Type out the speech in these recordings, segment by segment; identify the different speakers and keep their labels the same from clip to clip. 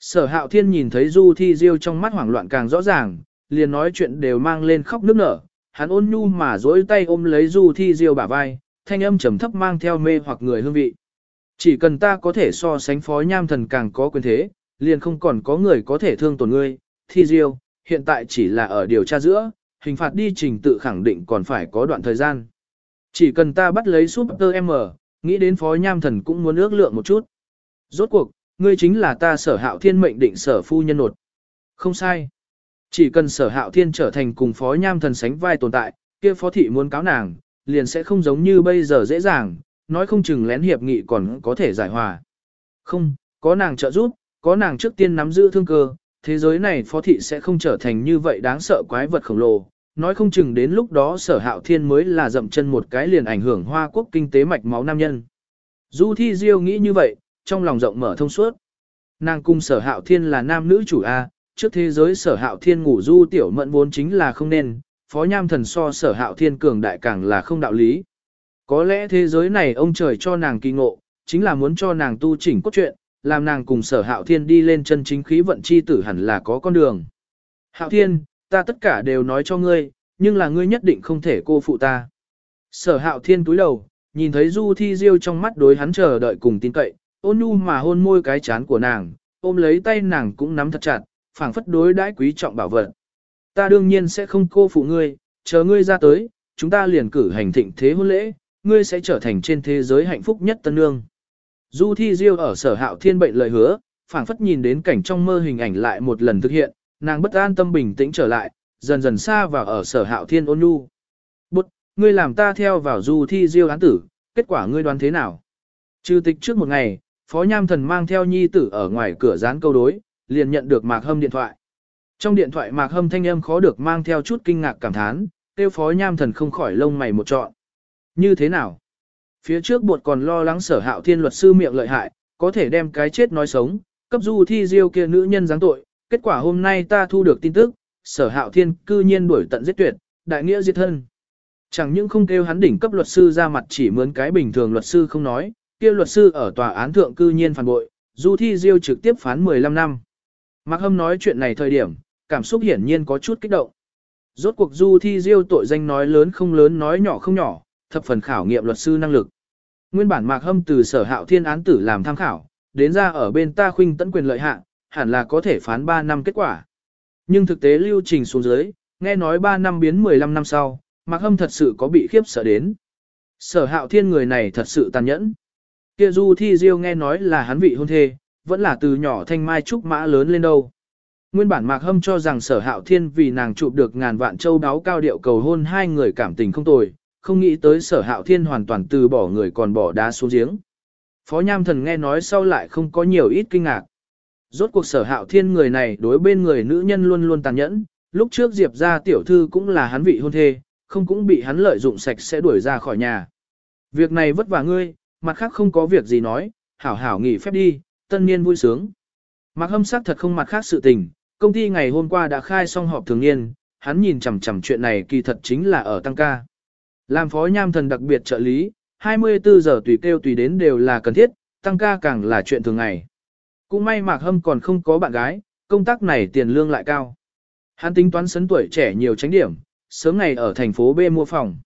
Speaker 1: Sở hạo thiên nhìn thấy du thi diêu trong mắt hoảng loạn càng rõ ràng, liền nói chuyện đều mang lên khóc nước nở, hắn ôn nhu mà dối tay ôm lấy du thi diêu bả vai, thanh âm trầm thấp mang theo mê hoặc người hương vị. Chỉ cần ta có thể so sánh phó nham thần càng có quyền thế, liền không còn có người có thể thương tổn ngươi, thi diêu, hiện tại chỉ là ở điều tra giữa, hình phạt đi trình tự khẳng định còn phải có đoạn thời gian. Chỉ cần ta bắt lấy Super M, nghĩ đến phó nham thần cũng muốn ước lượng một chút. Rốt cuộc, ngươi chính là ta sở hạo thiên mệnh định sở phu nhân nột. Không sai. Chỉ cần sở hạo thiên trở thành cùng phó nham thần sánh vai tồn tại, kia phó thị muốn cáo nàng, liền sẽ không giống như bây giờ dễ dàng, nói không chừng lén hiệp nghị còn có thể giải hòa. Không, có nàng trợ giúp, có nàng trước tiên nắm giữ thương cơ, thế giới này phó thị sẽ không trở thành như vậy đáng sợ quái vật khổng lồ. Nói không chừng đến lúc đó sở hạo thiên mới là dậm chân một cái liền ảnh hưởng hoa quốc kinh tế mạch máu nam nhân. Du thi diêu nghĩ như vậy, trong lòng rộng mở thông suốt. Nàng cung sở hạo thiên là nam nữ chủ A, trước thế giới sở hạo thiên ngủ du tiểu mận vốn chính là không nên, phó nham thần so sở hạo thiên cường đại càng là không đạo lý. Có lẽ thế giới này ông trời cho nàng kỳ ngộ, chính là muốn cho nàng tu chỉnh cốt truyện, làm nàng cùng sở hạo thiên đi lên chân chính khí vận chi tử hẳn là có con đường. Hạo thiên, ta tất cả đều nói cho ngươi, nhưng là ngươi nhất định không thể cô phụ ta. Sở hạo thiên túi đầu, nhìn thấy du thi diêu trong mắt đối hắn chờ đợi cùng tin cậy, ôn nhu mà hôn môi cái chán của nàng, ôm lấy tay nàng cũng nắm thật chặt, phảng phất đối đãi quý trọng bảo vật. Ta đương nhiên sẽ không cô phụ ngươi, chờ ngươi ra tới, chúng ta liền cử hành thịnh thế hôn lễ, ngươi sẽ trở thành trên thế giới hạnh phúc nhất tân nương. Du Thi Diêu ở sở hạo thiên bệnh lời hứa, phảng phất nhìn đến cảnh trong mơ hình ảnh lại một lần thực hiện, nàng bất an tâm bình tĩnh trở lại, dần dần xa vào ở sở hạo thiên ôn nhu. Bụt, ngươi làm ta theo vào Du Thi Diêu án tử, kết quả ngươi đoán thế nào? Trừ tịch trước một ngày, Phó Nham Thần mang theo nhi tử ở ngoài cửa dán câu đối, liền nhận được Mạc Hâm điện thoại. Trong điện thoại Mạc Hâm thanh âm khó được mang theo chút kinh ngạc cảm thán, tiêu Phó Nham Thần không khỏi lông mày một trọn. Như thế nào? Phía trước buộc còn lo lắng sở hạo thiên luật sư miệng lợi hại, có thể đem cái chết nói sống, cấp du thi diêu kia nữ nhân giáng tội. Kết quả hôm nay ta thu được tin tức, sở hạo thiên cư nhiên đuổi tận giết tuyệt, đại nghĩa diệt thân. Chẳng những không kêu hắn đỉnh cấp luật sư ra mặt chỉ mướn cái bình thường luật sư không nói, kia luật sư ở tòa án thượng cư nhiên phản bội, du thi diêu trực tiếp phán 15 năm. Mạc Hâm nói chuyện này thời điểm, cảm xúc hiển nhiên có chút kích động. Rốt cuộc du thi diêu tội danh nói lớn không lớn nói nhỏ không nhỏ, thập phần khảo nghiệm luật sư năng lực. Nguyên bản Mạc Hâm từ sở hạo thiên án tử làm tham khảo, đến ra ở bên ta khuynh tấn quyền lợi hạ, hẳn là có thể phán 3 năm kết quả. Nhưng thực tế lưu trình xuống dưới, nghe nói 3 năm biến 15 năm sau, Mạc Hâm thật sự có bị khiếp sợ đến. Sở hạo thiên người này thật sự tàn nhẫn. Kia Du Thi Diêu nghe nói là hắn vị hôn thê, vẫn là từ nhỏ thanh mai trúc mã lớn lên đâu. Nguyên bản Mạc Hâm cho rằng sở hạo thiên vì nàng chụp được ngàn vạn châu đáo cao điệu cầu hôn hai người cảm tình không tồi, không nghĩ tới sở hạo thiên hoàn toàn từ bỏ người còn bỏ đá xuống giếng. Phó Nham Thần nghe nói sau lại không có nhiều ít kinh ngạc. Rốt cuộc sở hạo thiên người này đối bên người nữ nhân luôn luôn tàn nhẫn, lúc trước Diệp ra tiểu thư cũng là hắn vị hôn thê, không cũng bị hắn lợi dụng sạch sẽ đuổi ra khỏi nhà. Việc này vất vả ngươi, mặt khác không có việc gì nói, hảo hảo nghỉ phép đi, tân niên vui sướng. Mạc hâm sắc thật không mặt khác sự tình, công ty ngày hôm qua đã khai xong họp thường niên, hắn nhìn chằm chằm chuyện này kỳ thật chính là ở tăng ca. Làm phó nham thần đặc biệt trợ lý, 24 giờ tùy kêu tùy đến đều là cần thiết, tăng ca càng là chuyện thường ngày. Cũng may Mạc Hâm còn không có bạn gái, công tác này tiền lương lại cao. Hắn tính toán sấn tuổi trẻ nhiều tránh điểm, sớm ngày ở thành phố B mua phòng.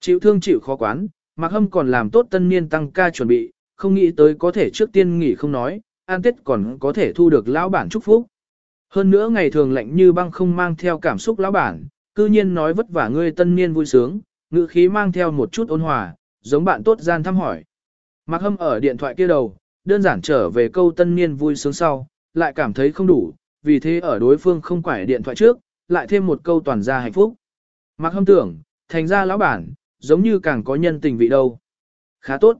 Speaker 1: Chịu thương chịu khó quán, Mạc Hâm còn làm tốt tân niên tăng ca chuẩn bị, không nghĩ tới có thể trước tiên nghỉ không nói, an tết còn có thể thu được lão bản chúc phúc. Hơn nữa ngày thường lạnh như băng không mang theo cảm xúc lão bản, cư nhiên nói vất vả ngươi tân niên vui sướng, ngữ khí mang theo một chút ôn hòa, giống bạn tốt gian thăm hỏi. Mạc Hâm ở điện thoại kia đầu, đơn giản trở về câu tân niên vui sướng sau, lại cảm thấy không đủ, vì thế ở đối phương không quải điện thoại trước, lại thêm một câu toàn ra hạnh phúc. Mạc Hâm tưởng, thành ra lão bản, giống như càng có nhân tình vị đâu. Khá tốt.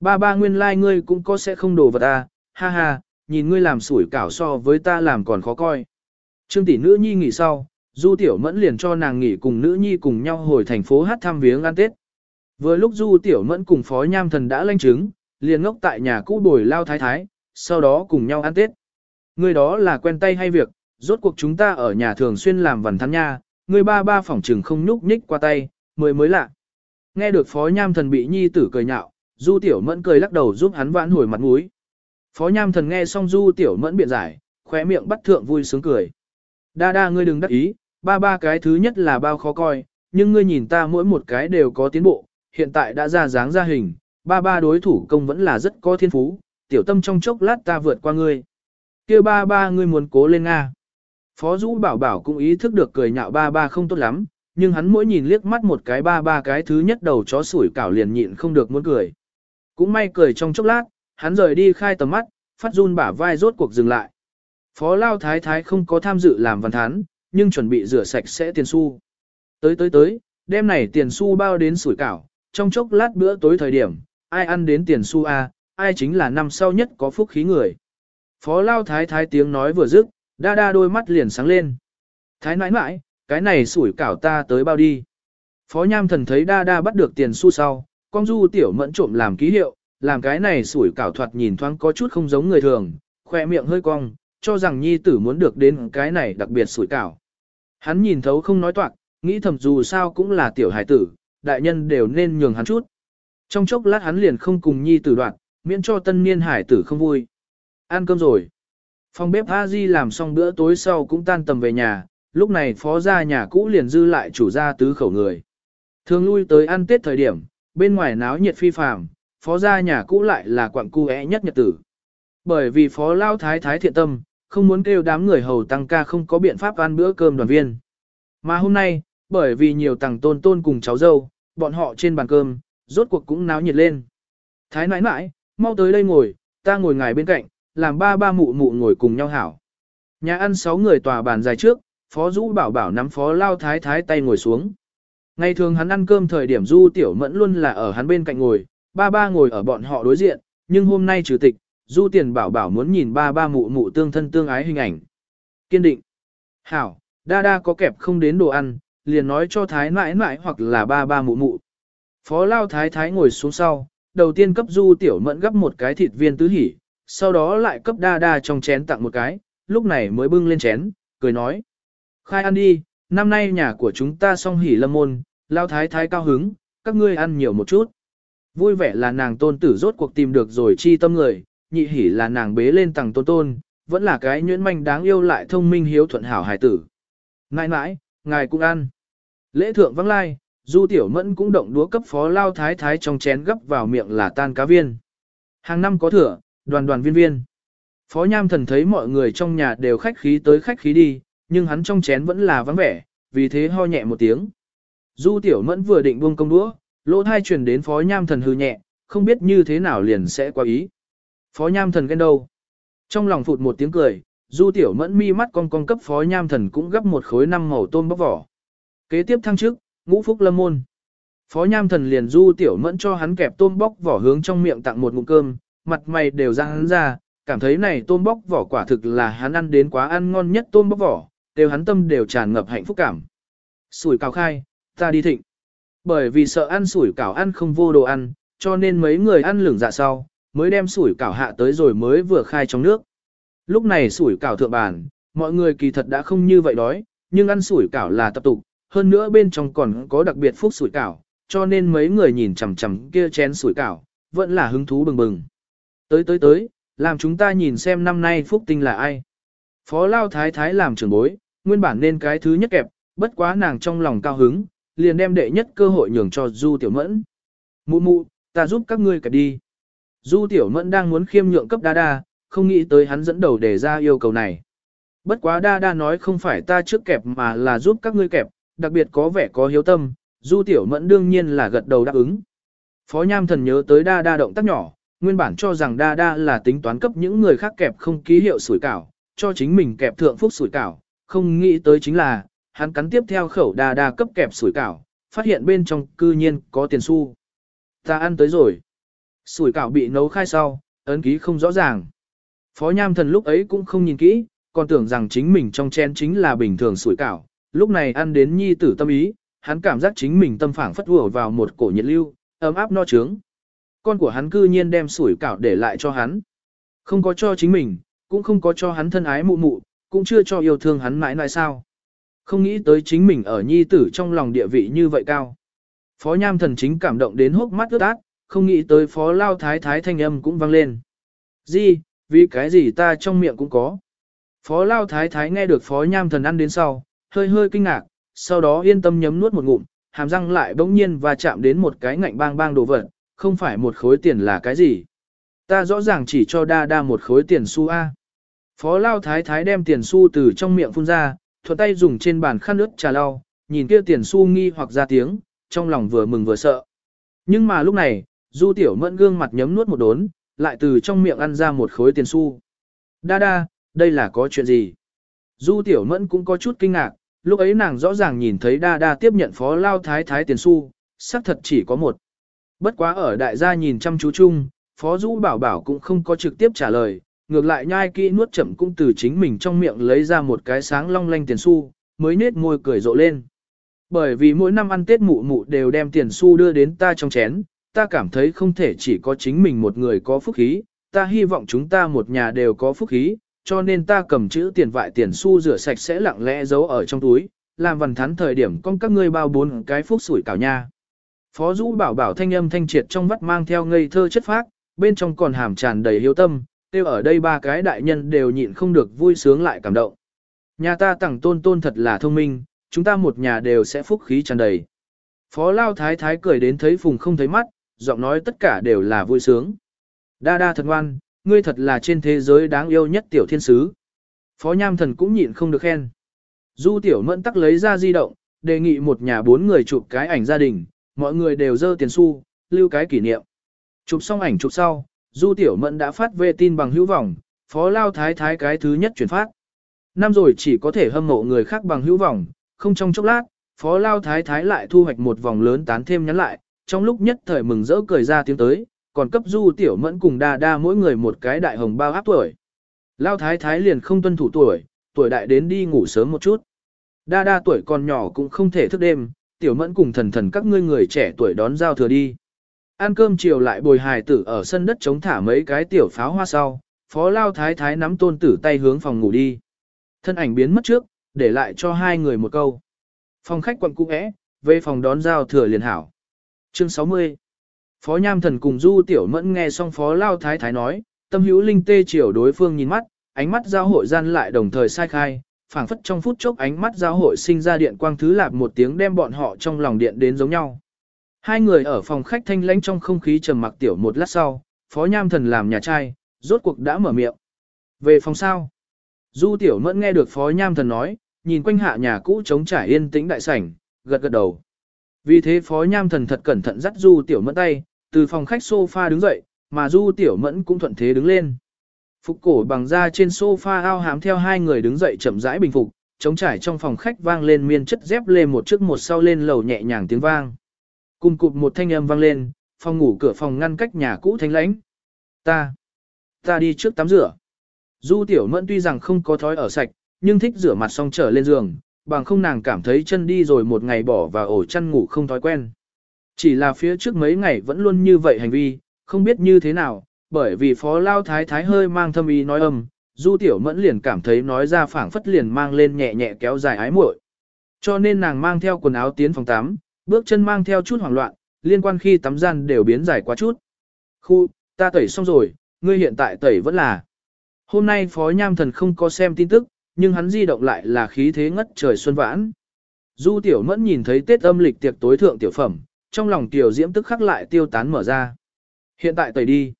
Speaker 1: Ba ba nguyên lai like ngươi cũng có sẽ không đổ vật à, ha ha, nhìn ngươi làm sủi cảo so với ta làm còn khó coi. Trương tỷ nữ nhi nghỉ sau, Du Tiểu Mẫn liền cho nàng nghỉ cùng nữ nhi cùng nhau hồi thành phố hát thăm viếng ăn Tết. Vừa lúc Du Tiểu Mẫn cùng Phó Nham Thần đã lanh chứng, liền ngốc tại nhà cũ bồi lao thái thái, sau đó cùng nhau ăn Tết. Người đó là quen tay hay việc, rốt cuộc chúng ta ở nhà thường xuyên làm vần thắn nha, người ba ba phỏng trừng không nhúc nhích qua tay, mới mới lạ. Nghe được Phó Nham Thần bị nhi tử cười nhạo, Du Tiểu Mẫn cười lắc đầu giúp hắn vãn hồi mặt mũi. Phó Nham Thần nghe xong Du Tiểu Mẫn biện giải, khóe miệng bắt thượng vui sướng cười. Đa đa ngươi đừng đắc ý, ba ba cái thứ nhất là bao khó coi, nhưng ngươi nhìn ta mỗi một cái đều có tiến bộ, hiện tại đã ra dáng ra hình, ba ba đối thủ công vẫn là rất có thiên phú, tiểu tâm trong chốc lát ta vượt qua ngươi. Kêu ba ba ngươi muốn cố lên Nga. Phó Dũ bảo bảo cũng ý thức được cười nhạo ba ba không tốt lắm, nhưng hắn mỗi nhìn liếc mắt một cái ba ba cái thứ nhất đầu chó sủi cảo liền nhịn không được muốn cười. Cũng may cười trong chốc lát, hắn rời đi khai tầm mắt, phát run bả vai rốt cuộc dừng lại. Phó Lao Thái Thái không có tham dự làm văn thán, nhưng chuẩn bị rửa sạch sẽ tiền xu. Tới tới tới, đêm này tiền xu bao đến sủi cảo, trong chốc lát bữa tối thời điểm, ai ăn đến tiền xu a, ai chính là năm sau nhất có phúc khí người. Phó Lao Thái Thái tiếng nói vừa dứt, đa đa đôi mắt liền sáng lên. Thái nãi nãi, cái này sủi cảo ta tới bao đi. Phó Nham Thần thấy đa đa bắt được tiền xu sau, con du tiểu mẫn trộm làm ký hiệu, làm cái này sủi cảo thoạt nhìn thoáng có chút không giống người thường, khoe miệng hơi cong, cho rằng nhi tử muốn được đến cái này đặc biệt sủi cảo. Hắn nhìn thấu không nói toạc, nghĩ thầm dù sao cũng là tiểu hải tử, đại nhân đều nên nhường hắn chút. Trong chốc lát hắn liền không cùng nhi tử đoạn, miễn cho tân niên hải tử không vui. Ăn cơm rồi. Phòng bếp a di làm xong bữa tối sau cũng tan tầm về nhà, lúc này phó gia nhà cũ liền dư lại chủ gia tứ khẩu người. Thường lui tới ăn tết thời điểm, bên ngoài náo nhiệt phi phàm, phó gia nhà cũ lại là quặng cu é nhất nhật tử. Bởi vì phó lao thái thái thiện tâm, không muốn kêu đám người hầu tăng ca không có biện pháp ăn bữa cơm đoàn viên. Mà hôm nay, bởi vì nhiều tàng tôn tôn cùng cháu dâu, bọn họ trên bàn cơm, rốt cuộc cũng náo nhiệt lên. Thái nãi nãi, mau tới đây ngồi, ta ngồi ngài bên cạnh, làm ba ba mụ mụ ngồi cùng nhau hảo. Nhà ăn sáu người tòa bàn dài trước, phó Dũ bảo bảo nắm phó lao thái thái tay ngồi xuống. Ngày thường hắn ăn cơm thời điểm du tiểu mẫn luôn là ở hắn bên cạnh ngồi, ba ba ngồi ở bọn họ đối diện, nhưng hôm nay trừ tịch, du tiền bảo bảo muốn nhìn ba ba mụ mụ tương thân tương ái hình ảnh. Kiên định. Hảo, đa đa có kẹp không đến đồ ăn, liền nói cho thái mãi mãi hoặc là ba ba mụ mụ. Phó lao thái thái ngồi xuống sau, đầu tiên cấp du tiểu mẫn gấp một cái thịt viên tứ hỉ, sau đó lại cấp đa đa trong chén tặng một cái, lúc này mới bưng lên chén, cười nói. Khai ăn đi, năm nay nhà của chúng ta song hỉ lâm môn, lao thái thái cao hứng, các ngươi ăn nhiều một chút. Vui vẻ là nàng tôn tử rốt cuộc tìm được rồi chi tâm người, nhị hỉ là nàng bế lên tầng tôn tôn, vẫn là cái nhuyễn manh đáng yêu lại thông minh hiếu thuận hảo hài tử. Ngại mãi, ngài cũng ăn. Lễ thượng vắng lai, du tiểu mẫn cũng động đũa cấp phó lao thái thái trong chén gấp vào miệng là tan cá viên. Hàng năm có thửa, đoàn đoàn viên viên. Phó Nham Thần thấy mọi người trong nhà đều khách khí tới khách khí đi, nhưng hắn trong chén vẫn là vắng vẻ, vì thế ho nhẹ một tiếng. Du Tiểu Mẫn vừa định buông công đũa, lỗ thai truyền đến Phó Nham Thần hư nhẹ, không biết như thế nào liền sẽ qua ý. Phó Nham Thần ghen đâu? Trong lòng phụt một tiếng cười, Du Tiểu Mẫn mi mắt cong cong cấp Phó Nham Thần cũng gấp một khối năm màu tôm bóc vỏ. Kế tiếp thăng trước, ngũ phúc lâm môn. Phó Nham Thần liền Du Tiểu Mẫn cho hắn kẹp tôm bóc vỏ hướng trong miệng tặng một ngụm cơm, mặt mày đều ra hắn ra, cảm thấy này tôm bóc vỏ quả thực là hắn ăn đến quá ăn ngon nhất tôm bóc vỏ, đều hắn tâm đều tràn ngập hạnh phúc cảm. Sủi cảo khai, ta đi thịnh. Bởi vì sợ ăn sủi cảo ăn không vô đồ ăn, cho nên mấy người ăn lửng dạ sau, mới đem sủi cảo hạ tới rồi mới vừa khai trong nước. Lúc này sủi cảo thượng bàn, mọi người kỳ thật đã không như vậy đói, nhưng ăn sủi cảo là tập tục, hơn nữa bên trong còn có đặc biệt phúc sủi cảo, cho nên mấy người nhìn chằm chằm kia chén sủi cảo, vẫn là hứng thú bừng bừng. Tới tới tới, làm chúng ta nhìn xem năm nay phúc tinh là ai. Phó Lao Thái Thái làm trưởng bối, nguyên bản nên cái thứ nhất kẹp, bất quá nàng trong lòng cao hứng, liền đem đệ nhất cơ hội nhường cho Du Tiểu Mẫn. Mụ mụ, ta giúp các ngươi kẹp đi. Du Tiểu Mẫn đang muốn khiêm nhượng cấp đa đa, không nghĩ tới hắn dẫn đầu đề ra yêu cầu này. Bất quá đa đa nói không phải ta trước kẹp mà là giúp các ngươi kẹp, đặc biệt có vẻ có hiếu tâm, Du Tiểu Mẫn đương nhiên là gật đầu đáp ứng. Phó Nham Thần nhớ tới đa đa động tác nhỏ, nguyên bản cho rằng đa đa là tính toán cấp những người khác kẹp không ký hiệu sủi cảo, cho chính mình kẹp thượng phúc sủi cảo, không nghĩ tới chính là, hắn cắn tiếp theo khẩu đà đà cấp kẹp sủi cảo, phát hiện bên trong cư nhiên có tiền xu. Ta ăn tới rồi. Sủi cảo bị nấu khai sau, ấn ký không rõ ràng. Phó Nham Thần lúc ấy cũng không nhìn kỹ, còn tưởng rằng chính mình trong chén chính là bình thường sủi cảo, lúc này ăn đến nhi tử tâm ý, hắn cảm giác chính mình tâm phảng phất vừa vào một cổ nhiệt lưu, ấm áp no trướng. Con của hắn cư nhiên đem sủi cảo để lại cho hắn. Không có cho chính mình, cũng không có cho hắn thân ái mụ mụ, cũng chưa cho yêu thương hắn mãi mãi sao. Không nghĩ tới chính mình ở nhi tử trong lòng địa vị như vậy cao. Phó Nham thần chính cảm động đến hốc mắt ướt át, không nghĩ tới phó lao thái thái thanh âm cũng vang lên. Gì, vì cái gì ta trong miệng cũng có. Phó Lao Thái Thái nghe được Phó Nham Thần ăn đến sau, hơi hơi kinh ngạc, sau đó yên tâm nhấm nuốt một ngụm, hàm răng lại bỗng nhiên và chạm đến một cái ngạnh bang bang đồ vật, không phải một khối tiền là cái gì. Ta rõ ràng chỉ cho đa đa một khối tiền xu A. Phó Lao Thái Thái đem tiền xu từ trong miệng phun ra, thuận tay dùng trên bàn khăn nước trà lau, nhìn kia tiền xu nghi hoặc ra tiếng, trong lòng vừa mừng vừa sợ. Nhưng mà lúc này, Du Tiểu Mẫn gương mặt nhấm nuốt một đốn, lại từ trong miệng ăn ra một khối tiền xu. Đa đa, đây là có chuyện gì? Du Tiểu Mẫn cũng có chút kinh ngạc, lúc ấy nàng rõ ràng nhìn thấy đa đa tiếp nhận phó lao thái thái tiền xu, xác thật chỉ có một. Bất quá ở đại gia nhìn chăm chú chung, phó du bảo bảo cũng không có trực tiếp trả lời, ngược lại nhai kỹ nuốt chậm cũng từ chính mình trong miệng lấy ra một cái sáng long lanh tiền xu, mới nết môi cười rộ lên. Bởi vì mỗi năm ăn Tết mụ mụ đều đem tiền xu đưa đến ta trong chén, ta cảm thấy không thể chỉ có chính mình một người có phúc khí, ta hy vọng chúng ta một nhà đều có phúc khí, cho nên ta cầm chữ tiền vại tiền xu rửa sạch sẽ lặng lẽ giấu ở trong túi, làm vần thắn thời điểm con các ngươi bao bốn cái phúc sủi cảo nha. Phó Dũ bảo bảo thanh âm thanh triệt trong vắt mang theo ngây thơ chất phác, bên trong còn hàm tràn đầy hiếu tâm, kêu ở đây ba cái đại nhân đều nhịn không được vui sướng lại cảm động. Nhà ta tặng tôn tôn thật là thông minh, chúng ta một nhà đều sẽ phúc khí tràn đầy. Phó Lao Thái Thái cười đến thấy phùng không thấy mắt, giọng nói tất cả đều là vui sướng. Đa đa thật ngoan, ngươi thật là trên thế giới đáng yêu nhất tiểu thiên sứ. Phó Nham Thần cũng nhịn không được khen. Du tiểu mẫn tắc lấy ra di động, đề nghị một nhà bốn người chụp cái ảnh gia đình, mọi người đều dơ tiền xu, lưu cái kỷ niệm. Chụp xong ảnh chụp sau, Du tiểu mẫn đã phát về tin bằng hữu vọng, phó lao thái thái cái thứ nhất chuyển phát. Năm rồi chỉ có thể hâm mộ người khác bằng hữu vọng, không trong chốc lát, phó lao thái thái lại thu hoạch một vòng lớn tán thêm nhắn lại, trong lúc nhất thời mừng rỡ cười ra tiếng tới, còn cấp du tiểu mẫn cùng đa đa mỗi người một cái đại hồng bao áp tuổi. Lao thái thái liền không tuân thủ tuổi, tuổi đại đến đi ngủ sớm một chút. Đa đa tuổi còn nhỏ cũng không thể thức đêm, tiểu mẫn cùng thần thần các ngươi người trẻ tuổi đón giao thừa đi. Ăn cơm chiều lại bồi hài tử ở sân đất chống thả mấy cái tiểu pháo hoa sau, phó lao thái thái nắm tôn tử tay hướng phòng ngủ đi. Thân ảnh biến mất trước, để lại cho hai người một câu. Phòng khách quận cũ é, về phòng đón giao thừa liền hảo. Chương 60 Phó Nham Thần cùng Du Tiểu Mẫn nghe xong Phó Lao Thái Thái nói, tâm hữu linh tê chiều đối phương nhìn mắt, ánh mắt giao hội gian lại đồng thời sai khai, phảng phất trong phút chốc ánh mắt giao hội sinh ra điện quang thứ lạp một tiếng đem bọn họ trong lòng điện đến giống nhau. Hai người ở phòng khách thanh lãnh trong không khí trầm mặc tiểu một lát sau, Phó Nham Thần làm nhà trai, rốt cuộc đã mở miệng. Về phòng sao? Du Tiểu Mẫn nghe được Phó Nham Thần nói, nhìn quanh hạ nhà cũ trống trải yên tĩnh đại sảnh, gật gật đầu. Vì thế Phó Nham Thần thật cẩn thận dắt Du Tiểu Mẫn tay, từ phòng khách sofa đứng dậy, mà Du Tiểu Mẫn cũng thuận thế đứng lên. Phục cổ bằng da trên sofa ao hám theo hai người đứng dậy chậm rãi bình phục, chống trải trong phòng khách vang lên miên chất dép lên một trước một sau lên lầu nhẹ nhàng tiếng vang. Cùng cụp một thanh âm vang lên, phòng ngủ cửa phòng ngăn cách nhà cũ thanh lãnh. Ta, ta đi trước tắm rửa. Du Tiểu Mẫn tuy rằng không có thói ở sạch, nhưng thích rửa mặt xong trở lên giường, bằng không nàng cảm thấy chân đi rồi một ngày bỏ vào ổ chăn ngủ không thói quen. Chỉ là phía trước mấy ngày vẫn luôn như vậy hành vi, không biết như thế nào, bởi vì phó lao thái thái hơi mang thâm ý nói âm, du tiểu mẫn liền cảm thấy nói ra phảng phất liền mang lên nhẹ nhẹ kéo dài ái muội. Cho nên nàng mang theo quần áo tiến phòng tắm, bước chân mang theo chút hoảng loạn, liên quan khi tắm gian đều biến dài quá chút. Khu, ta tẩy xong rồi, ngươi hiện tại tẩy vẫn là. Hôm nay phó nham thần không có xem tin tức, nhưng hắn di động lại là khí thế ngất trời xuân vãn. Du tiểu mẫn nhìn thấy Tết âm lịch tiệc tối thượng tiểu phẩm, trong lòng tiểu diễm tức khắc lại tiêu tán mở ra. Hiện tại tẩy đi.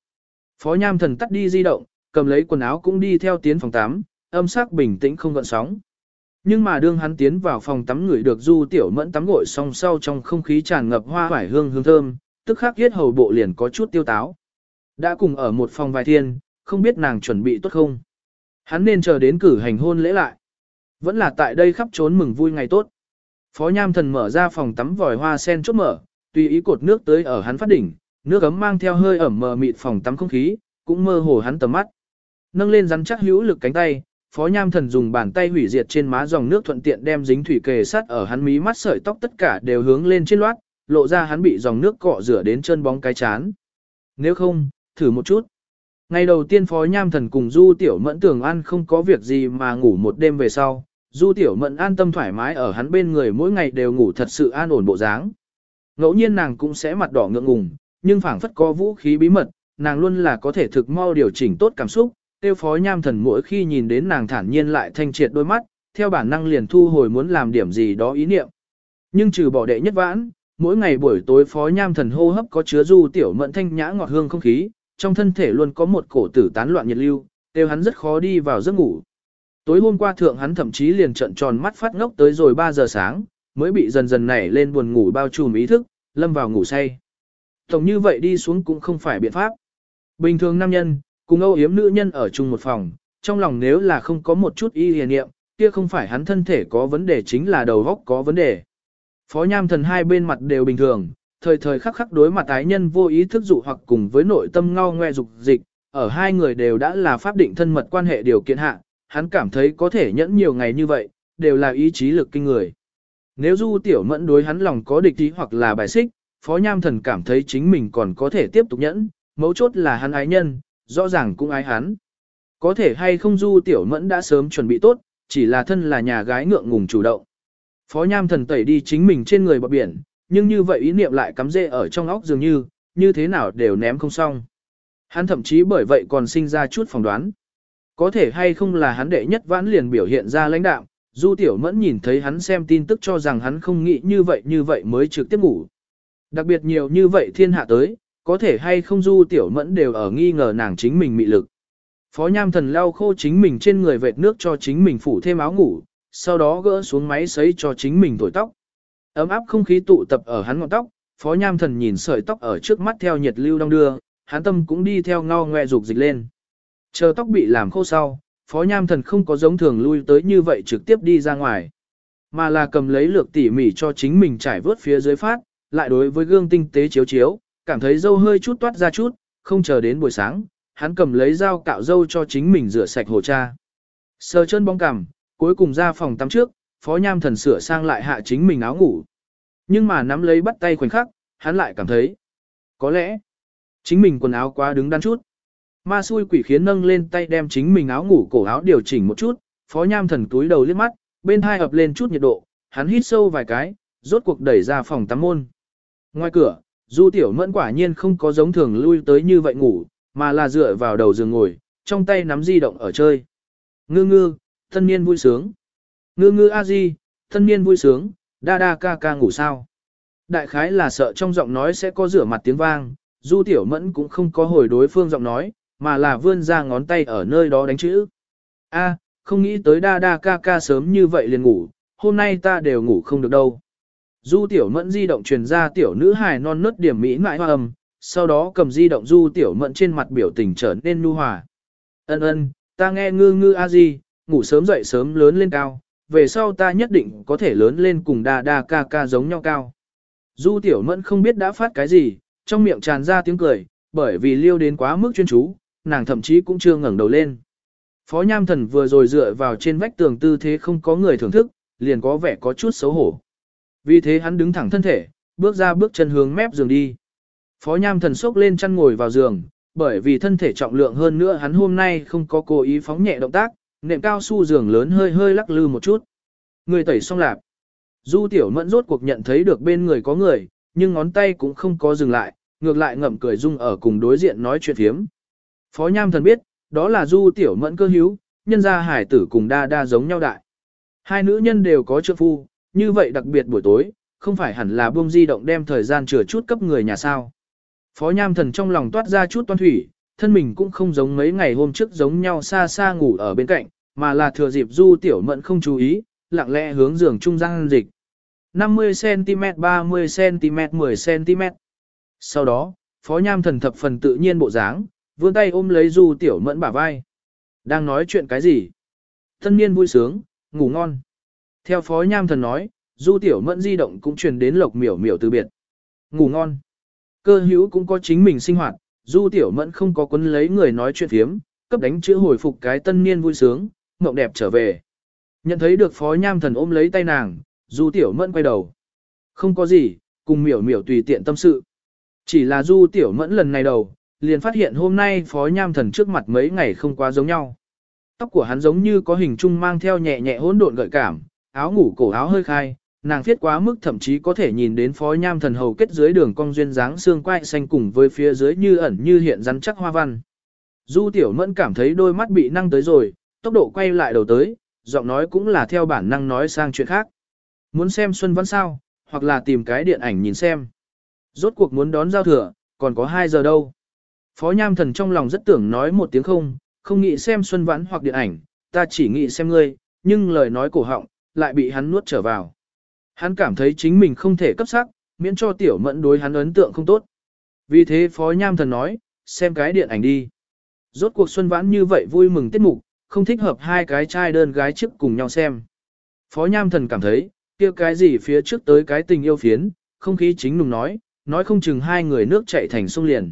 Speaker 1: Phó nham thần tắt đi di động, cầm lấy quần áo cũng đi theo tiến phòng tắm, âm sắc bình tĩnh không gợn sóng. Nhưng mà đương hắn tiến vào phòng tắm người được du tiểu mẫn tắm gội song sau trong không khí tràn ngập hoa vải hương hương thơm, tức khắc huyết hầu bộ liền có chút tiêu táo. Đã cùng ở một phòng vài thiên, không biết nàng chuẩn bị tốt không. Hắn nên chờ đến cử hành hôn lễ lại. Vẫn là tại đây khắp trốn mừng vui ngày tốt. Phó Nham Thần mở ra phòng tắm vòi hoa sen chốt mở, tùy ý cột nước tới ở hắn phát đỉnh, nước ấm mang theo hơi ẩm mờ mịt phòng tắm không khí, cũng mơ hồ hắn tầm mắt. Nâng lên rắn chắc hữu lực cánh tay, Phó Nham Thần dùng bàn tay hủy diệt trên má dòng nước thuận tiện đem dính thủy kề sát ở hắn mí mắt sợi tóc tất cả đều hướng lên trên loát, lộ ra hắn bị dòng nước cọ rửa đến chân bóng cái chán. Nếu không, thử một chút. Ngày đầu tiên Phó Nham Thần cùng Du Tiểu Mẫn tưởng ăn không có việc gì mà ngủ một đêm về sau, Du Tiểu Mẫn an tâm thoải mái ở hắn bên người mỗi ngày đều ngủ thật sự an ổn bộ dáng. Ngẫu nhiên nàng cũng sẽ mặt đỏ ngượng ngùng, nhưng phảng phất có vũ khí bí mật, nàng luôn là có thể thực mau điều chỉnh tốt cảm xúc, tiêu phó nham thần mỗi khi nhìn đến nàng thản nhiên lại thanh triệt đôi mắt, theo bản năng liền thu hồi muốn làm điểm gì đó ý niệm. Nhưng trừ bỏ đệ nhất vãn, mỗi ngày buổi tối phó nham thần hô hấp có chứa du tiểu mẫn thanh nhã ngọt hương không khí, trong thân thể luôn có một cổ tử tán loạn nhiệt lưu, tiêu hắn rất khó đi vào giấc ngủ. Tối hôm qua thượng hắn thậm chí liền trận tròn mắt phát ngốc tới rồi 3 giờ sáng, mới bị dần dần nảy lên buồn ngủ bao trùm ý thức, lâm vào ngủ say. Tổng như vậy đi xuống cũng không phải biện pháp. Bình thường nam nhân, cùng âu yếm nữ nhân ở chung một phòng, trong lòng nếu là không có một chút y hiền niệm, kia không phải hắn thân thể có vấn đề chính là đầu góc có vấn đề. Phó nham thần hai bên mặt đều bình thường, thời thời khắc khắc đối mặt tái nhân vô ý thức dụ hoặc cùng với nội tâm ngao ngoe dục dịch, ở hai người đều đã là pháp định thân mật quan hệ điều kiện hạ, hắn cảm thấy có thể nhẫn nhiều ngày như vậy, đều là ý chí lực kinh người. Nếu du tiểu mẫn đối hắn lòng có địch ý hoặc là bài xích, phó nham thần cảm thấy chính mình còn có thể tiếp tục nhẫn, mấu chốt là hắn ái nhân, rõ ràng cũng ái hắn. Có thể hay không du tiểu mẫn đã sớm chuẩn bị tốt, chỉ là thân là nhà gái ngượng ngùng chủ động. Phó nham thần tẩy đi chính mình trên người bọc biển, nhưng như vậy ý niệm lại cắm rễ ở trong óc dường như, như thế nào đều ném không xong. Hắn thậm chí bởi vậy còn sinh ra chút phỏng đoán. Có thể hay không là hắn đệ nhất vãn liền biểu hiện ra lãnh đạo, Du Tiểu Mẫn nhìn thấy hắn xem tin tức cho rằng hắn không nghĩ như vậy như vậy mới trực tiếp ngủ. Đặc biệt nhiều như vậy thiên hạ tới, có thể hay không Du Tiểu Mẫn đều ở nghi ngờ nàng chính mình mị lực. Phó Nham Thần lau khô chính mình trên người vệt nước cho chính mình phủ thêm áo ngủ, sau đó gỡ xuống máy sấy cho chính mình thổi tóc. Ấm áp không khí tụ tập ở hắn ngọn tóc, Phó Nham Thần nhìn sợi tóc ở trước mắt theo nhiệt lưu đông đưa, hắn tâm cũng đi theo ngao ngoe dục dịch lên. Chờ tóc bị làm khô sau, Phó Nham Thần không có giống thường lui tới như vậy trực tiếp đi ra ngoài, mà là cầm lấy lược tỉ mỉ cho chính mình trải vớt phía dưới phát, lại đối với gương tinh tế chiếu chiếu, cảm thấy dâu hơi chút toát ra chút, không chờ đến buổi sáng, hắn cầm lấy dao cạo dâu cho chính mình rửa sạch hồ cha. Sờ chân bóng cằm, cuối cùng ra phòng tắm trước, Phó Nham Thần sửa sang lại hạ chính mình áo ngủ. Nhưng mà nắm lấy bắt tay khoảnh khắc, hắn lại cảm thấy, có lẽ, chính mình quần áo quá đứng đắn chút. Ma xui quỷ khiến nâng lên tay đem chính mình áo ngủ cổ áo điều chỉnh một chút, phó nham thần túi đầu liếc mắt, bên hai ập lên chút nhiệt độ, hắn hít sâu vài cái, rốt cuộc đẩy ra phòng tắm môn. Ngoài cửa, du tiểu mẫn quả nhiên không có giống thường lui tới như vậy ngủ, mà là dựa vào đầu giường ngồi, trong tay nắm di động ở chơi. Ngư ngư, thân niên vui sướng. Ngư ngư a di, thân niên vui sướng, đa đa ca ca ngủ sao. Đại khái là sợ trong giọng nói sẽ có rửa mặt tiếng vang, du tiểu mẫn cũng không có hồi đối phương giọng nói, mà là vươn ra ngón tay ở nơi đó đánh chữ. A, không nghĩ tới đa đa ca ca sớm như vậy liền ngủ, hôm nay ta đều ngủ không được đâu. Du tiểu mẫn di động truyền ra tiểu nữ hài non nớt điểm mỹ ngoại hoa âm, sau đó cầm di động du tiểu mẫn trên mặt biểu tình trở nên nu hòa. Ân ân, ta nghe ngư ngư a di, ngủ sớm dậy sớm lớn lên cao, về sau ta nhất định có thể lớn lên cùng đa đa ca ca giống nhau cao. Du tiểu mẫn không biết đã phát cái gì, trong miệng tràn ra tiếng cười, bởi vì liêu đến quá mức chuyên chú, nàng thậm chí cũng chưa ngẩng đầu lên. Phó Nham Thần vừa rồi dựa vào trên vách tường tư thế không có người thưởng thức, liền có vẻ có chút xấu hổ. Vì thế hắn đứng thẳng thân thể, bước ra bước chân hướng mép giường đi. Phó Nham Thần sốc lên chăn ngồi vào giường, bởi vì thân thể trọng lượng hơn nữa hắn hôm nay không có cố ý phóng nhẹ động tác, nệm cao su giường lớn hơi hơi lắc lư một chút. Người tẩy xong lạp. Du tiểu mẫn rốt cuộc nhận thấy được bên người có người, nhưng ngón tay cũng không có dừng lại, ngược lại ngậm cười dung ở cùng đối diện nói chuyện phiếm. Phó Nham Thần biết, đó là du tiểu mẫn cơ hữu, nhân gia hải tử cùng đa đa giống nhau đại. Hai nữ nhân đều có trợ phu, như vậy đặc biệt buổi tối, không phải hẳn là buông di động đem thời gian chừa chút cấp người nhà sao. Phó Nham Thần trong lòng toát ra chút toan thủy, thân mình cũng không giống mấy ngày hôm trước giống nhau xa xa ngủ ở bên cạnh, mà là thừa dịp du tiểu mẫn không chú ý, lặng lẽ hướng giường trung gian dịch. 50cm 30cm 10cm. Sau đó, Phó Nham Thần thập phần tự nhiên bộ dáng, vươn tay ôm lấy Du Tiểu Mẫn bả vai. Đang nói chuyện cái gì? Thân niên vui sướng, ngủ ngon. Theo Phó Nham Thần nói, Du Tiểu Mẫn di động cũng truyền đến lộc miểu miểu từ biệt. Ngủ ngon. Cơ hữu cũng có chính mình sinh hoạt, Du Tiểu Mẫn không có quấn lấy người nói chuyện phiếm, cấp đánh chữ hồi phục cái tân niên vui sướng, mộng đẹp trở về. Nhận thấy được Phó Nham Thần ôm lấy tay nàng, Du Tiểu Mẫn quay đầu. Không có gì, cùng miểu miểu tùy tiện tâm sự. Chỉ là Du Tiểu Mẫn lần này đầu, liền phát hiện hôm nay Phó Nham Thần trước mặt mấy ngày không quá giống nhau. Tóc của hắn giống như có hình trung mang theo nhẹ nhẹ hỗn độn gợi cảm, áo ngủ cổ áo hơi khai, nàng viết quá mức thậm chí có thể nhìn đến Phó Nham Thần hầu kết dưới đường cong duyên dáng xương quai xanh cùng với phía dưới như ẩn như hiện rắn chắc hoa văn. Du Tiểu Mẫn cảm thấy đôi mắt bị năng tới rồi, tốc độ quay lại đầu tới, giọng nói cũng là theo bản năng nói sang chuyện khác. Muốn xem Xuân Văn sao, hoặc là tìm cái điện ảnh nhìn xem. Rốt cuộc muốn đón giao thừa, còn có 2 giờ đâu. Phó Nham Thần trong lòng rất tưởng nói một tiếng không, không nghĩ xem Xuân Vãn hoặc điện ảnh, ta chỉ nghĩ xem ngươi, nhưng lời nói cổ họng, lại bị hắn nuốt trở vào. Hắn cảm thấy chính mình không thể cấp sắc, miễn cho tiểu mẫn đối hắn ấn tượng không tốt. Vì thế Phó Nham Thần nói, xem cái điện ảnh đi. Rốt cuộc Xuân Vãn như vậy vui mừng tiết mục, không thích hợp hai cái trai đơn gái trước cùng nhau xem. Phó Nham Thần cảm thấy, kia cái gì phía trước tới cái tình yêu phiến, không khí chính nùng nói, nói không chừng hai người nước chạy thành sông liền.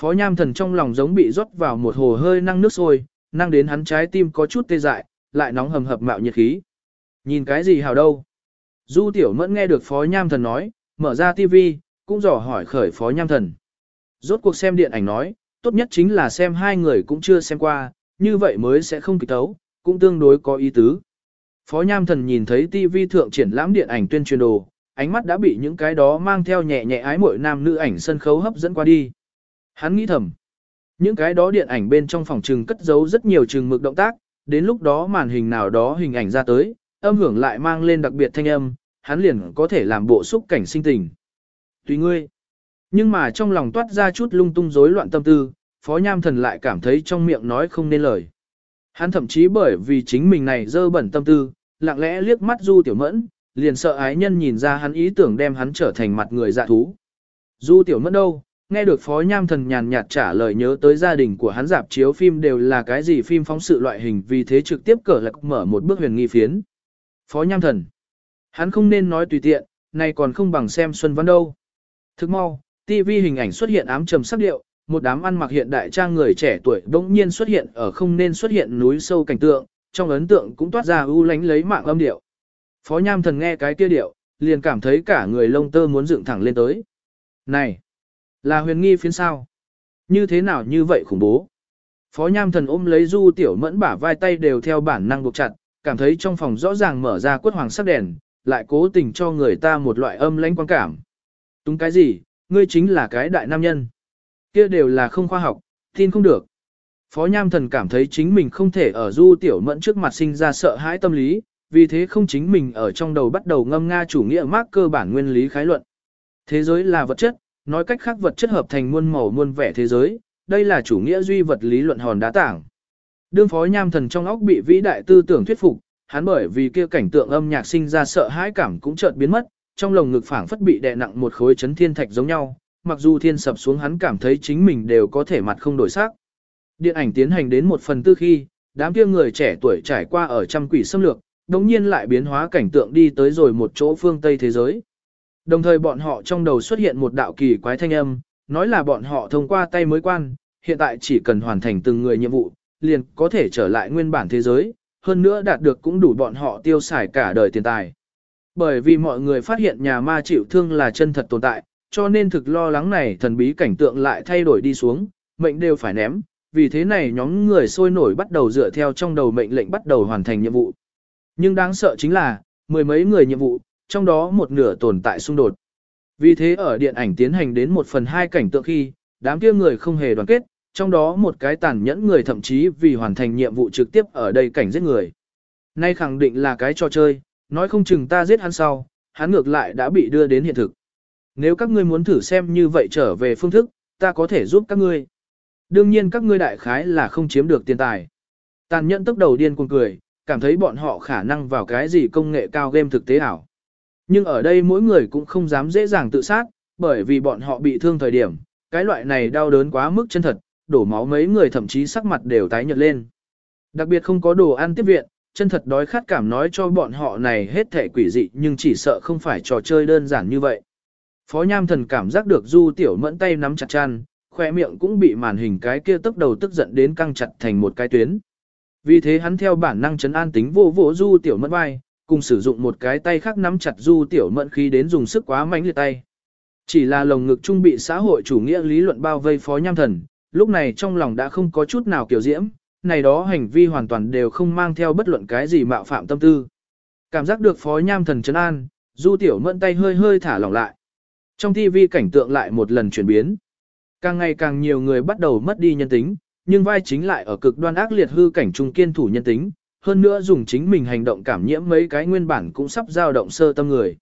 Speaker 1: Phó Nham Thần trong lòng giống bị rót vào một hồ hơi năng nước sôi, năng đến hắn trái tim có chút tê dại, lại nóng hầm hập mạo nhiệt khí. Nhìn cái gì hào đâu? Du Tiểu Mẫn nghe được Phó Nham Thần nói, mở ra TV, cũng dò hỏi khởi Phó Nham Thần. Rốt cuộc xem điện ảnh nói, tốt nhất chính là xem hai người cũng chưa xem qua, như vậy mới sẽ không kịch tấu, cũng tương đối có ý tứ. Phó Nham Thần nhìn thấy TV thượng triển lãm điện ảnh tuyên truyền đồ, ánh mắt đã bị những cái đó mang theo nhẹ nhẹ ái mỗi nam nữ ảnh sân khấu hấp dẫn qua đi. Hắn nghĩ thầm, những cái đó điện ảnh bên trong phòng trừng cất giấu rất nhiều trừng mực động tác, đến lúc đó màn hình nào đó hình ảnh ra tới, âm hưởng lại mang lên đặc biệt thanh âm, hắn liền có thể làm bộ xúc cảnh sinh tình. Tùy ngươi. Nhưng mà trong lòng toát ra chút lung tung rối loạn tâm tư, Phó Nham Thần lại cảm thấy trong miệng nói không nên lời. Hắn thậm chí bởi vì chính mình này dơ bẩn tâm tư, lặng lẽ liếc mắt Du Tiểu Mẫn, liền sợ ái nhân nhìn ra hắn ý tưởng đem hắn trở thành mặt người dạ thú. Du Tiểu Mẫn đâu, nghe được Phó Nham Thần nhàn nhạt trả lời nhớ tới gia đình của hắn dạp chiếu phim đều là cái gì phim phóng sự loại hình vì thế trực tiếp cờ lạc mở một bước huyền nghi phiến. Phó Nham Thần, hắn không nên nói tùy tiện, này còn không bằng xem Xuân Văn đâu. Thức mau, TV hình ảnh xuất hiện ám trầm sắc điệu, một đám ăn mặc hiện đại trang người trẻ tuổi bỗng nhiên xuất hiện ở không nên xuất hiện núi sâu cảnh tượng, trong ấn tượng cũng toát ra ưu lánh lấy mạng âm điệu. Phó Nham Thần nghe cái kia điệu, liền cảm thấy cả người lông tơ muốn dựng thẳng lên tới. Này, là huyền nghi phiến sao? Như thế nào như vậy khủng bố? Phó Nham Thần ôm lấy Du Tiểu Mẫn bả vai tay đều theo bản năng buộc chặt, cảm thấy trong phòng rõ ràng mở ra quất hoàng sắc đèn, lại cố tình cho người ta một loại âm lãnh quan cảm. Túng cái gì, ngươi chính là cái đại nam nhân. Kia đều là không khoa học, tin không được. Phó Nham Thần cảm thấy chính mình không thể ở Du Tiểu Mẫn trước mặt sinh ra sợ hãi tâm lý, vì thế không chính mình ở trong đầu bắt đầu ngâm nga chủ nghĩa mác cơ bản nguyên lý khái luận. Thế giới là vật chất, nói cách khác vật chất hợp thành muôn màu muôn vẻ thế giới, đây là chủ nghĩa duy vật lý luận hòn đá tảng. Đương phó nham thần trong óc bị vĩ đại tư tưởng thuyết phục, hắn bởi vì kia cảnh tượng âm nhạc sinh ra sợ hãi cảm cũng chợt biến mất, trong lồng ngực phảng phất bị đè nặng một khối chấn thiên thạch giống nhau, mặc dù thiên sập xuống hắn cảm thấy chính mình đều có thể mặt không đổi sắc. Điện ảnh tiến hành đến một phần tư khi, đám kia người trẻ tuổi trải qua ở trăm quỷ xâm lược, đồng nhiên lại biến hóa cảnh tượng đi tới rồi một chỗ phương Tây thế giới. Đồng thời bọn họ trong đầu xuất hiện một đạo kỳ quái thanh âm, nói là bọn họ thông qua tay mới quan, hiện tại chỉ cần hoàn thành từng người nhiệm vụ, liền có thể trở lại nguyên bản thế giới, hơn nữa đạt được cũng đủ bọn họ tiêu xài cả đời tiền tài. Bởi vì mọi người phát hiện nhà ma chịu thương là chân thật tồn tại, cho nên thực lo lắng này thần bí cảnh tượng lại thay đổi đi xuống, mệnh đều phải ném, vì thế này nhóm người sôi nổi bắt đầu dựa theo trong đầu mệnh lệnh bắt đầu hoàn thành nhiệm vụ. Nhưng đáng sợ chính là, mười mấy người nhiệm vụ, trong đó một nửa tồn tại xung đột. Vì thế ở điện ảnh tiến hành đến một phần hai cảnh tượng khi, đám kia người không hề đoàn kết, trong đó một cái tàn nhẫn người thậm chí vì hoàn thành nhiệm vụ trực tiếp ở đây cảnh giết người. Nay khẳng định là cái trò chơi, nói không chừng ta giết hắn sau, hắn ngược lại đã bị đưa đến hiện thực. Nếu các ngươi muốn thử xem như vậy trở về phương thức, ta có thể giúp các ngươi. Đương nhiên các ngươi đại khái là không chiếm được tiền tài. Tàn nhẫn tức đầu điên cuồng cười, cảm thấy bọn họ khả năng vào cái gì công nghệ cao game thực tế ảo. Nhưng ở đây mỗi người cũng không dám dễ dàng tự sát, bởi vì bọn họ bị thương thời điểm, cái loại này đau đớn quá mức chân thật, đổ máu mấy người thậm chí sắc mặt đều tái nhợt lên. Đặc biệt không có đồ ăn tiếp viện, chân thật đói khát cảm nói cho bọn họ này hết thể quỷ dị nhưng chỉ sợ không phải trò chơi đơn giản như vậy. Phó Nham Thần cảm giác được Du Tiểu Mẫn tay nắm chặt chăn, khoe miệng cũng bị màn hình cái kia tức đầu tức giận đến căng chặt thành một cái tuyến. Vì thế hắn theo bản năng chấn an tính vô vỗ Du Tiểu Mẫn vai, cùng sử dụng một cái tay khác nắm chặt Du Tiểu Mẫn khi đến dùng sức quá mạnh liệt tay. Chỉ là lồng ngực trung bị xã hội chủ nghĩa lý luận bao vây Phó Nham Thần, lúc này trong lòng đã không có chút nào kiểu diễm, này đó hành vi hoàn toàn đều không mang theo bất luận cái gì mạo phạm tâm tư. Cảm giác được Phó Nham Thần chấn an, Du Tiểu Mẫn tay hơi hơi thả lỏng lại. Trong TV cảnh tượng lại một lần chuyển biến. Càng ngày càng nhiều người bắt đầu mất đi nhân tính, nhưng vai chính lại ở cực đoan ác liệt hư cảnh trung kiên thủ nhân tính, hơn nữa dùng chính mình hành động cảm nhiễm mấy cái nguyên bản cũng sắp dao động sơ tâm người.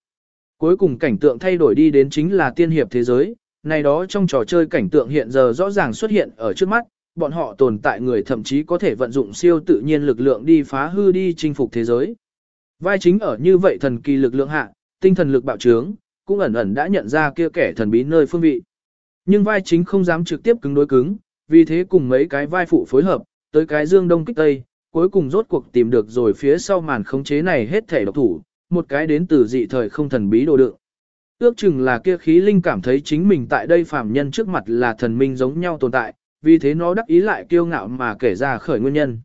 Speaker 1: Cuối cùng cảnh tượng thay đổi đi đến chính là tiên hiệp thế giới, này đó trong trò chơi cảnh tượng hiện giờ rõ ràng xuất hiện ở trước mắt, bọn họ tồn tại người thậm chí có thể vận dụng siêu tự nhiên lực lượng đi phá hư đi chinh phục thế giới. Vai chính ở như vậy thần kỳ lực lượng hạ, tinh thần lực bạo trướng, cũng ẩn ẩn đã nhận ra kia kẻ thần bí nơi phương vị. Nhưng vai chính không dám trực tiếp cứng đối cứng, vì thế cùng mấy cái vai phụ phối hợp, tới cái dương đông kích tây, cuối cùng rốt cuộc tìm được rồi phía sau màn khống chế này hết thể độc thủ, một cái đến từ dị thời không thần bí đồ đựng. Ước chừng là kia khí linh cảm thấy chính mình tại đây phàm nhân trước mặt là thần minh giống nhau tồn tại, vì thế nó đắc ý lại kiêu ngạo mà kể ra khởi nguyên nhân.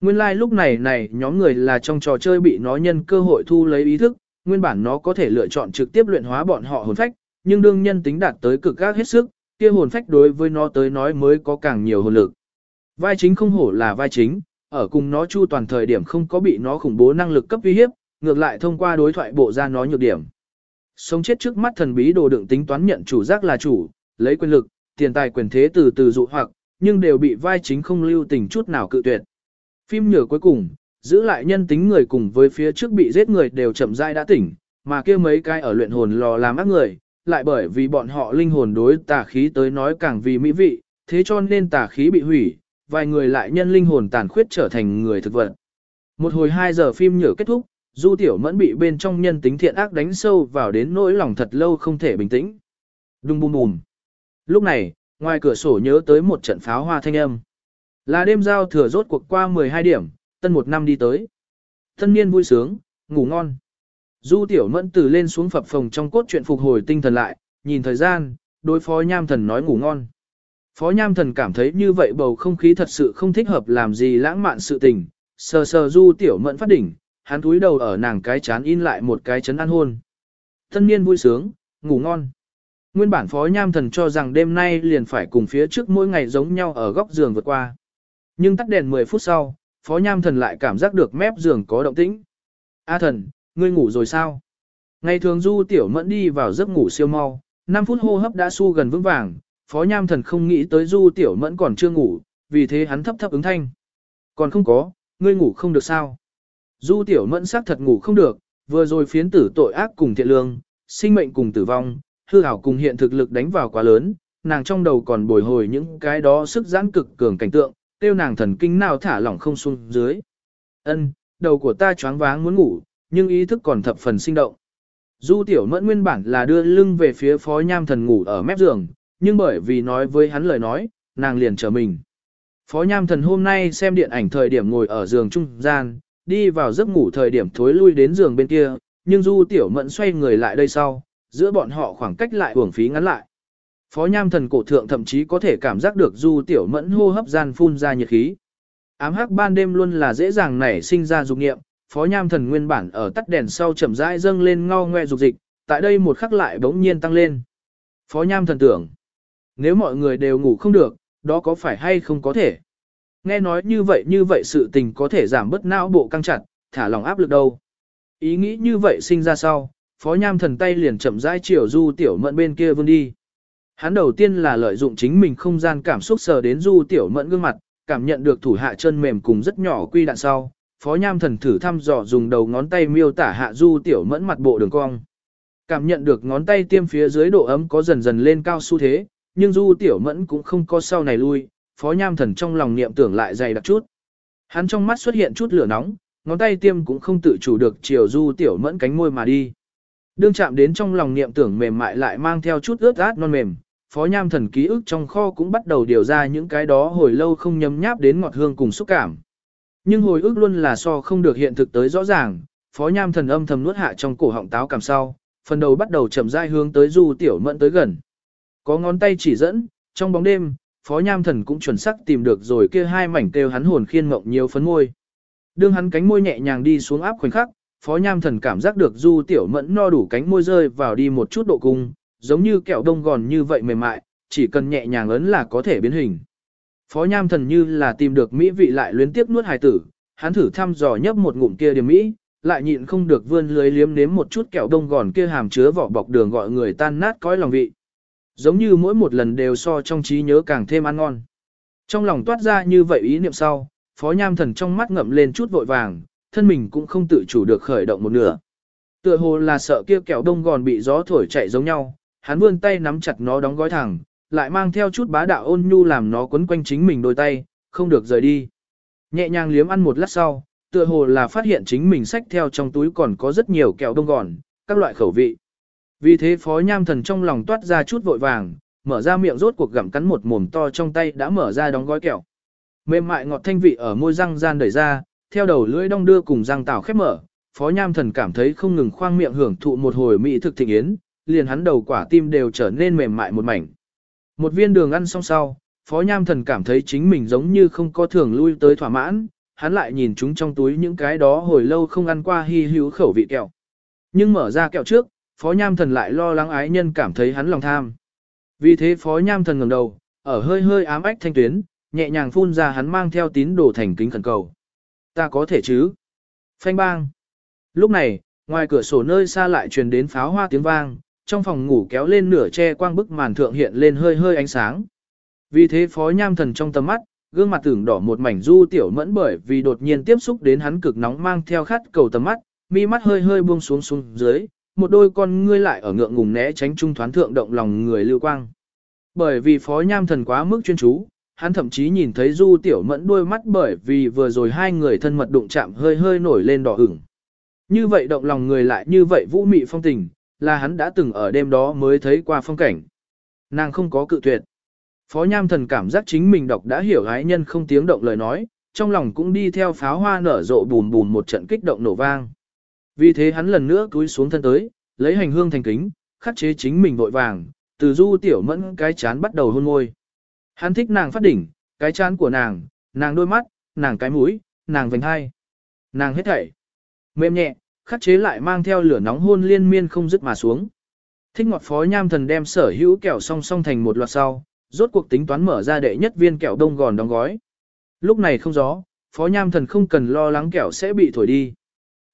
Speaker 1: Nguyên lai like lúc này này nhóm người là trong trò chơi bị nó nhân cơ hội thu lấy ý thức, nguyên bản nó có thể lựa chọn trực tiếp luyện hóa bọn họ hồn phách, nhưng đương nhân tính đạt tới cực gác hết sức, kia hồn phách đối với nó tới nói mới có càng nhiều hồn lực. Vai chính không hổ là vai chính, ở cùng nó chu toàn thời điểm không có bị nó khủng bố năng lực cấp uy hiếp, ngược lại thông qua đối thoại bộ ra nó nhược điểm. Sống chết trước mắt thần bí đồ đựng tính toán nhận chủ giác là chủ, lấy quyền lực, tiền tài quyền thế từ từ dụ hoặc, nhưng đều bị vai chính không lưu tình chút nào cự tuyệt. Phim nhở cuối cùng, giữ lại nhân tính người cùng với phía trước bị giết người đều chậm rãi đã tỉnh, mà kia mấy cái ở luyện hồn lò làm ác người, lại bởi vì bọn họ linh hồn đối tà khí tới nói càng vì mỹ vị, thế cho nên tà khí bị hủy, vài người lại nhân linh hồn tàn khuyết trở thành người thực vật. Một hồi 2 giờ phim nhở kết thúc, Du Tiểu Mẫn bị bên trong nhân tính thiện ác đánh sâu vào đến nỗi lòng thật lâu không thể bình tĩnh. Đùng bùm bùm. Lúc này, ngoài cửa sổ nhớ tới một trận pháo hoa thanh âm. Là đêm giao thừa rốt cuộc qua 12 điểm, tân một năm đi tới. thân niên vui sướng, ngủ ngon. Du Tiểu Mẫn từ lên xuống phập phòng trong cốt chuyện phục hồi tinh thần lại, nhìn thời gian, đối phó nham thần nói ngủ ngon. Phó nham thần cảm thấy như vậy bầu không khí thật sự không thích hợp làm gì lãng mạn sự tình, sờ sờ Du Tiểu Mẫn phát đỉnh, hắn túi đầu ở nàng cái chán in lại một cái chấn an hôn. Thân niên vui sướng, ngủ ngon. Nguyên bản phó nham thần cho rằng đêm nay liền phải cùng phía trước mỗi ngày giống nhau ở góc giường vượt qua. Nhưng tắt đèn 10 phút sau, phó nham thần lại cảm giác được mép giường có động tĩnh. A thần, ngươi ngủ rồi sao? Ngày thường du tiểu mẫn đi vào giấc ngủ siêu mau, 5 phút hô hấp đã su gần vững vàng, phó nham thần không nghĩ tới du tiểu mẫn còn chưa ngủ, vì thế hắn thấp thấp ứng thanh. Còn không có, ngươi ngủ không được sao? Du tiểu mẫn xác thật ngủ không được, vừa rồi phiến tử tội ác cùng thiện lương, sinh mệnh cùng tử vong, hư ảo cùng hiện thực lực đánh vào quá lớn, nàng trong đầu còn bồi hồi những cái đó sức giãn cực cường cảnh tượng, tiêu nàng thần kinh nào thả lỏng không xuống dưới. Ân, đầu của ta choáng váng muốn ngủ, nhưng ý thức còn thập phần sinh động. Du tiểu mẫn nguyên bản là đưa lưng về phía phó nham thần ngủ ở mép giường, nhưng bởi vì nói với hắn lời nói, nàng liền trở mình. Phó nham thần hôm nay xem điện ảnh thời điểm ngồi ở giường trung gian, đi vào giấc ngủ thời điểm thối lui đến giường bên kia, nhưng du tiểu mẫn xoay người lại đây sau, giữa bọn họ khoảng cách lại uổng phí ngắn lại. Phó nham thần cổ thượng thậm chí có thể cảm giác được du tiểu mẫn hô hấp gian phun ra nhiệt khí. Ám hắc ban đêm luôn là dễ dàng nảy sinh ra dục nghiệm, phó nham thần nguyên bản ở tắt đèn sau chậm rãi dâng lên ngao ngoe dục dịch, tại đây một khắc lại bỗng nhiên tăng lên. Phó nham thần tưởng, nếu mọi người đều ngủ không được, đó có phải hay không có thể? Nghe nói như vậy như vậy sự tình có thể giảm bớt não bộ căng chặt, thả lòng áp lực đâu. Ý nghĩ như vậy sinh ra sau, phó nham thần tay liền chậm rãi chiều du tiểu mẫn bên kia vươn đi. Hắn đầu tiên là lợi dụng chính mình không gian cảm xúc sờ đến du tiểu mẫn gương mặt, cảm nhận được thủ hạ chân mềm cùng rất nhỏ quy đạn sau. Phó nham thần thử thăm dò dùng đầu ngón tay miêu tả hạ du tiểu mẫn mặt bộ đường cong. Cảm nhận được ngón tay tiêm phía dưới độ ấm có dần dần lên cao xu thế, nhưng du tiểu mẫn cũng không có sau này lui, phó nham thần trong lòng niệm tưởng lại dày đặc chút. Hắn trong mắt xuất hiện chút lửa nóng, ngón tay tiêm cũng không tự chủ được chiều du tiểu mẫn cánh môi mà đi. Đương chạm đến trong lòng niệm tưởng mềm mại lại mang theo chút ướt át non mềm, phó nham thần ký ức trong kho cũng bắt đầu điều ra những cái đó hồi lâu không nhấm nháp đến ngọt hương cùng xúc cảm. Nhưng hồi ức luôn là so không được hiện thực tới rõ ràng, phó nham thần âm thầm nuốt hạ trong cổ họng táo cảm sau, phần đầu bắt đầu chậm rãi hướng tới du tiểu mẫn tới gần. Có ngón tay chỉ dẫn, trong bóng đêm, phó nham thần cũng chuẩn xác tìm được rồi kia hai mảnh kêu hắn hồn khiên mộng nhiều phấn môi. Đương hắn cánh môi nhẹ nhàng đi xuống áp khoảnh khắc, phó nham thần cảm giác được du tiểu mẫn no đủ cánh môi rơi vào đi một chút độ cung, giống như kẹo đông gòn như vậy mềm mại, chỉ cần nhẹ nhàng ấn là có thể biến hình. Phó nham thần như là tìm được mỹ vị lại luyến tiếp nuốt hài tử, hắn thử thăm dò nhấp một ngụm kia điểm mỹ, lại nhịn không được vươn lưới liếm nếm một chút kẹo đông gòn kia hàm chứa vỏ bọc đường gọi người tan nát cõi lòng vị. Giống như mỗi một lần đều so trong trí nhớ càng thêm ăn ngon. Trong lòng toát ra như vậy ý niệm sau, phó nham thần trong mắt ngậm lên chút vội vàng, thân mình cũng không tự chủ được khởi động một nửa. Tựa hồ là sợ kia kẹo đông gòn bị gió thổi chạy giống nhau, hắn vươn tay nắm chặt nó đóng gói thẳng, lại mang theo chút bá đạo ôn nhu làm nó quấn quanh chính mình đôi tay, không được rời đi. Nhẹ nhàng liếm ăn một lát sau, tựa hồ là phát hiện chính mình xách theo trong túi còn có rất nhiều kẹo đông gòn, các loại khẩu vị. Vì thế phó nham thần trong lòng toát ra chút vội vàng, mở ra miệng rốt cuộc gặm cắn một mồm to trong tay đã mở ra đóng gói kẹo. Mềm mại ngọt thanh vị ở môi răng gian đẩy ra, theo đầu lưỡi đong đưa cùng răng tảo khép mở, phó nham thần cảm thấy không ngừng khoang miệng hưởng thụ một hồi mỹ thực thịnh yến, liền hắn đầu quả tim đều trở nên mềm mại một mảnh. Một viên đường ăn xong sau, phó nham thần cảm thấy chính mình giống như không có thường lui tới thỏa mãn, hắn lại nhìn chúng trong túi những cái đó hồi lâu không ăn qua hy hữu khẩu vị kẹo. Nhưng mở ra kẹo trước, phó nham thần lại lo lắng ái nhân cảm thấy hắn lòng tham. Vì thế phó nham thần ngẩng đầu, ở hơi hơi ám ách thanh tuyến, nhẹ nhàng phun ra hắn mang theo tín đồ thành kính khẩn cầu. Ta có thể chứ? Phanh bang. Lúc này, ngoài cửa sổ nơi xa lại truyền đến pháo hoa tiếng vang, trong phòng ngủ kéo lên nửa che quang bức màn thượng hiện lên hơi hơi ánh sáng. Vì thế phó nham thần trong tầm mắt, gương mặt tưởng đỏ một mảnh du tiểu mẫn bởi vì đột nhiên tiếp xúc đến hắn cực nóng mang theo khát cầu tầm mắt, mi mắt hơi hơi buông xuống xuống dưới, một đôi con ngươi lại ở ngượng ngùng né tránh trung thoán thượng động lòng người lưu quang. Bởi vì phó nham thần quá mức chuyên chú, hắn thậm chí nhìn thấy du tiểu mẫn đôi mắt bởi vì vừa rồi hai người thân mật đụng chạm hơi hơi nổi lên đỏ ửng. Như vậy động lòng người lại như vậy vũ mị phong tình, là hắn đã từng ở đêm đó mới thấy qua phong cảnh. Nàng không có cự tuyệt. Phó Nham Thần cảm giác chính mình đọc đã hiểu gái nhân không tiếng động lời nói, trong lòng cũng đi theo pháo hoa nở rộ bùm bùm một trận kích động nổ vang. Vì thế hắn lần nữa cúi xuống thân tới, lấy hành hương thành kính, khắc chế chính mình vội vàng, từ du tiểu mẫn cái chán bắt đầu hôn môi. Hắn thích nàng phát đỉnh, cái chán của nàng, nàng đôi mắt, nàng cái mũi, nàng vành hai, nàng hết thảy. Mềm nhẹ, khắc chế lại mang theo lửa nóng hôn liên miên không dứt mà xuống. Thích ngọt phó nham thần đem sở hữu kẹo song song thành một loạt sau, rốt cuộc tính toán mở ra đệ nhất viên kẹo đông gòn đóng gói. Lúc này không gió, phó nham thần không cần lo lắng kẹo sẽ bị thổi đi.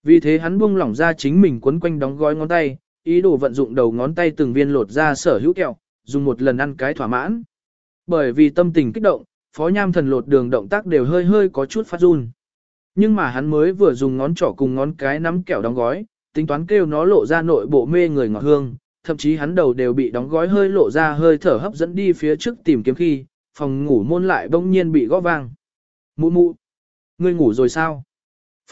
Speaker 1: Vì thế hắn buông lỏng ra chính mình quấn quanh đóng gói ngón tay, ý đồ vận dụng đầu ngón tay từng viên lột ra sở hữu kẹo, dùng một lần ăn cái thỏa mãn. Bởi vì tâm tình kích động, phó nham thần lột đường động tác đều hơi hơi có chút phát run. Nhưng mà hắn mới vừa dùng ngón trỏ cùng ngón cái nắm kẹo đóng gói, tính toán kêu nó lộ ra nội bộ mê người ngọt hương, thậm chí hắn đầu đều bị đóng gói hơi lộ ra hơi thở hấp dẫn đi phía trước tìm kiếm khi, phòng ngủ môn lại bỗng nhiên bị gõ vang. Mụ mụ, ngươi ngủ rồi sao?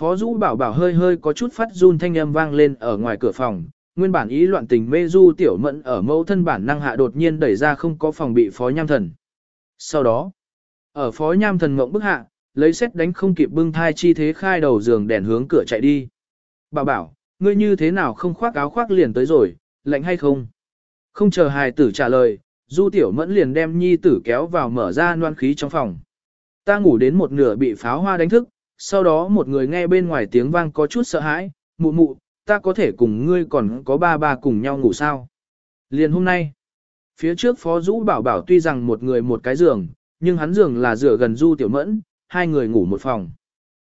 Speaker 1: Phó Dũ bảo bảo hơi hơi có chút phát run thanh âm vang lên ở ngoài cửa phòng, nguyên bản ý loạn tình mê du tiểu mẫn ở mẫu thân bản năng hạ đột nhiên đẩy ra không có phòng bị phó nham thần. Sau đó, ở phó nham thần ngộng bức hạ, lấy xét đánh không kịp bưng thai chi thế khai đầu giường đèn hướng cửa chạy đi. Bảo bảo, ngươi như thế nào không khoác áo khoác liền tới rồi, lạnh hay không? Không chờ hài tử trả lời, du tiểu mẫn liền đem nhi tử kéo vào mở ra noan khí trong phòng. Ta ngủ đến một nửa bị pháo hoa đánh thức, sau đó một người nghe bên ngoài tiếng vang có chút sợ hãi, mụ mụ, ta có thể cùng ngươi còn có ba ba cùng nhau ngủ sao? Liền hôm nay, phía trước phó rũ bảo bảo tuy rằng một người một cái giường, nhưng hắn giường là rửa gần du tiểu mẫn, hai người ngủ một phòng.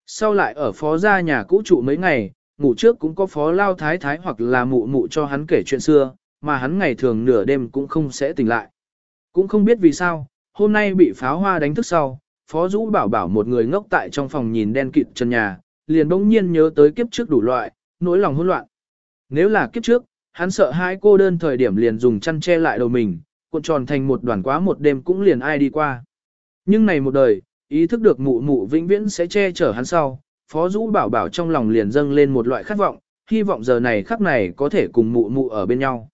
Speaker 1: Sau lại ở phó gia nhà cũ trụ mấy ngày, ngủ trước cũng có phó lao thái thái hoặc là mụ mụ cho hắn kể chuyện xưa, mà hắn ngày thường nửa đêm cũng không sẽ tỉnh lại. Cũng không biết vì sao, hôm nay bị pháo hoa đánh thức sau, phó Dũ bảo bảo một người ngốc tại trong phòng nhìn đen kịt chân nhà, liền bỗng nhiên nhớ tới kiếp trước đủ loại, nỗi lòng hỗn loạn. Nếu là kiếp trước, hắn sợ hai cô đơn thời điểm liền dùng chăn che lại đầu mình, cuộn tròn thành một đoàn quá một đêm cũng liền ai đi qua. Nhưng này một đời, ý thức được mụ mụ vĩnh viễn sẽ che chở hắn sau, Phó Dũ bảo bảo trong lòng liền dâng lên một loại khát vọng, hy vọng giờ này khắc này có thể cùng mụ mụ ở bên nhau.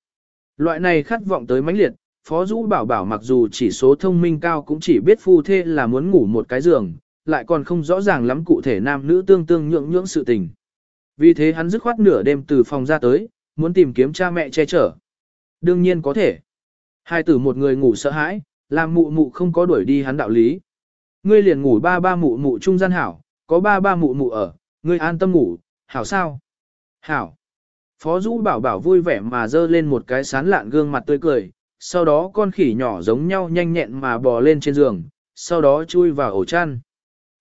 Speaker 1: Loại này khát vọng tới mãnh liệt, Phó Dũ bảo bảo mặc dù chỉ số thông minh cao cũng chỉ biết phu thê là muốn ngủ một cái giường, lại còn không rõ ràng lắm cụ thể nam nữ tương tương nhượng nhượng sự tình. Vì thế hắn dứt khoát nửa đêm từ phòng ra tới, muốn tìm kiếm cha mẹ che chở. Đương nhiên có thể. Hai tử một người ngủ sợ hãi, làm mụ mụ không có đuổi đi hắn đạo lý. Ngươi liền ngủ ba ba mụ mụ trung gian hảo, có ba ba mụ mụ ở, ngươi an tâm ngủ, hảo sao? Hảo. Phó Dũ bảo bảo vui vẻ mà dơ lên một cái sán lạn gương mặt tươi cười, sau đó con khỉ nhỏ giống nhau nhanh nhẹn mà bò lên trên giường, sau đó chui vào ổ chăn.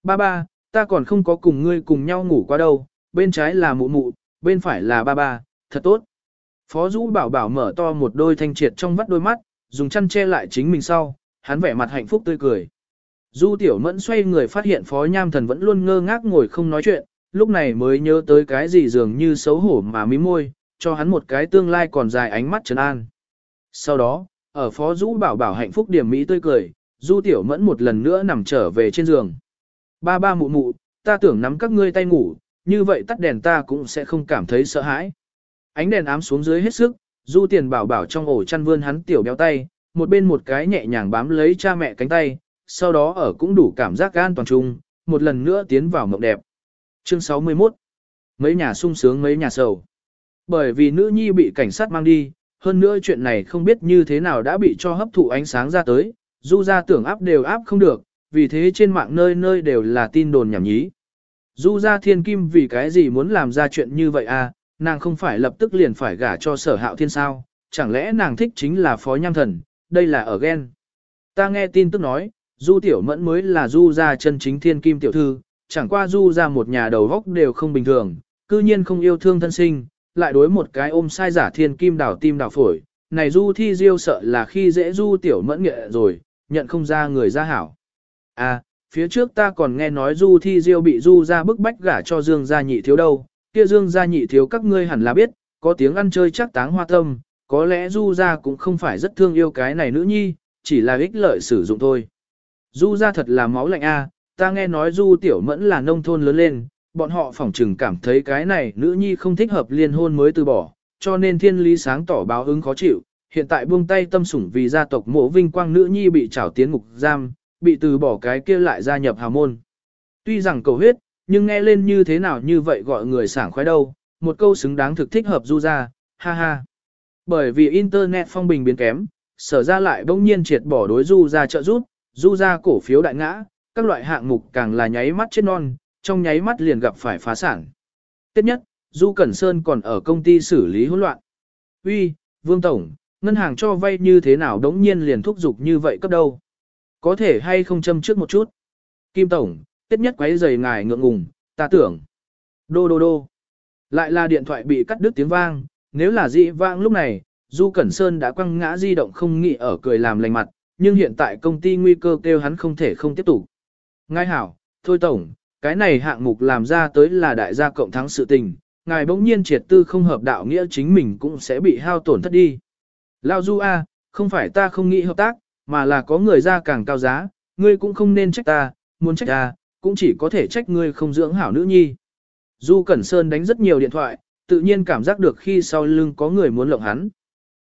Speaker 1: Ba ba, ta còn không có cùng ngươi cùng nhau ngủ qua đâu, bên trái là mụ mụ, bên phải là ba ba, thật tốt. Phó Dũ bảo bảo mở to một đôi thanh triệt trong vắt đôi mắt, dùng chăn che lại chính mình sau, hắn vẻ mặt hạnh phúc tươi cười. Du Tiểu Mẫn xoay người phát hiện Phó Nham Thần vẫn luôn ngơ ngác ngồi không nói chuyện, lúc này mới nhớ tới cái gì dường như xấu hổ mà mím môi, cho hắn một cái tương lai còn dài ánh mắt trấn an. Sau đó, ở Phó rũ bảo bảo hạnh phúc điểm mỹ tươi cười, Du Tiểu Mẫn một lần nữa nằm trở về trên giường. Ba ba mụ mụ, ta tưởng nắm các ngươi tay ngủ, như vậy tắt đèn ta cũng sẽ không cảm thấy sợ hãi. Ánh đèn ám xuống dưới hết sức, Du Tiền bảo bảo trong ổ chăn vươn hắn tiểu béo tay, một bên một cái nhẹ nhàng bám lấy cha mẹ cánh tay, sau đó ở cũng đủ cảm giác an toàn chung, một lần nữa tiến vào mộng đẹp. Chương 61 Mấy nhà sung sướng mấy nhà sầu. Bởi vì nữ nhi bị cảnh sát mang đi, hơn nữa chuyện này không biết như thế nào đã bị cho hấp thụ ánh sáng ra tới, du ra tưởng áp đều áp không được, vì thế trên mạng nơi nơi đều là tin đồn nhảm nhí. Du ra thiên kim vì cái gì muốn làm ra chuyện như vậy à, nàng không phải lập tức liền phải gả cho sở hạo thiên sao, chẳng lẽ nàng thích chính là phó nham thần, đây là ở ghen. Ta nghe tin tức nói, du tiểu mẫn mới là du ra chân chính thiên kim tiểu thư, chẳng qua du ra một nhà đầu góc đều không bình thường, cư nhiên không yêu thương thân sinh, lại đối một cái ôm sai giả thiên kim đảo tim đảo phổi, này du thi diêu sợ là khi dễ du tiểu mẫn nghệ rồi, nhận không ra người ra hảo. À, phía trước ta còn nghe nói du thi diêu bị du ra bức bách gả cho dương gia nhị thiếu đâu, kia dương gia nhị thiếu các ngươi hẳn là biết, có tiếng ăn chơi chắc táng hoa tâm, có lẽ du ra cũng không phải rất thương yêu cái này nữ nhi, chỉ là ích lợi sử dụng thôi. Du ra thật là máu lạnh a, ta nghe nói du tiểu mẫn là nông thôn lớn lên, bọn họ phỏng chừng cảm thấy cái này nữ nhi không thích hợp liên hôn mới từ bỏ, cho nên thiên lý sáng tỏ báo ứng khó chịu, hiện tại buông tay tâm sủng vì gia tộc mộ vinh quang nữ nhi bị trảo tiến ngục giam, bị từ bỏ cái kia lại gia nhập hào môn. Tuy rằng cầu huyết, nhưng nghe lên như thế nào như vậy gọi người sảng khoái đâu, một câu xứng đáng thực thích hợp du ra, ha ha. Bởi vì Internet phong bình biến kém, sở ra lại bỗng nhiên triệt bỏ đối du ra trợ rút, du ra cổ phiếu đại ngã, các loại hạng mục càng là nháy mắt chết non, trong nháy mắt liền gặp phải phá sản. Tiếp nhất, Du Cẩn Sơn còn ở công ty xử lý hỗn loạn. Uy, Vương Tổng, ngân hàng cho vay như thế nào đống nhiên liền thúc giục như vậy cấp đâu? Có thể hay không châm trước một chút? Kim Tổng, tiết nhất quấy giày ngài ngượng ngùng, ta tưởng. Đô đô đô. Lại là điện thoại bị cắt đứt tiếng vang, nếu là dị vang lúc này, Du Cẩn Sơn đã quăng ngã di động không nghĩ ở cười làm lành mặt, nhưng hiện tại công ty nguy cơ kêu hắn không thể không tiếp tục. Ngài hảo, thôi tổng, cái này hạng mục làm ra tới là đại gia cộng thắng sự tình, ngài bỗng nhiên triệt tư không hợp đạo nghĩa chính mình cũng sẽ bị hao tổn thất đi. Lao Du A, không phải ta không nghĩ hợp tác, mà là có người ra càng cao giá, ngươi cũng không nên trách ta, muốn trách ta, cũng chỉ có thể trách ngươi không dưỡng hảo nữ nhi. Du Cẩn Sơn đánh rất nhiều điện thoại, tự nhiên cảm giác được khi sau lưng có người muốn lộng hắn.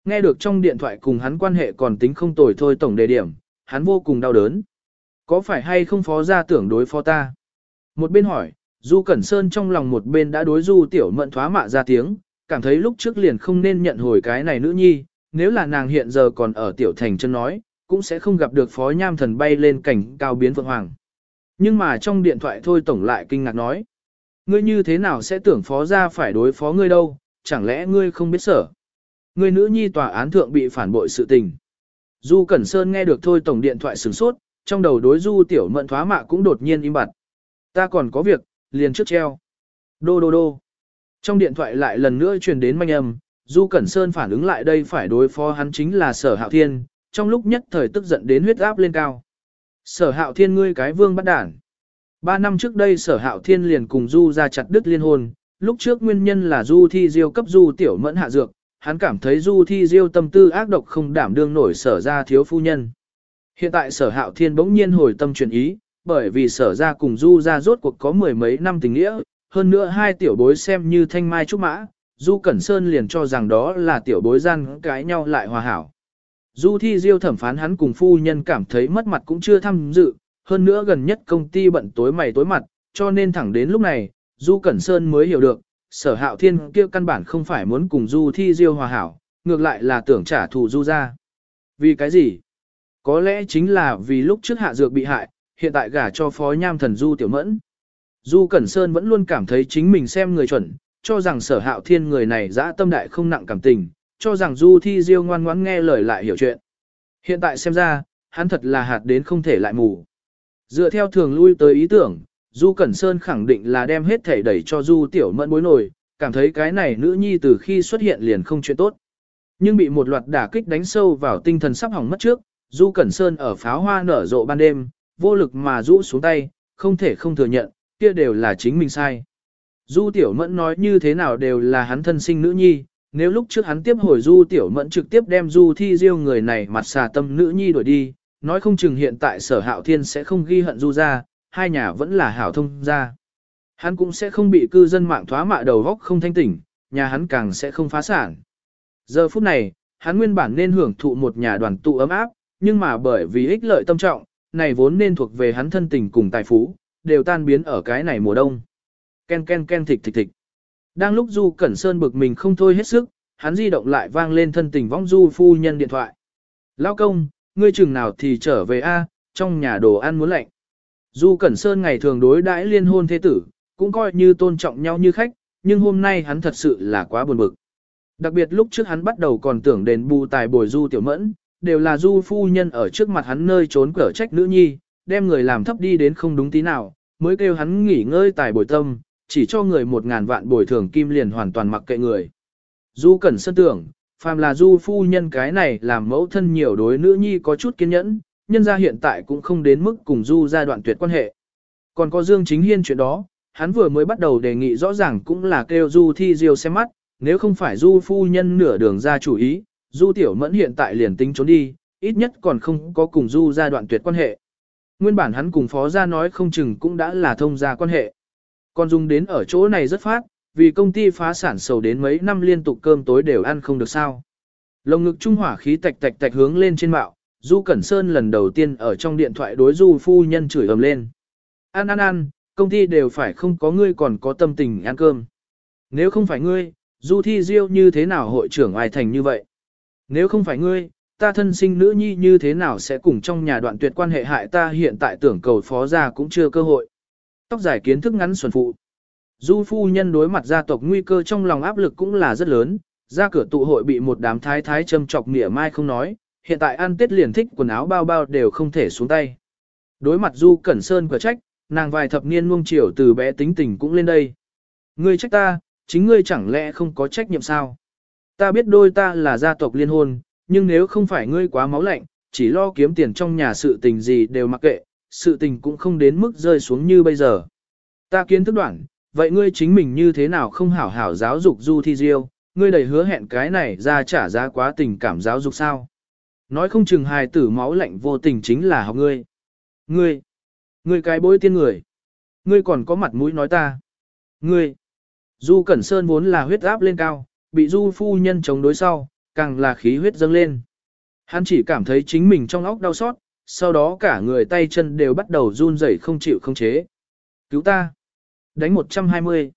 Speaker 1: Nghe được trong điện thoại cùng hắn quan hệ còn tính không tồi thôi tổng đề điểm, hắn vô cùng đau đớn. Có phải hay không phó ra tưởng đối phó ta? Một bên hỏi, Du Cẩn Sơn trong lòng một bên đã đối Du Tiểu Mận thoá mạ ra tiếng, cảm thấy lúc trước liền không nên nhận hồi cái này nữ nhi, nếu là nàng hiện giờ còn ở Tiểu Thành chân nói, cũng sẽ không gặp được phó nham thần bay lên cảnh cao biến vượng hoàng. Nhưng mà trong điện thoại thôi tổng lại kinh ngạc nói, ngươi như thế nào sẽ tưởng phó ra phải đối phó ngươi đâu, chẳng lẽ ngươi không biết sở. Ngươi nữ nhi tòa án thượng bị phản bội sự tình. Du Cẩn Sơn nghe được thôi tổng điện thoại sửng sốt, trong đầu đối Du Tiểu Mận thoá mạ cũng đột nhiên im bặt. Ta còn có việc, liền trước treo. Đô đô đô. Trong điện thoại lại lần nữa truyền đến manh âm, Du Cẩn Sơn phản ứng lại đây phải đối phó hắn chính là Sở Hạo Thiên, trong lúc nhất thời tức giận đến huyết áp lên cao. Sở Hạo Thiên ngươi cái vương bắt đản. Ba năm trước đây Sở Hạo Thiên liền cùng Du ra chặt đứt liên hôn, lúc trước nguyên nhân là Du thi diêu cấp Du tiểu mẫn hạ dược, hắn cảm thấy Du thi diêu tâm tư ác độc không đảm đương nổi sở ra thiếu phu nhân. Hiện tại Sở Hạo Thiên bỗng nhiên hồi tâm chuyển ý, bởi vì sở ra cùng du ra rốt cuộc có mười mấy năm tình nghĩa, hơn nữa hai tiểu bối xem như thanh mai trúc mã, du cẩn sơn liền cho rằng đó là tiểu bối gian cái nhau lại hòa hảo. Du thi diêu thẩm phán hắn cùng phu nhân cảm thấy mất mặt cũng chưa tham dự, hơn nữa gần nhất công ty bận tối mày tối mặt, cho nên thẳng đến lúc này, Du Cẩn Sơn mới hiểu được, sở hạo thiên kia căn bản không phải muốn cùng Du thi diêu hòa hảo, ngược lại là tưởng trả thù Du ra. Vì cái gì? Có lẽ chính là vì lúc trước hạ dược bị hại, hiện tại gả cho phó nham thần Du Tiểu Mẫn. Du Cẩn Sơn vẫn luôn cảm thấy chính mình xem người chuẩn, cho rằng sở hạo thiên người này dã tâm đại không nặng cảm tình, cho rằng Du Thi Diêu ngoan ngoãn nghe lời lại hiểu chuyện. Hiện tại xem ra, hắn thật là hạt đến không thể lại mù. Dựa theo thường lui tới ý tưởng, Du Cẩn Sơn khẳng định là đem hết thể đẩy cho Du Tiểu Mẫn bối nổi, cảm thấy cái này nữ nhi từ khi xuất hiện liền không chuyện tốt. Nhưng bị một loạt đả kích đánh sâu vào tinh thần sắp hỏng mất trước, Du Cẩn Sơn ở pháo hoa nở rộ ban đêm, vô lực mà rũ xuống tay, không thể không thừa nhận, kia đều là chính mình sai. Du Tiểu Mẫn nói như thế nào đều là hắn thân sinh nữ nhi, nếu lúc trước hắn tiếp hồi Du Tiểu Mẫn trực tiếp đem Du Thi Diêu người này mặt xà tâm nữ nhi đuổi đi, nói không chừng hiện tại sở hạo thiên sẽ không ghi hận Du ra, hai nhà vẫn là hảo thông ra. Hắn cũng sẽ không bị cư dân mạng thoá mạ đầu góc không thanh tỉnh, nhà hắn càng sẽ không phá sản. Giờ phút này, hắn nguyên bản nên hưởng thụ một nhà đoàn tụ ấm áp, nhưng mà bởi vì ích lợi tâm trọng, này vốn nên thuộc về hắn thân tình cùng tài phú, đều tan biến ở cái này mùa đông. Ken ken ken thịch thịch thịch. Đang lúc Du Cẩn Sơn bực mình không thôi hết sức, hắn di động lại vang lên thân tình vong Du phu nhân điện thoại. Lao công, ngươi chừng nào thì trở về a, trong nhà đồ ăn muốn lạnh. Du Cẩn Sơn ngày thường đối đãi liên hôn thế tử, cũng coi như tôn trọng nhau như khách, nhưng hôm nay hắn thật sự là quá buồn bực. Đặc biệt lúc trước hắn bắt đầu còn tưởng đền bù tài bồi Du Tiểu Mẫn, đều là Du phu nhân ở trước mặt hắn nơi trốn cở trách nữ nhi, đem người làm thấp đi đến không đúng tí nào, mới kêu hắn nghỉ ngơi tài bồi tâm, chỉ cho người một ngàn vạn bồi thường kim liền hoàn toàn mặc kệ người. Du Cẩn Sơn tưởng, phàm là Du phu nhân cái này làm mẫu thân nhiều đối nữ nhi có chút kiên nhẫn, nhân ra hiện tại cũng không đến mức cùng Du giai đoạn tuyệt quan hệ. Còn có Dương Chính Hiên chuyện đó, hắn vừa mới bắt đầu đề nghị rõ ràng cũng là kêu Du thi diêu xem mắt, nếu không phải Du phu nhân nửa đường ra chủ ý, Du tiểu mẫn hiện tại liền tính trốn đi, ít nhất còn không có cùng Du gia đoạn tuyệt quan hệ. Nguyên bản hắn cùng phó gia nói không chừng cũng đã là thông gia quan hệ. Còn dùng đến ở chỗ này rất phát, vì công ty phá sản sầu đến mấy năm liên tục cơm tối đều ăn không được sao. Lồng ngực trung hỏa khí tạch tạch tạch hướng lên trên mạo, Du Cẩn Sơn lần đầu tiên ở trong điện thoại đối Du phu nhân chửi ầm lên. Ăn ăn ăn, công ty đều phải không có ngươi còn có tâm tình ăn cơm. Nếu không phải ngươi, Du Thi Diêu như thế nào hội trưởng ai thành như vậy? Nếu không phải ngươi, ta thân sinh nữ nhi như thế nào sẽ cùng trong nhà đoạn tuyệt quan hệ hại ta hiện tại tưởng cầu phó gia cũng chưa cơ hội. Tóc dài kiến thức ngắn xuẩn phụ. Du phu nhân đối mặt gia tộc nguy cơ trong lòng áp lực cũng là rất lớn, ra cửa tụ hội bị một đám thái thái châm chọc mỉa mai không nói, hiện tại ăn tết liền thích quần áo bao bao đều không thể xuống tay. Đối mặt Du Cẩn Sơn quả trách, nàng vài thập niên nuông chiều từ bé tính tình cũng lên đây. Ngươi trách ta, chính ngươi chẳng lẽ không có trách nhiệm sao? Ta biết đôi ta là gia tộc liên hôn, nhưng nếu không phải ngươi quá máu lạnh, chỉ lo kiếm tiền trong nhà sự tình gì đều mặc kệ, sự tình cũng không đến mức rơi xuống như bây giờ. Ta kiến thức đoạn, vậy ngươi chính mình như thế nào không hảo hảo giáo dục Du Thi Diêu, ngươi đầy hứa hẹn cái này ra trả giá quá tình cảm giáo dục sao? Nói không chừng hài tử máu lạnh vô tình chính là học ngươi. Ngươi, ngươi cái bối tiên người. Ngươi còn có mặt mũi nói ta. Ngươi, Du Cẩn Sơn vốn là huyết áp lên cao, bị Du phu nhân chống đối sau, càng là khí huyết dâng lên. Hắn chỉ cảm thấy chính mình trong óc đau xót, sau đó cả người tay chân đều bắt đầu run rẩy không chịu không chế. Cứu ta! Đánh 120.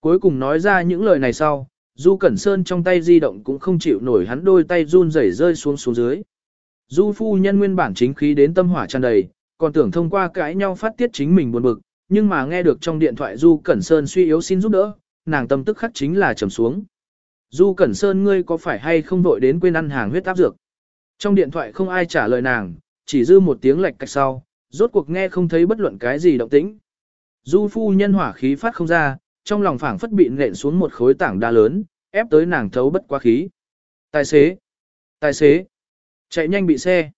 Speaker 1: Cuối cùng nói ra những lời này sau, Du Cẩn Sơn trong tay di động cũng không chịu nổi hắn đôi tay run rẩy rơi xuống xuống dưới. Du phu nhân nguyên bản chính khí đến tâm hỏa tràn đầy, còn tưởng thông qua cãi nhau phát tiết chính mình buồn bực, nhưng mà nghe được trong điện thoại Du Cẩn Sơn suy yếu xin giúp đỡ, nàng tâm tức khắc chính là trầm xuống. Du Cẩn Sơn ngươi có phải hay không vội đến quên ăn hàng huyết áp dược? Trong điện thoại không ai trả lời nàng, chỉ dư một tiếng lệch cách sau, rốt cuộc nghe không thấy bất luận cái gì động tĩnh. Du phu nhân hỏa khí phát không ra, trong lòng phảng phất bị nện xuống một khối tảng đa lớn, ép tới nàng thấu bất quá khí. Tài xế! Tài xế! Chạy nhanh bị xe!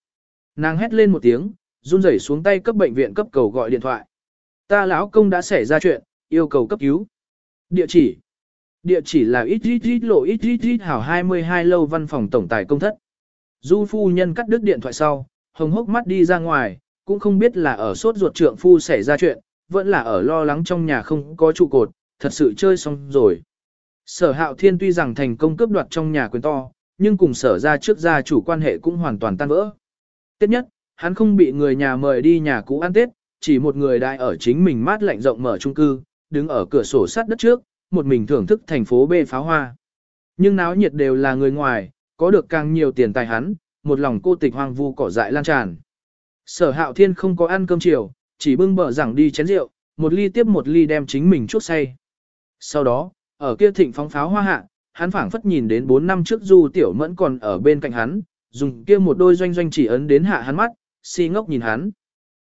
Speaker 1: Nàng hét lên một tiếng, run rẩy xuống tay cấp bệnh viện cấp cầu gọi điện thoại. Ta lão công đã xảy ra chuyện, yêu cầu cấp cứu. Địa chỉ. Địa chỉ là ít ít ít lộ ít ít ít hảo 22 lâu văn phòng tổng tài công thất. Du phu nhân cắt đứt điện thoại sau, hồng hốc mắt đi ra ngoài, cũng không biết là ở sốt ruột trượng phu xảy ra chuyện, vẫn là ở lo lắng trong nhà không có trụ cột, thật sự chơi xong rồi. Sở hạo thiên tuy rằng thành công cướp đoạt trong nhà quyền to, nhưng cùng sở ra trước gia chủ quan hệ cũng hoàn toàn tan vỡ. Tiếp nhất, hắn không bị người nhà mời đi nhà cũ ăn Tết, chỉ một người đại ở chính mình mát lạnh rộng mở trung cư, đứng ở cửa sổ sát đất trước, một mình thưởng thức thành phố bê pháo hoa. Nhưng náo nhiệt đều là người ngoài, có được càng nhiều tiền tài hắn, một lòng cô tịch hoang vu cỏ dại lan tràn. Sở hạo thiên không có ăn cơm chiều, chỉ bưng bờ rằng đi chén rượu, một ly tiếp một ly đem chính mình chuốc say. Sau đó, ở kia thịnh phóng pháo hoa hạ, hắn phảng phất nhìn đến 4 năm trước Du Tiểu Mẫn còn ở bên cạnh hắn, dùng kia một đôi doanh doanh chỉ ấn đến hạ hắn mắt, si ngốc nhìn hắn.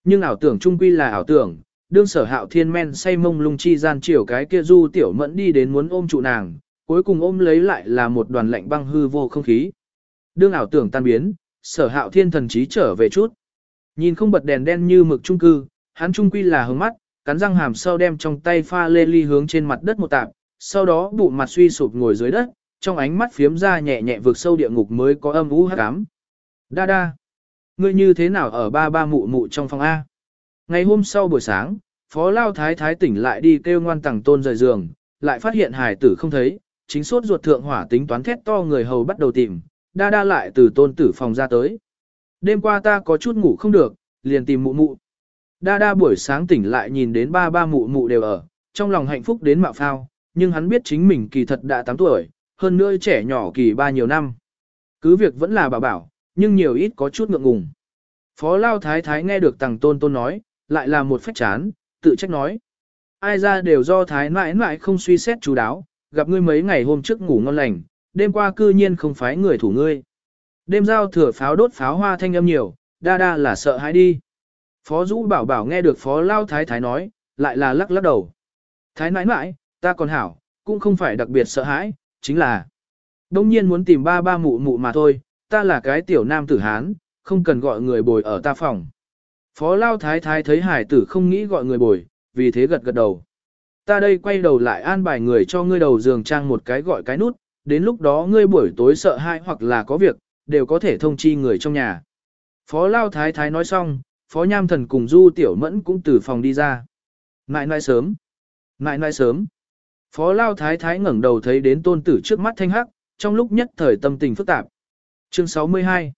Speaker 1: Nhưng ảo tưởng trung quy là ảo tưởng, đương sở hạo thiên men say mông lung chi gian chiều cái kia Du Tiểu Mẫn đi đến muốn ôm trụ nàng, cuối cùng ôm lấy lại là một đoàn lạnh băng hư vô không khí. Đương ảo tưởng tan biến, sở hạo thiên thần trí trở về chút. Nhìn không bật đèn đen như mực trung cư, hắn trung quy là hướng mắt, cắn răng hàm sau đem trong tay pha lê ly hướng trên mặt đất một tạp, sau đó bụng mặt suy sụp ngồi dưới đất, trong ánh mắt phiếm ra nhẹ nhẹ vượt sâu địa ngục mới có âm u hắc ám. Đa đa, ngươi như thế nào ở ba ba mụ mụ trong phòng A? Ngày hôm sau buổi sáng, Phó Lao Thái Thái tỉnh lại đi kêu ngoan tàng tôn rời giường, lại phát hiện Hải tử không thấy, chính sốt ruột thượng hỏa tính toán thét to người hầu bắt đầu tìm, đa đa lại từ tôn tử phòng ra tới. Đêm qua ta có chút ngủ không được, liền tìm mụ mụ. Đa đa buổi sáng tỉnh lại nhìn đến ba ba mụ mụ đều ở, trong lòng hạnh phúc đến mạo phao, nhưng hắn biết chính mình kỳ thật đã 8 tuổi, hơn nữa trẻ nhỏ kỳ ba nhiều năm. Cứ việc vẫn là bảo bảo, nhưng nhiều ít có chút ngượng ngùng. Phó Lao Thái Thái nghe được Tằng Tôn Tôn nói, lại là một phách chán, tự trách nói. Ai ra đều do Thái mãi mãi không suy xét chú đáo, gặp ngươi mấy ngày hôm trước ngủ ngon lành, đêm qua cư nhiên không phái người thủ ngươi. Đêm giao thừa pháo đốt pháo hoa thanh âm nhiều, đa đa là sợ hãi đi. Phó Dũ bảo bảo nghe được Phó Lao Thái Thái nói, lại là lắc lắc đầu. Thái nãi nãi, ta còn hảo, cũng không phải đặc biệt sợ hãi, chính là đông nhiên muốn tìm ba ba mụ mụ mà thôi, ta là cái tiểu nam tử Hán, không cần gọi người bồi ở ta phòng. Phó Lao Thái Thái thấy hải tử không nghĩ gọi người bồi, vì thế gật gật đầu. Ta đây quay đầu lại an bài người cho ngươi đầu giường trang một cái gọi cái nút, đến lúc đó ngươi buổi tối sợ hãi hoặc là có việc, đều có thể thông chi người trong nhà. Phó Lao Thái Thái nói xong, Phó Nham Thần cùng Du Tiểu Mẫn cũng từ phòng đi ra. Nại nại sớm. Nại nại sớm. Phó Lao Thái Thái ngẩng đầu thấy đến tôn tử trước mắt thanh hắc, trong lúc nhất thời tâm tình phức tạp. Chương 62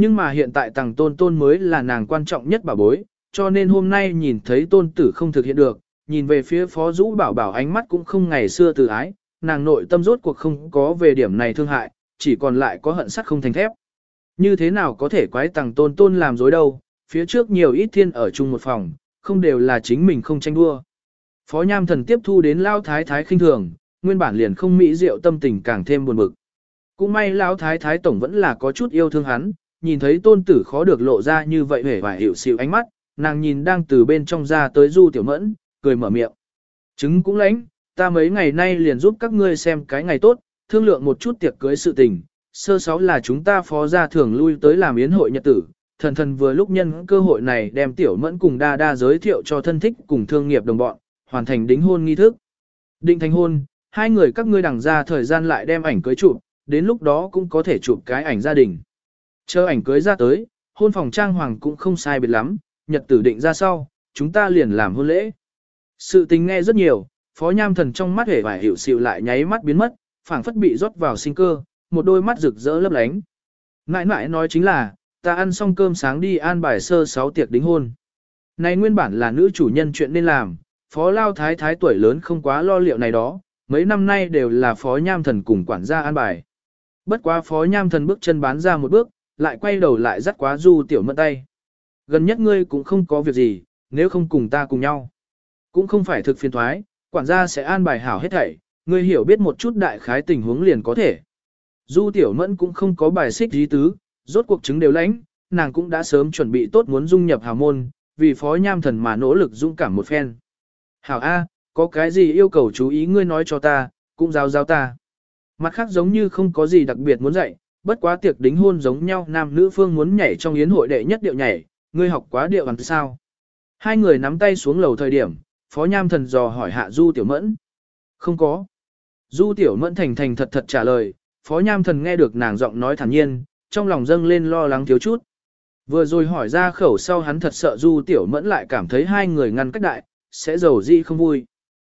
Speaker 1: nhưng mà hiện tại tàng tôn tôn mới là nàng quan trọng nhất bảo bối, cho nên hôm nay nhìn thấy tôn tử không thực hiện được, nhìn về phía phó rũ bảo bảo ánh mắt cũng không ngày xưa từ ái, nàng nội tâm rốt cuộc không có về điểm này thương hại, chỉ còn lại có hận sắt không thành thép. Như thế nào có thể quái tàng tôn tôn làm dối đâu, phía trước nhiều ít thiên ở chung một phòng, không đều là chính mình không tranh đua. Phó Nham Thần tiếp thu đến Lao Thái Thái khinh thường, nguyên bản liền không mỹ diệu tâm tình càng thêm buồn bực. Cũng may Lão Thái Thái Tổng vẫn là có chút yêu thương hắn, nhìn thấy tôn tử khó được lộ ra như vậy hề và hiểu xịu ánh mắt, nàng nhìn đang từ bên trong ra tới du tiểu mẫn, cười mở miệng. Trứng cũng lãnh, ta mấy ngày nay liền giúp các ngươi xem cái ngày tốt, thương lượng một chút tiệc cưới sự tình. Sơ sáu là chúng ta phó gia thường lui tới làm yến hội nhật tử, thần thần vừa lúc nhân cơ hội này đem tiểu mẫn cùng đa đa giới thiệu cho thân thích cùng thương nghiệp đồng bọn, hoàn thành đính hôn nghi thức. Định thành hôn, hai người các ngươi đằng ra thời gian lại đem ảnh cưới chụp, đến lúc đó cũng có thể chụp cái ảnh gia đình. Chờ ảnh cưới ra tới, hôn phòng trang hoàng cũng không sai biệt lắm, nhật tử định ra sau, chúng ta liền làm hôn lễ. Sự tình nghe rất nhiều, phó nham thần trong mắt hề vải hiểu xịu lại nháy mắt biến mất, phảng phất bị rót vào sinh cơ, một đôi mắt rực rỡ lấp lánh. Nãi nãi nói chính là, ta ăn xong cơm sáng đi an bài sơ sáu tiệc đính hôn. Này nguyên bản là nữ chủ nhân chuyện nên làm, phó lao thái thái tuổi lớn không quá lo liệu này đó, mấy năm nay đều là phó nham thần cùng quản gia an bài. Bất quá phó nham thần bước chân bán ra một bước, lại quay đầu lại dắt quá du tiểu mẫn tay. Gần nhất ngươi cũng không có việc gì, nếu không cùng ta cùng nhau. Cũng không phải thực phiền thoái, quản gia sẽ an bài hảo hết thảy, ngươi hiểu biết một chút đại khái tình huống liền có thể. Du tiểu mẫn cũng không có bài xích dí tứ, rốt cuộc chứng đều lãnh, nàng cũng đã sớm chuẩn bị tốt muốn dung nhập hào môn, vì phó nham thần mà nỗ lực dung cảm một phen. Hảo A, có cái gì yêu cầu chú ý ngươi nói cho ta, cũng giao giao ta. Mặt khác giống như không có gì đặc biệt muốn dạy, bất quá tiệc đính hôn giống nhau nam nữ phương muốn nhảy trong yến hội đệ nhất điệu nhảy, ngươi học quá điệu bằng sao. Hai người nắm tay xuống lầu thời điểm, phó nham thần dò hỏi hạ du tiểu mẫn. Không có. Du tiểu mẫn thành thành thật thật trả lời, phó nham thần nghe được nàng giọng nói thản nhiên, trong lòng dâng lên lo lắng thiếu chút. Vừa rồi hỏi ra khẩu sau hắn thật sợ du tiểu mẫn lại cảm thấy hai người ngăn cách đại, sẽ giàu gì không vui.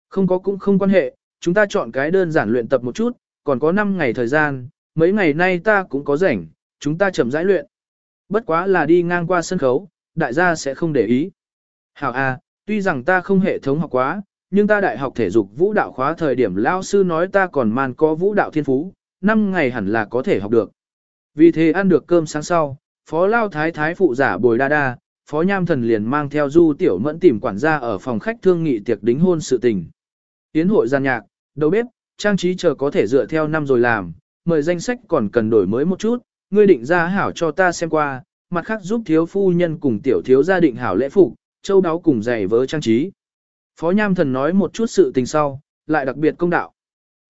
Speaker 1: Không có cũng không quan hệ, chúng ta chọn cái đơn giản luyện tập một chút, còn có 5 ngày thời gian, mấy ngày nay ta cũng có rảnh, chúng ta chậm rãi luyện. Bất quá là đi ngang qua sân khấu, đại gia sẽ không để ý. Hảo à, tuy rằng ta không hệ thống học quá, nhưng ta đại học thể dục vũ đạo khóa thời điểm lao sư nói ta còn man có vũ đạo thiên phú, 5 ngày hẳn là có thể học được. Vì thế ăn được cơm sáng sau, phó lao thái thái phụ giả bồi đa đa, phó nham thần liền mang theo du tiểu mẫn tìm quản gia ở phòng khách thương nghị tiệc đính hôn sự tình. Tiến hội gian nhạc, đầu bếp, trang trí chờ có thể dựa theo năm rồi làm, mời danh sách còn cần đổi mới một chút, ngươi định ra hảo cho ta xem qua, mặt khác giúp thiếu phu nhân cùng tiểu thiếu gia định hảo lễ phục, châu đáo cùng giày vớ trang trí. Phó Nham Thần nói một chút sự tình sau, lại đặc biệt công đạo.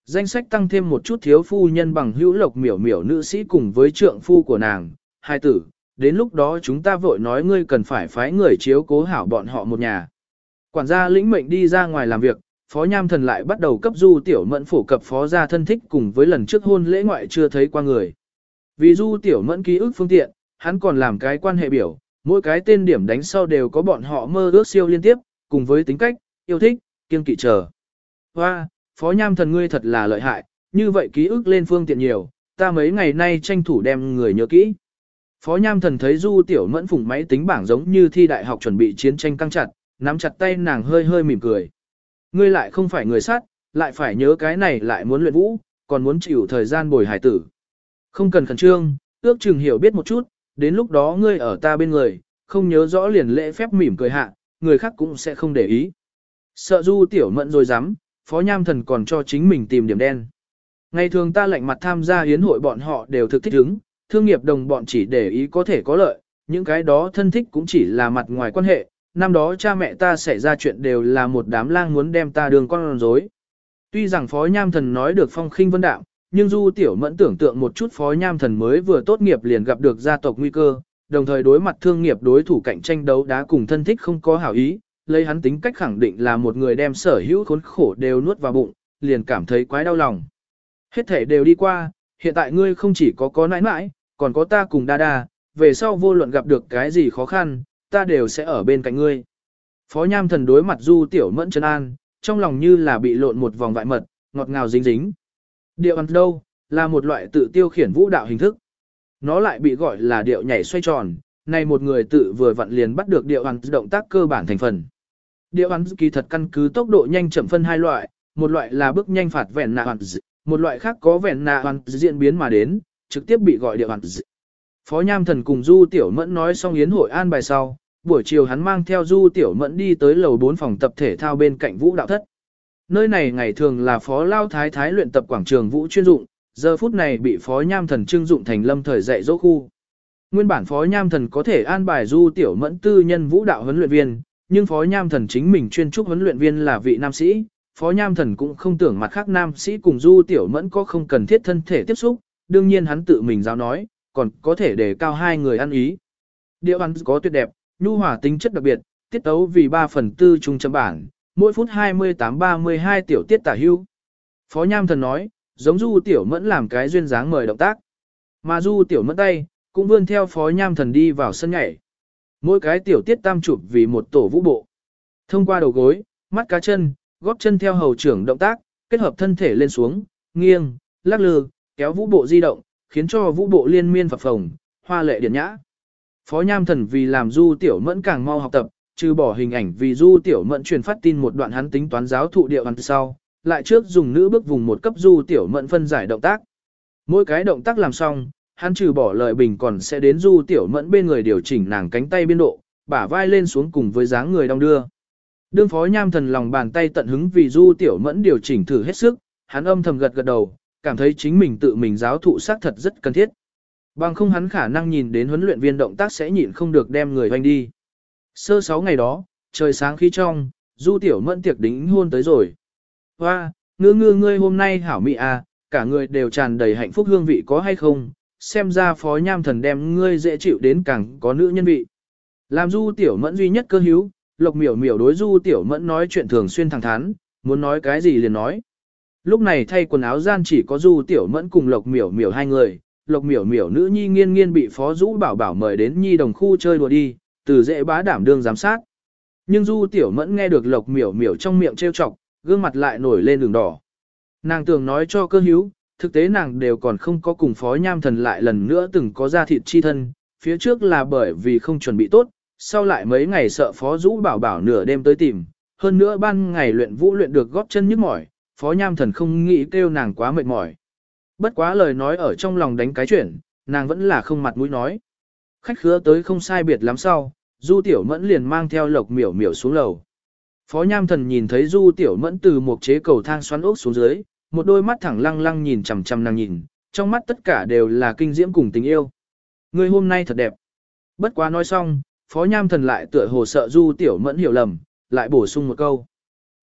Speaker 1: Danh sách tăng thêm một chút thiếu phu nhân bằng hữu lộc miểu miểu nữ sĩ cùng với trượng phu của nàng, hai tử, đến lúc đó chúng ta vội nói ngươi cần phải phái người chiếu cố hảo bọn họ một nhà. Quản gia lĩnh mệnh đi ra ngoài làm việc, Phó Nham Thần lại bắt đầu cấp Du Tiểu Mẫn phổ cập phó gia thân thích cùng với lần trước hôn lễ ngoại chưa thấy qua người. Vì Du Tiểu Mẫn ký ức phương tiện, hắn còn làm cái quan hệ biểu, mỗi cái tên điểm đánh sau đều có bọn họ mơ ước siêu liên tiếp, cùng với tính cách, yêu thích, kiên kỵ chờ. Hoa, Phó Nham Thần ngươi thật là lợi hại, như vậy ký ức lên phương tiện nhiều, ta mấy ngày nay tranh thủ đem người nhớ kỹ. Phó Nham Thần thấy Du Tiểu Mẫn phụng máy tính bảng giống như thi đại học chuẩn bị chiến tranh căng chặt, nắm chặt tay nàng hơi hơi mỉm cười. Ngươi lại không phải người sát, lại phải nhớ cái này lại muốn luyện vũ, còn muốn chịu thời gian bồi hải tử. Không cần khẩn trương, ước chừng hiểu biết một chút, đến lúc đó ngươi ở ta bên người, không nhớ rõ liền lễ phép mỉm cười hạ, người khác cũng sẽ không để ý. Sợ du tiểu mẫn rồi dám, phó nham thần còn cho chính mình tìm điểm đen. Ngày thường ta lạnh mặt tham gia hiến hội bọn họ đều thực thích ứng, thương nghiệp đồng bọn chỉ để ý có thể có lợi, những cái đó thân thích cũng chỉ là mặt ngoài quan hệ, năm đó cha mẹ ta xảy ra chuyện đều là một đám lang muốn đem ta đường con rối. Tuy rằng Phó Nham Thần nói được phong khinh vân đạo, nhưng Du Tiểu Mẫn tưởng tượng một chút Phó Nham Thần mới vừa tốt nghiệp liền gặp được gia tộc nguy cơ, đồng thời đối mặt thương nghiệp đối thủ cạnh tranh đấu đá cùng thân thích không có hảo ý, lấy hắn tính cách khẳng định là một người đem sở hữu khốn khổ đều nuốt vào bụng, liền cảm thấy quái đau lòng. Hết thể đều đi qua, hiện tại ngươi không chỉ có có nãi nãi, còn có ta cùng đa đa, về sau vô luận gặp được cái gì khó khăn, ta đều sẽ ở bên cạnh ngươi. Phó Nham Thần đối mặt Du Tiểu Mẫn chân an, trong lòng như là bị lộn một vòng vại mật, ngọt ngào dính dính. Điệu ăn đâu, là một loại tự tiêu khiển vũ đạo hình thức. Nó lại bị gọi là điệu nhảy xoay tròn, này một người tự vừa vặn liền bắt được điệu ăn động tác cơ bản thành phần. Điệu ăn kỳ thật căn cứ tốc độ nhanh chậm phân hai loại, một loại là bước nhanh phạt vẹn nạ hoàn một loại khác có vẹn nạ hoàn diễn biến mà đến, trực tiếp bị gọi điệu hoàn Phó Nham Thần cùng Du Tiểu Mẫn nói xong yến hội an bài sau, buổi chiều hắn mang theo Du Tiểu Mẫn đi tới lầu 4 phòng tập thể thao bên cạnh Vũ Đạo Thất. Nơi này ngày thường là Phó Lao Thái Thái luyện tập quảng trường Vũ chuyên dụng, giờ phút này bị Phó Nham Thần trưng dụng thành lâm thời dạy dỗ khu. Nguyên bản Phó Nham Thần có thể an bài Du Tiểu Mẫn tư nhân vũ đạo huấn luyện viên, nhưng Phó Nham Thần chính mình chuyên trúc huấn luyện viên là vị nam sĩ, Phó Nham Thần cũng không tưởng mặt khác nam sĩ cùng Du Tiểu Mẫn có không cần thiết thân thể tiếp xúc, đương nhiên hắn tự mình giáo nói, còn có thể để cao hai người ăn ý. Điệu ăn có tuyệt đẹp, nhu hòa tính chất đặc biệt, tiết tấu vì 3 phần tư trung chấm bản, mỗi phút 28-32 tiểu tiết tả hưu. Phó Nham Thần nói, giống du tiểu mẫn làm cái duyên dáng mời động tác. Mà du tiểu mẫn tay, cũng vươn theo Phó Nham Thần đi vào sân nhảy. Mỗi cái tiểu tiết tam chụp vì một tổ vũ bộ. Thông qua đầu gối, mắt cá chân, góp chân theo hầu trưởng động tác, kết hợp thân thể lên xuống, nghiêng, lắc lư, kéo vũ bộ di động, khiến cho vũ bộ liên miên phập phồng, hoa lệ điển nhã. Phó Nham Thần vì làm Du Tiểu Mẫn càng mau học tập, trừ bỏ hình ảnh vì Du Tiểu Mẫn truyền phát tin một đoạn hắn tính toán giáo thụ điệu ăn sau, lại trước dùng nữ bước vùng một cấp Du Tiểu Mẫn phân giải động tác. Mỗi cái động tác làm xong, hắn trừ bỏ lời bình còn sẽ đến Du Tiểu Mẫn bên người điều chỉnh nàng cánh tay biên độ, bả vai lên xuống cùng với dáng người đong đưa. Đương Phó Nham Thần lòng bàn tay tận hứng vì Du Tiểu Mẫn điều chỉnh thử hết sức, hắn âm thầm gật gật đầu, cảm thấy chính mình tự mình giáo thụ xác thật rất cần thiết. Bằng không hắn khả năng nhìn đến huấn luyện viên động tác sẽ nhịn không được đem người hoành đi. Sơ sáu ngày đó, trời sáng khí trong, du tiểu mẫn tiệc đính hôn tới rồi. Hoa, ngư ngư ngươi hôm nay hảo mị à, cả người đều tràn đầy hạnh phúc hương vị có hay không, xem ra phó nham thần đem ngươi dễ chịu đến càng có nữ nhân vị. Làm du tiểu mẫn duy nhất cơ hữu, lộc miểu miểu đối du tiểu mẫn nói chuyện thường xuyên thẳng thắn, muốn nói cái gì liền nói. Lúc này thay quần áo gian chỉ có Du Tiểu Mẫn cùng Lộc Miểu Miểu hai người, Lộc Miểu Miểu nữ nhi nghiên nghiên bị Phó Dũ Bảo Bảo mời đến nhi đồng khu chơi đùa đi, từ dễ bá đảm đương giám sát. Nhưng Du Tiểu Mẫn nghe được Lộc Miểu Miểu trong miệng trêu chọc, gương mặt lại nổi lên đường đỏ. Nàng tưởng nói cho cơ hữu, thực tế nàng đều còn không có cùng Phó Nham Thần lại lần nữa từng có ra thịt chi thân, phía trước là bởi vì không chuẩn bị tốt, sau lại mấy ngày sợ Phó Dũ Bảo Bảo nửa đêm tới tìm, hơn nữa ban ngày luyện vũ luyện được góp chân nhức mỏi, Phó Nham Thần không nghĩ kêu nàng quá mệt mỏi. Bất quá lời nói ở trong lòng đánh cái chuyện, nàng vẫn là không mặt mũi nói. Khách khứa tới không sai biệt lắm sau, Du Tiểu Mẫn liền mang theo lộc miểu miểu xuống lầu. Phó Nham Thần nhìn thấy Du Tiểu Mẫn từ một chế cầu thang xoắn ốc xuống dưới, một đôi mắt thẳng lăng lăng nhìn chằm chằm nàng nhìn, trong mắt tất cả đều là kinh diễm cùng tình yêu. Người hôm nay thật đẹp. Bất quá nói xong, Phó Nham Thần lại tựa hồ sợ Du Tiểu Mẫn hiểu lầm, lại bổ sung một câu.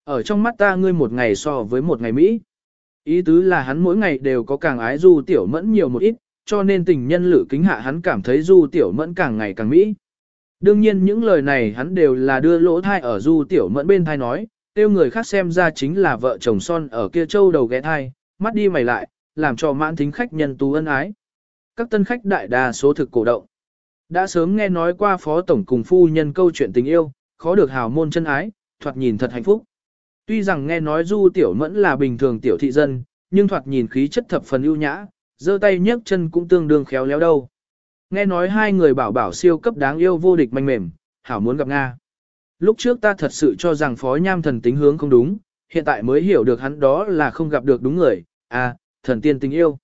Speaker 1: Ở trong mắt ta ngươi một ngày so với một ngày Mỹ. Ý tứ là hắn mỗi ngày đều có càng ái du tiểu mẫn nhiều một ít, cho nên tình nhân lự kính hạ hắn cảm thấy Du Tiểu Mẫn càng ngày càng mỹ. Đương nhiên những lời này hắn đều là đưa lỗ thai ở Du Tiểu Mẫn bên thai nói, tiêu người khác xem ra chính là vợ chồng son ở kia châu đầu ghé thai, mắt đi mày lại, làm cho mãn thính khách nhân tú ân ái. Các tân khách đại đa số thực cổ động. Đã sớm nghe nói qua phó tổng cùng phu nhân câu chuyện tình yêu, khó được hào môn chân ái, thoạt nhìn thật hạnh phúc. Tuy rằng nghe nói Du Tiểu Mẫn là bình thường tiểu thị dân, nhưng thoạt nhìn khí chất thập phần ưu nhã, giơ tay nhấc chân cũng tương đương khéo léo đâu. Nghe nói hai người bảo bảo siêu cấp đáng yêu vô địch manh mềm, hảo muốn gặp Nga. Lúc trước ta thật sự cho rằng phó nham thần tính hướng không đúng, hiện tại mới hiểu được hắn đó là không gặp được đúng người, à, thần tiên tình yêu.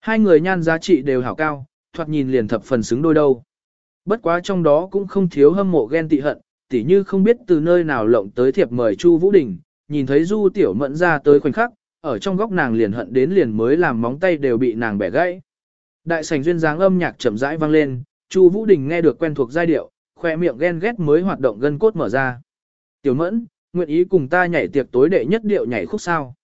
Speaker 1: Hai người nhan giá trị đều hảo cao, thoạt nhìn liền thập phần xứng đôi đâu. Bất quá trong đó cũng không thiếu hâm mộ ghen tị hận, tỉ như không biết từ nơi nào lộng tới thiệp mời Chu Vũ Đình, nhìn thấy Du Tiểu Mẫn ra tới khoảnh khắc, ở trong góc nàng liền hận đến liền mới làm móng tay đều bị nàng bẻ gãy. Đại sảnh duyên dáng âm nhạc chậm rãi vang lên, Chu Vũ Đình nghe được quen thuộc giai điệu, khoe miệng ghen ghét mới hoạt động gân cốt mở ra. Tiểu Mẫn, nguyện ý cùng ta nhảy tiệc tối đệ nhất điệu nhảy khúc sao?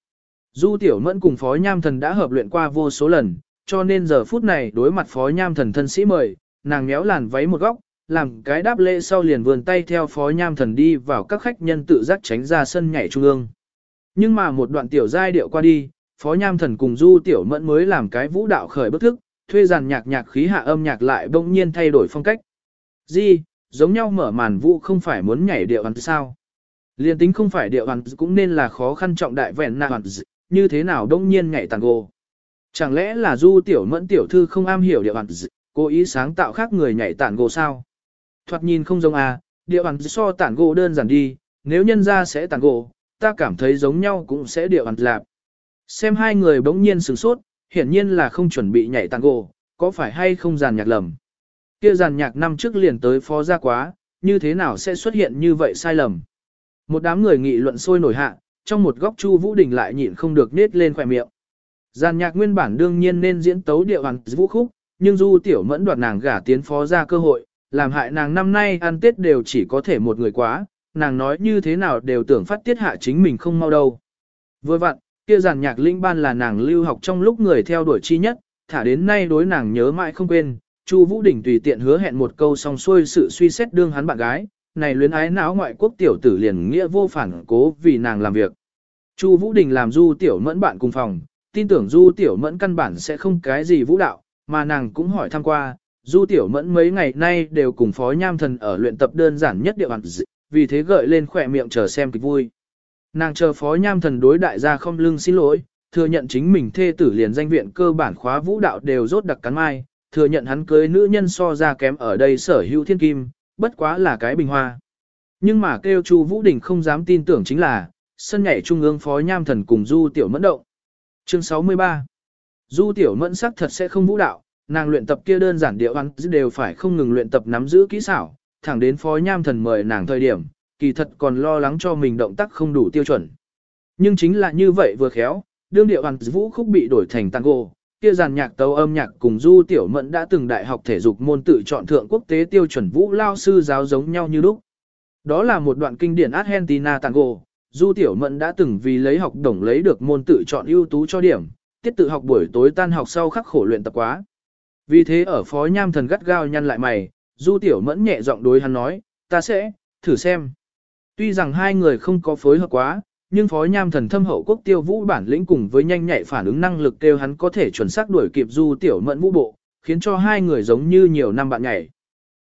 Speaker 1: Du Tiểu Mẫn cùng Phó Nham Thần đã hợp luyện qua vô số lần, cho nên giờ phút này đối mặt Phó Nham Thần thân sĩ mời, nàng méo làn váy một góc, làm cái đáp lễ sau liền vườn tay theo Phó Nham Thần đi vào các khách nhân tự giác tránh ra sân nhảy trung ương. Nhưng mà một đoạn tiểu giai điệu qua đi, Phó Nham Thần cùng Du Tiểu Mẫn mới làm cái vũ đạo khởi bức thức, thuê dàn nhạc nhạc khí hạ âm nhạc lại bỗng nhiên thay đổi phong cách. Gì, giống nhau mở màn vũ không phải muốn nhảy điệu ăn sao? Liên tính không phải điệu ăn cũng nên là khó khăn trọng đại vẹn nạ như thế nào đông nhiên nhảy tàn gồ. Chẳng lẽ là Du Tiểu Mẫn tiểu thư không am hiểu điệu ăn cố ý sáng tạo khác người nhảy tản gồ sao? Thoạt nhìn không giống à, điệu bàn so tản gỗ đơn giản đi, nếu nhân ra sẽ tản gỗ, ta cảm thấy giống nhau cũng sẽ điệu bàn lạp. Xem hai người bỗng nhiên sửng sốt, hiển nhiên là không chuẩn bị nhảy tản gỗ, có phải hay không giàn nhạc lầm. Kia giàn nhạc năm trước liền tới phó ra quá, như thế nào sẽ xuất hiện như vậy sai lầm. Một đám người nghị luận sôi nổi hạ, trong một góc Chu Vũ Đình lại nhịn không được nết lên khóe miệng. Giàn nhạc nguyên bản đương nhiên nên diễn tấu điệu hoàn vũ khúc, nhưng Du Tiểu Mẫn đoạt nàng gả tiến phó ra cơ hội, làm hại nàng năm nay ăn Tết đều chỉ có thể một người quá, nàng nói như thế nào đều tưởng phát tiết hạ chính mình không mau đâu. Vừa vặn, kia giàn nhạc linh ban là nàng lưu học trong lúc người theo đuổi chi nhất, thả đến nay đối nàng nhớ mãi không quên, Chu Vũ Đình tùy tiện hứa hẹn một câu xong xuôi sự suy xét đương hắn bạn gái, này luyến ái não ngoại quốc tiểu tử liền nghĩa vô phản cố vì nàng làm việc. Chu Vũ Đình làm Du Tiểu Mẫn bạn cùng phòng, tin tưởng Du Tiểu Mẫn căn bản sẽ không cái gì vũ đạo, mà nàng cũng hỏi thăm qua, Du Tiểu Mẫn mấy ngày nay đều cùng Phó Nham Thần ở luyện tập đơn giản nhất địa hẳn vì thế gợi lên khỏe miệng chờ xem kịch vui. Nàng chờ phó nham thần đối đại gia không lưng xin lỗi, thừa nhận chính mình thê tử liền danh viện cơ bản khóa vũ đạo đều rốt đặc cắn mai, thừa nhận hắn cưới nữ nhân so ra kém ở đây sở hữu thiên kim, bất quá là cái bình hoa. Nhưng mà kêu Chu Vũ Đình không dám tin tưởng chính là, sân nhảy trung ương phó nham thần cùng Du Tiểu Mẫn động. Chương 63 Du Tiểu Mẫn sắc thật sẽ không vũ đạo, nàng luyện tập kia đơn giản điệu ăn đều phải không ngừng luyện tập nắm giữ kỹ xảo, thẳng đến phó nham thần mời nàng thời điểm, kỳ thật còn lo lắng cho mình động tác không đủ tiêu chuẩn. Nhưng chính là như vậy vừa khéo, đương điệu ăn vũ khúc bị đổi thành tango, kia dàn nhạc tấu âm nhạc cùng Du Tiểu Mẫn đã từng đại học thể dục môn tự chọn thượng quốc tế tiêu chuẩn vũ lao sư giáo giống nhau như lúc. Đó là một đoạn kinh điển Argentina tango, Du Tiểu Mẫn đã từng vì lấy học đồng lấy được môn tự chọn ưu tú cho điểm, tiết tự học buổi tối tan học sau khắc khổ luyện tập quá. Vì thế ở phó nham thần gắt gao nhăn lại mày, Du Tiểu Mẫn nhẹ giọng đối hắn nói, ta sẽ, thử xem. Tuy rằng hai người không có phối hợp quá, nhưng phó nham thần thâm hậu quốc tiêu vũ bản lĩnh cùng với nhanh nhạy phản ứng năng lực kêu hắn có thể chuẩn xác đuổi kịp Du Tiểu Mẫn vũ bộ, khiến cho hai người giống như nhiều năm bạn nhảy.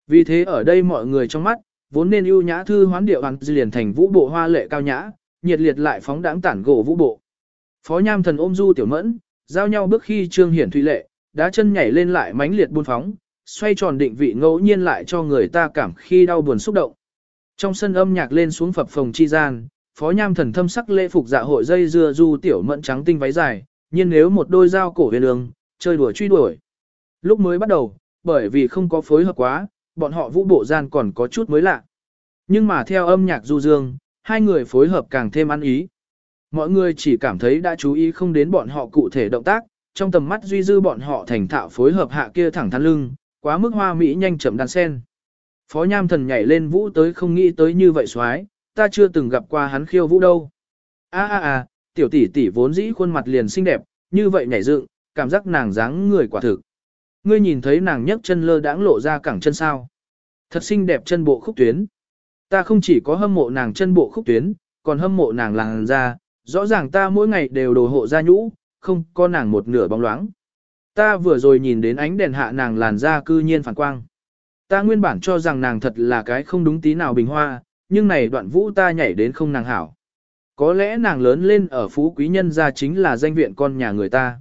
Speaker 1: Vì thế ở đây mọi người trong mắt, vốn nên ưu nhã thư hoán điệu hắn liền thành vũ bộ hoa lệ cao nhã, nhiệt liệt lại phóng đãng tản gỗ vũ bộ. Phó nham thần ôm Du Tiểu Mẫn, giao nhau bước khi trương hiển thủy lệ, đá chân nhảy lên lại mãnh liệt buôn phóng, xoay tròn định vị ngẫu nhiên lại cho người ta cảm khi đau buồn xúc động. Trong sân âm nhạc lên xuống phập phồng chi gian, phó nham thần thâm sắc lễ phục dạ hội dây dưa du tiểu mẫn trắng tinh váy dài, nhưng nếu một đôi dao cổ huyền đường, chơi đùa truy đuổi. Lúc mới bắt đầu, bởi vì không có phối hợp quá, bọn họ vũ bộ gian còn có chút mới lạ. Nhưng mà theo âm nhạc du dương, hai người phối hợp càng thêm ăn ý. Mọi người chỉ cảm thấy đã chú ý không đến bọn họ cụ thể động tác, trong tầm mắt duy dư bọn họ thành thạo phối hợp hạ kia thẳng thắn lưng, quá mức hoa mỹ nhanh chậm đan sen. Phó Nham Thần nhảy lên vũ tới không nghĩ tới như vậy xoái, ta chưa từng gặp qua hắn khiêu vũ đâu. A a a, tiểu tỷ tỷ vốn dĩ khuôn mặt liền xinh đẹp, như vậy nhảy dựng, cảm giác nàng dáng người quả thực. ngươi nhìn thấy nàng nhấc chân lơ đãng lộ ra cẳng chân sao. Thật xinh đẹp chân bộ khúc tuyến. Ta không chỉ có hâm mộ nàng chân bộ khúc tuyến, còn hâm mộ nàng làng da, rõ ràng ta mỗi ngày đều đồ hộ da nhũ, không có nàng một nửa bóng loáng. Ta vừa rồi nhìn đến ánh đèn hạ nàng làn da cư nhiên phản quang. Ta nguyên bản cho rằng nàng thật là cái không đúng tí nào bình hoa, nhưng này đoạn vũ ta nhảy đến không nàng hảo. Có lẽ nàng lớn lên ở phú quý nhân gia chính là danh viện con nhà người ta.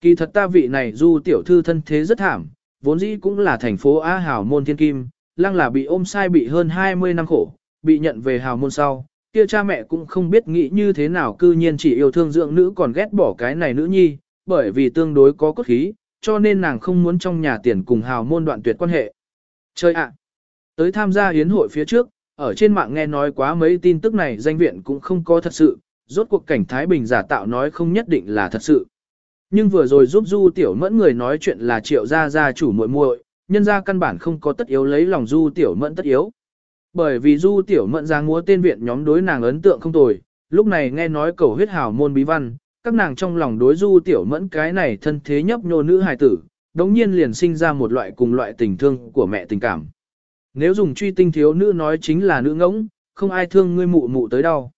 Speaker 1: Kỳ thật ta vị này du tiểu thư thân thế rất thảm, vốn dĩ cũng là thành phố Á Hào môn thiên kim, lăng là bị ôm sai bị hơn 20 năm khổ, bị nhận về hào môn sau, kia cha mẹ cũng không biết nghĩ như thế nào cư nhiên chỉ yêu thương dưỡng nữ còn ghét bỏ cái này nữ nhi, bởi vì tương đối có cốt khí, cho nên nàng không muốn trong nhà tiền cùng hào môn đoạn tuyệt quan hệ. Chơi ạ! tới tham gia hiến hội phía trước, ở trên mạng nghe nói quá mấy tin tức này danh viện cũng không có thật sự, rốt cuộc cảnh Thái Bình giả tạo nói không nhất định là thật sự. Nhưng vừa rồi giúp Du Tiểu Mẫn người nói chuyện là triệu gia gia chủ muội muội, nhân gia căn bản không có tất yếu lấy lòng Du Tiểu Mẫn tất yếu. Bởi vì Du Tiểu Mẫn giang múa tên viện nhóm đối nàng ấn tượng không tồi, lúc này nghe nói cầu huyết hào môn bí văn, các nàng trong lòng đối Du Tiểu Mẫn cái này thân thế nhấp nhô nữ hài tử, đống nhiên liền sinh ra một loại cùng loại tình thương của mẹ tình cảm. Nếu dùng truy tinh thiếu nữ nói chính là nữ ngỗng, không ai thương ngươi mụ mụ tới đâu.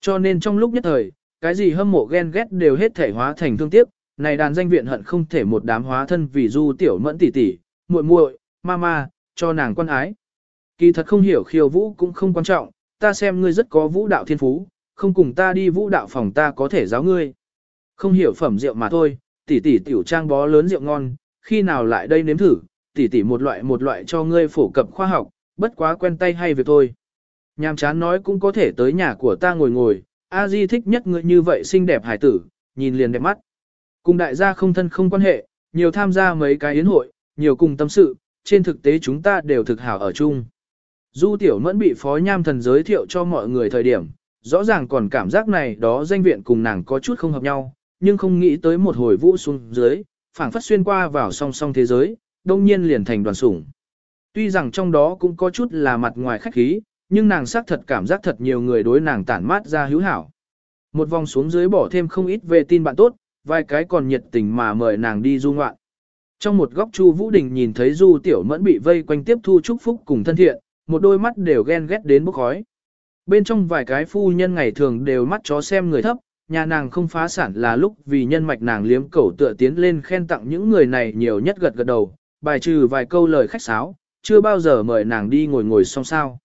Speaker 1: Cho nên trong lúc nhất thời, cái gì hâm mộ ghen ghét đều hết thể hóa thành thương tiếc, này đàn danh viện hận không thể một đám hóa thân vì du tiểu mẫn tỷ tỷ, muội muội, mama, cho nàng quan ái. Kỳ thật không hiểu khiêu vũ cũng không quan trọng, ta xem ngươi rất có vũ đạo thiên phú, không cùng ta đi vũ đạo phòng ta có thể giáo ngươi. Không hiểu phẩm rượu mà thôi, tỷ tỷ tiểu trang bó lớn rượu ngon, khi nào lại đây nếm thử, tỷ tỷ một loại một loại cho ngươi phổ cập khoa học, bất quá quen tay hay việc thôi. Nhàm chán nói cũng có thể tới nhà của ta ngồi ngồi, A Di thích nhất ngươi như vậy xinh đẹp hải tử, nhìn liền đẹp mắt. Cùng đại gia không thân không quan hệ, nhiều tham gia mấy cái yến hội, nhiều cùng tâm sự, trên thực tế chúng ta đều thực hảo ở chung. Du Tiểu Mẫn bị Phó Nham Thần giới thiệu cho mọi người thời điểm, rõ ràng còn cảm giác này đó danh viện cùng nàng có chút không hợp nhau, nhưng không nghĩ tới một hồi vũ xuống dưới, phảng phất xuyên qua vào song song thế giới, đông nhiên liền thành đoàn sủng. Tuy rằng trong đó cũng có chút là mặt ngoài khách khí, nhưng nàng xác thật cảm giác thật nhiều người đối nàng tản mát ra hữu hảo. Một vòng xuống dưới bỏ thêm không ít về tin bạn tốt, vài cái còn nhiệt tình mà mời nàng đi du ngoạn. Trong một góc Chu Vũ Đình nhìn thấy Du Tiểu Mẫn bị vây quanh tiếp thu chúc phúc cùng thân thiện, một đôi mắt đều ghen ghét đến bốc khói. Bên trong vài cái phu nhân ngày thường đều mắt chó xem người thấp, nhà nàng không phá sản là lúc vì nhân mạch nàng liếm cẩu tựa tiến lên khen tặng những người này nhiều nhất gật gật đầu, bài trừ vài câu lời khách sáo, chưa bao giờ mời nàng đi ngồi ngồi song sao.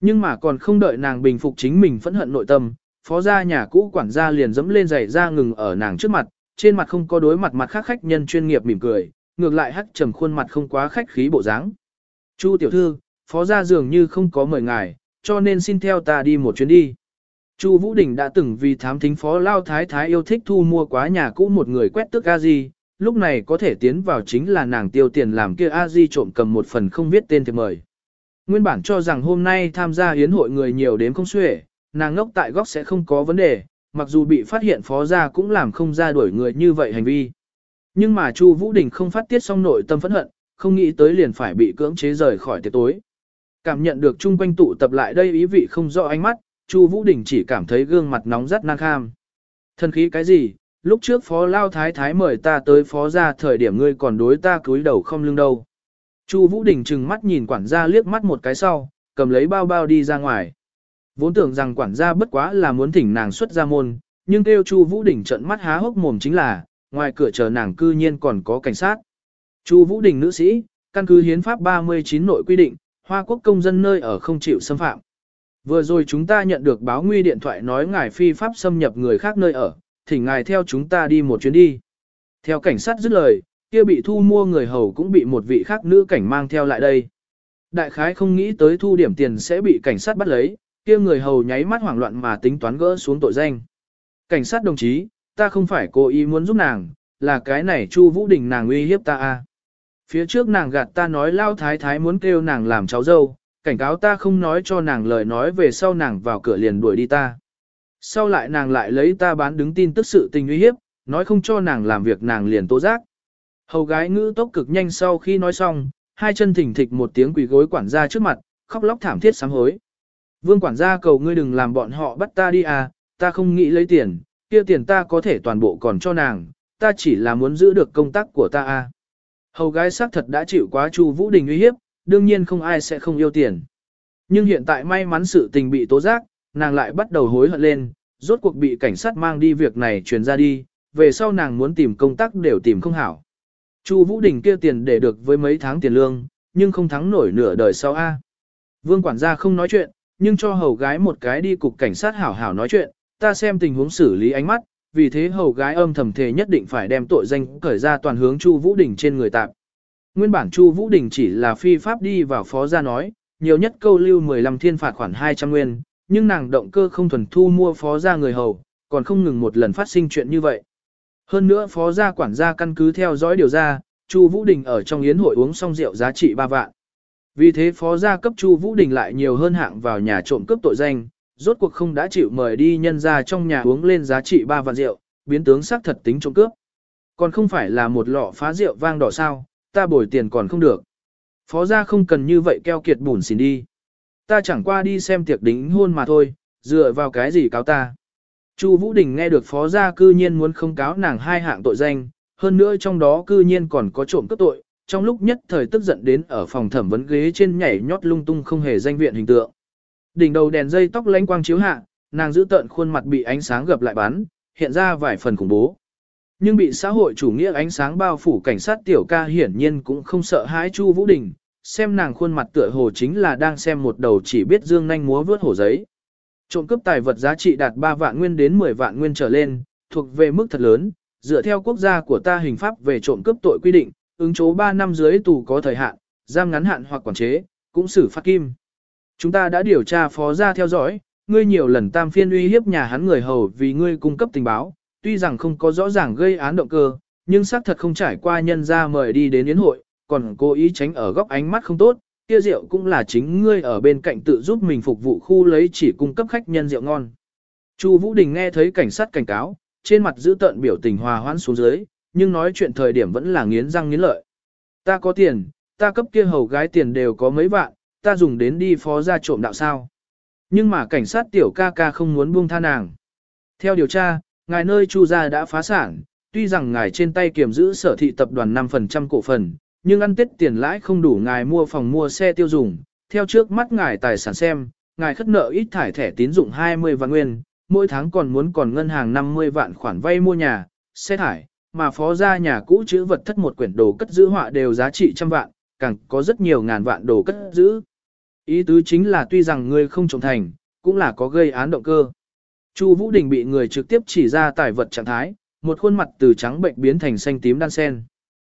Speaker 1: Nhưng mà còn không đợi nàng bình phục chính mình phẫn hận nội tâm, phó gia nhà cũ quản gia liền dẫm lên giày ra ngừng ở nàng trước mặt, trên mặt không có đối mặt mặt khác khách nhân chuyên nghiệp mỉm cười, ngược lại hắc trầm khuôn mặt không quá khách khí bộ dáng. Chu tiểu thư, phó gia dường như không có mời ngài, cho nên xin theo ta đi một chuyến đi. Chu Vũ Đình đã từng vì thám thính phó lao thái thái yêu thích thu mua quá nhà cũ một người quét tước a di, lúc này có thể tiến vào chính là nàng tiêu tiền làm kia a di trộm cầm một phần không biết tên thì mời. Nguyên bản cho rằng hôm nay tham gia hiến hội người nhiều đến không xuể, nàng ngốc tại góc sẽ không có vấn đề, mặc dù bị phát hiện phó gia cũng làm không ra đuổi người như vậy hành vi. Nhưng mà Chu Vũ Đình không phát tiết xong nội tâm phẫn hận, không nghĩ tới liền phải bị cưỡng chế rời khỏi tiệc tối. Cảm nhận được chung quanh tụ tập lại đây ý vị không rõ ánh mắt, Chu Vũ Đình chỉ cảm thấy gương mặt nóng rất nan kham. Thân khí cái gì, lúc trước phó lao thái thái mời ta tới phó gia thời điểm ngươi còn đối ta cúi đầu không lưng đâu. Chu Vũ Đình trừng mắt nhìn quản gia liếc mắt một cái sau, cầm lấy bao bao đi ra ngoài. Vốn tưởng rằng quản gia bất quá là muốn thỉnh nàng xuất ra môn, nhưng kêu Chu Vũ Đình trợn mắt há hốc mồm chính là, ngoài cửa chờ nàng cư nhiên còn có cảnh sát. Chu Vũ Đình nữ sĩ, căn cứ hiến pháp 39 nội quy định, Hoa Quốc công dân nơi ở không chịu xâm phạm. Vừa rồi chúng ta nhận được báo nguy điện thoại nói ngài phi pháp xâm nhập người khác nơi ở, thỉnh ngài theo chúng ta đi một chuyến đi. Theo cảnh sát dứt lời, kia bị thu mua người hầu cũng bị một vị khác nữ cảnh mang theo lại đây. Đại khái không nghĩ tới thu điểm tiền sẽ bị cảnh sát bắt lấy, kia người hầu nháy mắt hoảng loạn mà tính toán gỡ xuống tội danh. Cảnh sát đồng chí, ta không phải cố ý muốn giúp nàng, là cái này Chu Vũ Đình nàng uy hiếp ta a. Phía trước nàng gạt ta nói lao thái thái muốn kêu nàng làm cháu dâu, cảnh cáo ta không nói cho nàng lời nói về sau nàng vào cửa liền đuổi đi ta. Sau lại nàng lại lấy ta bán đứng tin tức sự tình uy hiếp, nói không cho nàng làm việc nàng liền tố giác. Hầu gái ngữ tốc cực nhanh sau khi nói xong, hai chân thỉnh thịch một tiếng quỳ gối quản gia trước mặt, khóc lóc thảm thiết sám hối. Vương quản gia cầu ngươi đừng làm bọn họ bắt ta đi à, ta không nghĩ lấy tiền, kia tiền ta có thể toàn bộ còn cho nàng, ta chỉ là muốn giữ được công tác của ta à. Hầu gái xác thật đã chịu quá Chu Vũ Đình uy hiếp, đương nhiên không ai sẽ không yêu tiền. Nhưng hiện tại may mắn sự tình bị tố giác, nàng lại bắt đầu hối hận lên, rốt cuộc bị cảnh sát mang đi việc này truyền ra đi, về sau nàng muốn tìm công tác đều tìm không hảo. Chu Vũ Đình kia tiền để được với mấy tháng tiền lương, nhưng không thắng nổi nửa đời sau A. Vương quản gia không nói chuyện, nhưng cho hầu gái một cái đi cục cảnh sát hảo hảo nói chuyện, ta xem tình huống xử lý ánh mắt, vì thế hầu gái âm thầm thề nhất định phải đem tội danh cởi ra toàn hướng Chu Vũ Đình trên người tạm. Nguyên bản Chu Vũ Đình chỉ là phi pháp đi vào phó gia nói, nhiều nhất câu lưu 15 thiên phạt khoản 200 nguyên, nhưng nàng động cơ không thuần thu mua phó gia người hầu, còn không ngừng một lần phát sinh chuyện như vậy. Hơn nữa phó gia quản gia căn cứ theo dõi điều ra, Chu Vũ Đình ở trong yến hội uống xong rượu giá trị 3 vạn. Vì thế phó gia cấp Chu Vũ Đình lại nhiều hơn hạng vào nhà trộm cướp tội danh, rốt cuộc không đã chịu mời đi nhân ra trong nhà uống lên giá trị 3 vạn rượu, biến tướng xác thật tính trộm cướp. Còn không phải là một lọ phá rượu vang đỏ sao, ta bồi tiền còn không được. Phó gia không cần như vậy keo kiệt bùn xỉn đi. Ta chẳng qua đi xem tiệc đính hôn mà thôi, dựa vào cái gì cáo ta. Chu Vũ Đình nghe được phó gia cư nhiên muốn không cáo nàng hai hạng tội danh, hơn nữa trong đó cư nhiên còn có trộm cướp tội, trong lúc nhất thời tức giận đến ở phòng thẩm vấn ghế trên nhảy nhót lung tung không hề danh viện hình tượng. Đỉnh đầu đèn dây tóc lánh quang chiếu hạ, nàng giữ tợn khuôn mặt bị ánh sáng gập lại bắn, hiện ra vài phần khủng bố. Nhưng bị xã hội chủ nghĩa ánh sáng bao phủ cảnh sát tiểu ca hiển nhiên cũng không sợ hãi Chu Vũ Đình, xem nàng khuôn mặt tựa hồ chính là đang xem một đầu chỉ biết dương nhanh múa vướt hổ giấy. Trộm cướp tài vật giá trị đạt 3 vạn nguyên đến 10 vạn nguyên trở lên, thuộc về mức thật lớn, dựa theo quốc gia của ta hình pháp về trộm cướp tội quy định, ứng chố 3 năm dưới tù có thời hạn, giam ngắn hạn hoặc quản chế, cũng xử phạt kim. Chúng ta đã điều tra phó gia theo dõi, ngươi nhiều lần tam phiên uy hiếp nhà hắn người hầu vì ngươi cung cấp tình báo, tuy rằng không có rõ ràng gây án động cơ, nhưng xác thật không trải qua nhân ra mời đi đến yến hội, còn cố ý tránh ở góc ánh mắt không tốt, kia rượu cũng là chính ngươi ở bên cạnh tự giúp mình phục vụ khu lấy chỉ cung cấp khách nhân rượu ngon. Chu Vũ Đình nghe thấy cảnh sát cảnh cáo, trên mặt giữ tợn biểu tình hòa hoãn xuống dưới, nhưng nói chuyện thời điểm vẫn là nghiến răng nghiến lợi. Ta có tiền, ta cấp kia hầu gái tiền đều có mấy vạn, ta dùng đến đi phó gia trộm đạo sao. Nhưng mà cảnh sát tiểu ca ca không muốn buông tha nàng. Theo điều tra, ngài nơi chu gia đã phá sản, tuy rằng ngài trên tay kiểm giữ sở thị tập đoàn 5% cổ phần, nhưng ăn tết tiền lãi không đủ ngài mua phòng mua xe tiêu dùng. Theo trước mắt ngài tài sản xem, ngài khất nợ ít thải thẻ tín dụng 20 vạn nguyên, mỗi tháng còn muốn còn ngân hàng 50 vạn khoản vay mua nhà, xe thải, mà phó gia nhà cũ chữ vật thất một quyển đồ cất giữ họa đều giá trị trăm vạn, càng có rất nhiều ngàn vạn đồ cất giữ. Ý tứ chính là tuy rằng ngươi không trộm thành, cũng là có gây án động cơ. Chu Vũ Đình bị người trực tiếp chỉ ra tài vật trạng thái, một khuôn mặt từ trắng bệnh biến thành xanh tím đan sen.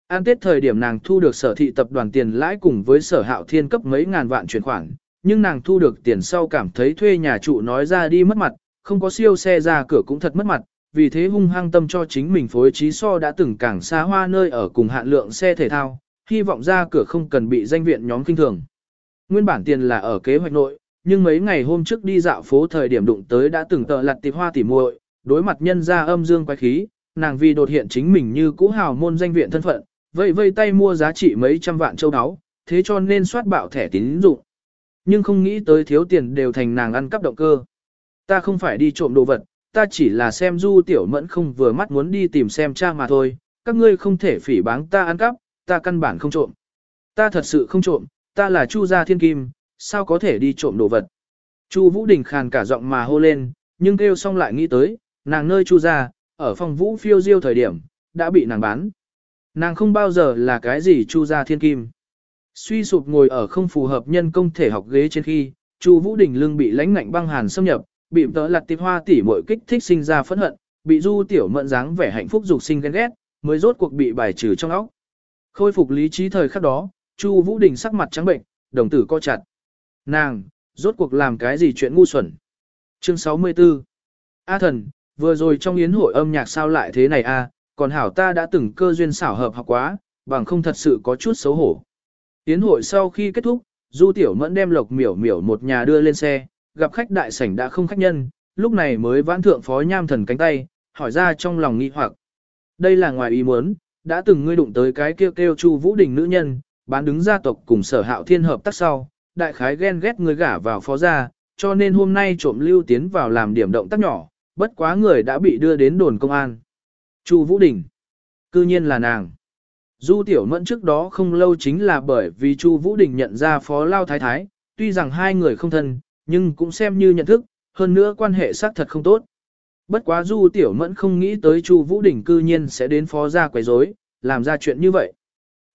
Speaker 1: An tết thời điểm nàng thu được sở thị tập đoàn tiền lãi cùng với sở hạo thiên cấp mấy ngàn vạn chuyển khoản, nhưng nàng thu được tiền sau cảm thấy thuê nhà trụ nói ra đi mất mặt, không có siêu xe ra cửa cũng thật mất mặt, vì thế hung hăng tâm cho chính mình phối trí so đã từng cảng xa hoa nơi ở cùng hạn lượng xe thể thao, hy vọng ra cửa không cần bị danh viện nhóm kinh thường. Nguyên bản tiền là ở kế hoạch nội, nhưng mấy ngày hôm trước đi dạo phố thời điểm đụng tới đã từng tợ lặt tịp hoa tỉ muội, đối mặt nhân ra âm dương quái khí, nàng vì đột hiện chính mình như cũ hào môn danh viện thân phận, vậy vây tay mua giá trị mấy trăm vạn châu áo, thế cho nên soát bạo thẻ tín dụng. Nhưng không nghĩ tới thiếu tiền đều thành nàng ăn cắp động cơ. Ta không phải đi trộm đồ vật, ta chỉ là xem du tiểu mẫn không vừa mắt muốn đi tìm xem cha mà thôi, các ngươi không thể phỉ báng ta ăn cắp, ta căn bản không trộm. Ta thật sự không trộm, ta là Chu gia thiên kim, sao có thể đi trộm đồ vật. Chu Vũ Đình khàn cả giọng mà hô lên, nhưng kêu xong lại nghĩ tới, nàng nơi Chu gia, ở phòng Vũ phiêu diêu thời điểm, đã bị nàng bán. Nàng không bao giờ là cái gì Chu gia thiên kim. Suy sụp ngồi ở không phù hợp nhân công thể học ghế trên khi, Chu Vũ Đình lưng bị lãnh ngạnh băng hàn xâm nhập, bị tớ lật tịp hoa tỉ muội kích thích sinh ra phẫn hận, bị Du tiểu mẫn dáng vẻ hạnh phúc dục sinh ghen ghét, mới rốt cuộc bị bài trừ trong óc. Khôi phục lý trí thời khắc đó, Chu Vũ Đình sắc mặt trắng bệnh, đồng tử co chặt. Nàng, rốt cuộc làm cái gì chuyện ngu xuẩn. Chương 64 A thần, vừa rồi trong yến hội âm nhạc sao lại thế này a? còn hảo ta đã từng cơ duyên xảo hợp học quá, bằng không thật sự có chút xấu hổ. Yến hội sau khi kết thúc, Du Tiểu Mẫn đem Lộc Miểu Miểu một nhà đưa lên xe, gặp khách đại sảnh đã không khách nhân, lúc này mới vãn thượng phó nham thần cánh tay, hỏi ra trong lòng nghi hoặc. Đây là ngoài ý muốn, đã từng ngươi đụng tới cái kêu kêu Chu Vũ Đình nữ nhân, bán đứng gia tộc cùng sở hạo thiên hợp tác sau, đại khái ghen ghét người gả vào phó gia, cho nên hôm nay trộm lưu tiến vào làm điểm động tác nhỏ, bất quá người đã bị đưa đến đồn công an. Chu Vũ Đình, cư nhiên là nàng. Du Tiểu Mẫn trước đó không lâu chính là bởi vì Chu Vũ Đình nhận ra Phó Lao Thái Thái, tuy rằng hai người không thân, nhưng cũng xem như nhận thức, hơn nữa quan hệ xác thật không tốt. Bất quá Du Tiểu Mẫn không nghĩ tới Chu Vũ Đình cư nhiên sẽ đến Phó gia quấy rối, làm ra chuyện như vậy.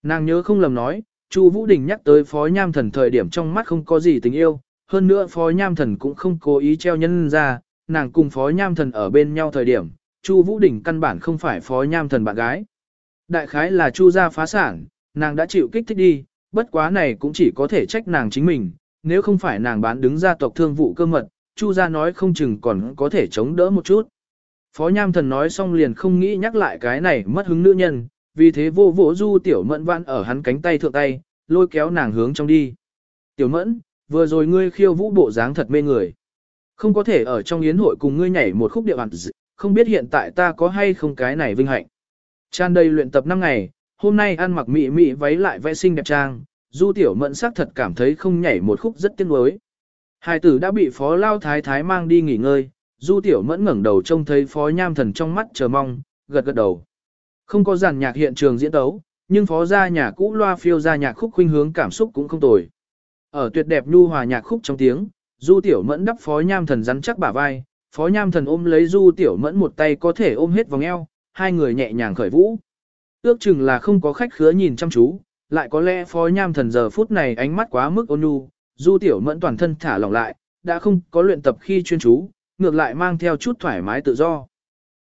Speaker 1: Nàng nhớ không lầm nói, Chu Vũ Đình nhắc tới Phó Nham Thần thời điểm trong mắt không có gì tình yêu, hơn nữa Phó Nham Thần cũng không cố ý treo nhân ra, nàng cùng Phó Nham Thần ở bên nhau thời điểm, Chu Vũ Đình căn bản không phải Phó Nham Thần bạn gái. Đại khái là Chu gia phá sản, nàng đã chịu kích thích đi, bất quá này cũng chỉ có thể trách nàng chính mình, nếu không phải nàng bán đứng gia tộc thương vụ cơ mật, Chu gia nói không chừng còn có thể chống đỡ một chút. Phó Nham Thần nói xong liền không nghĩ nhắc lại cái này mất hứng nữ nhân, vì thế vô vỗ du tiểu mẫn vãn ở hắn cánh tay thượng tay, lôi kéo nàng hướng trong đi. Tiểu mẫn, vừa rồi ngươi khiêu vũ bộ dáng thật mê người. Không có thể ở trong yến hội cùng ngươi nhảy một khúc điệu hẳn không biết hiện tại ta có hay không cái này vinh hạnh. Tràn đầy luyện tập 5 ngày, hôm nay ăn mặc mị mị váy lại vẽ xinh đẹp trang, du tiểu mẫn sắc thật cảm thấy không nhảy một khúc rất tiếc nuối. Hai tử đã bị phó lao thái thái mang đi nghỉ ngơi, du tiểu mẫn ngẩng đầu trông thấy phó nham thần trong mắt chờ mong, gật gật đầu. Không có giàn nhạc hiện trường diễn tấu, nhưng phó gia nhà cũ loa phiêu ra nhạc khúc khuynh hướng cảm xúc cũng không tồi. Ở tuyệt đẹp nhu hòa nhạc khúc trong tiếng, Du Tiểu Mẫn đắp phó nham thần rắn chắc bả vai, phó nham thần ôm lấy Du Tiểu Mẫn một tay có thể ôm hết vòng eo, hai người nhẹ nhàng khởi vũ. Ước chừng là không có khách khứa nhìn chăm chú, lại có lẽ phó nham thần giờ phút này ánh mắt quá mức ôn nhu, Du Tiểu Mẫn toàn thân thả lỏng lại, đã không có luyện tập khi chuyên chú, ngược lại mang theo chút thoải mái tự do.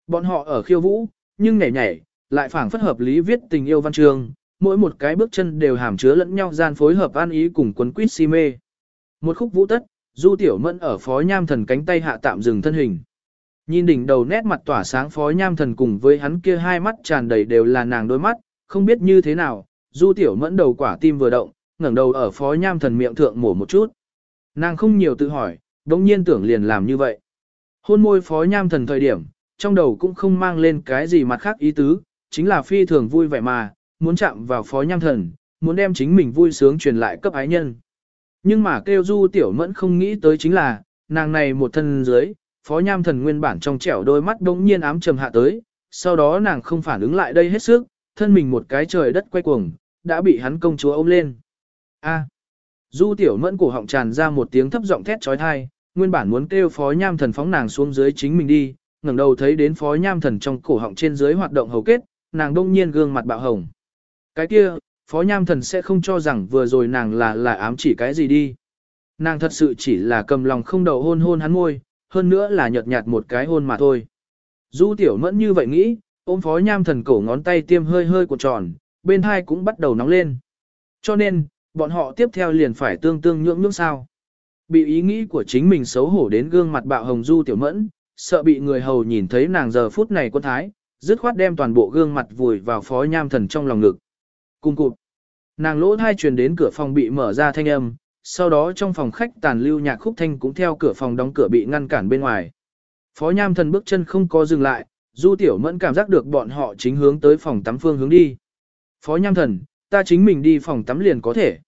Speaker 1: Bọn họ ở khiêu vũ, nhưng nhảy nhảy, lại phảng phất hợp lý viết tình yêu văn chương, mỗi một cái bước chân đều hàm chứa lẫn nhau gian phối hợp an ý cùng quấn quýt si mê. Một khúc vũ tất, Du Tiểu Mẫn ở phó nham thần cánh tay hạ tạm dừng thân hình. Nhìn đỉnh đầu nét mặt tỏa sáng phó nham thần cùng với hắn kia hai mắt tràn đầy đều là nàng đôi mắt, không biết như thế nào, Du Tiểu Mẫn đầu quả tim vừa động, ngẩng đầu ở phó nham thần miệng thượng mổ một chút. Nàng không nhiều tự hỏi, đống nhiên tưởng liền làm như vậy. Hôn môi phó nham thần thời điểm, trong đầu cũng không mang lên cái gì mặt khác ý tứ, chính là phi thường vui vẻ mà, muốn chạm vào phó nham thần, muốn đem chính mình vui sướng truyền lại cấp ái nhân. Nhưng mà kêu du tiểu mẫn không nghĩ tới chính là, nàng này một thân dưới, phó nham thần nguyên bản trong trẻo đôi mắt đống nhiên ám trầm hạ tới, sau đó nàng không phản ứng lại đây hết sức, thân mình một cái trời đất quay cuồng, đã bị hắn công chúa ôm lên. A. Du tiểu mẫn cổ họng tràn ra một tiếng thấp giọng thét trói thai, nguyên bản muốn kêu phó nham thần phóng nàng xuống dưới chính mình đi, ngẩng đầu thấy đến phó nham thần trong cổ họng trên dưới hoạt động hầu kết, nàng đông nhiên gương mặt bạo hồng. Cái kia, phó nham thần sẽ không cho rằng vừa rồi nàng là là ám chỉ cái gì đi. Nàng thật sự chỉ là cầm lòng không đầu hôn hôn hắn môi, hơn nữa là nhợt nhạt một cái hôn mà thôi. Du tiểu mẫn như vậy nghĩ, ôm phó nham thần cổ ngón tay tiêm hơi hơi của tròn, bên hai cũng bắt đầu nóng lên. Cho nên, bọn họ tiếp theo liền phải tương tương nhưỡng nhưỡng sao. Bị ý nghĩ của chính mình xấu hổ đến gương mặt bạo hồng du tiểu mẫn, sợ bị người hầu nhìn thấy nàng giờ phút này quân thái, dứt khoát đem toàn bộ gương mặt vùi vào phó nham thần trong lòng ngực. Cùng cụt. Nàng lỗ thai truyền đến cửa phòng bị mở ra thanh âm, sau đó trong phòng khách tàn lưu nhạc khúc thanh cũng theo cửa phòng đóng cửa bị ngăn cản bên ngoài. Phó nham thần bước chân không có dừng lại, du tiểu mẫn cảm giác được bọn họ chính hướng tới phòng tắm phương hướng đi. Phó nham thần, ta chính mình đi phòng tắm liền có thể.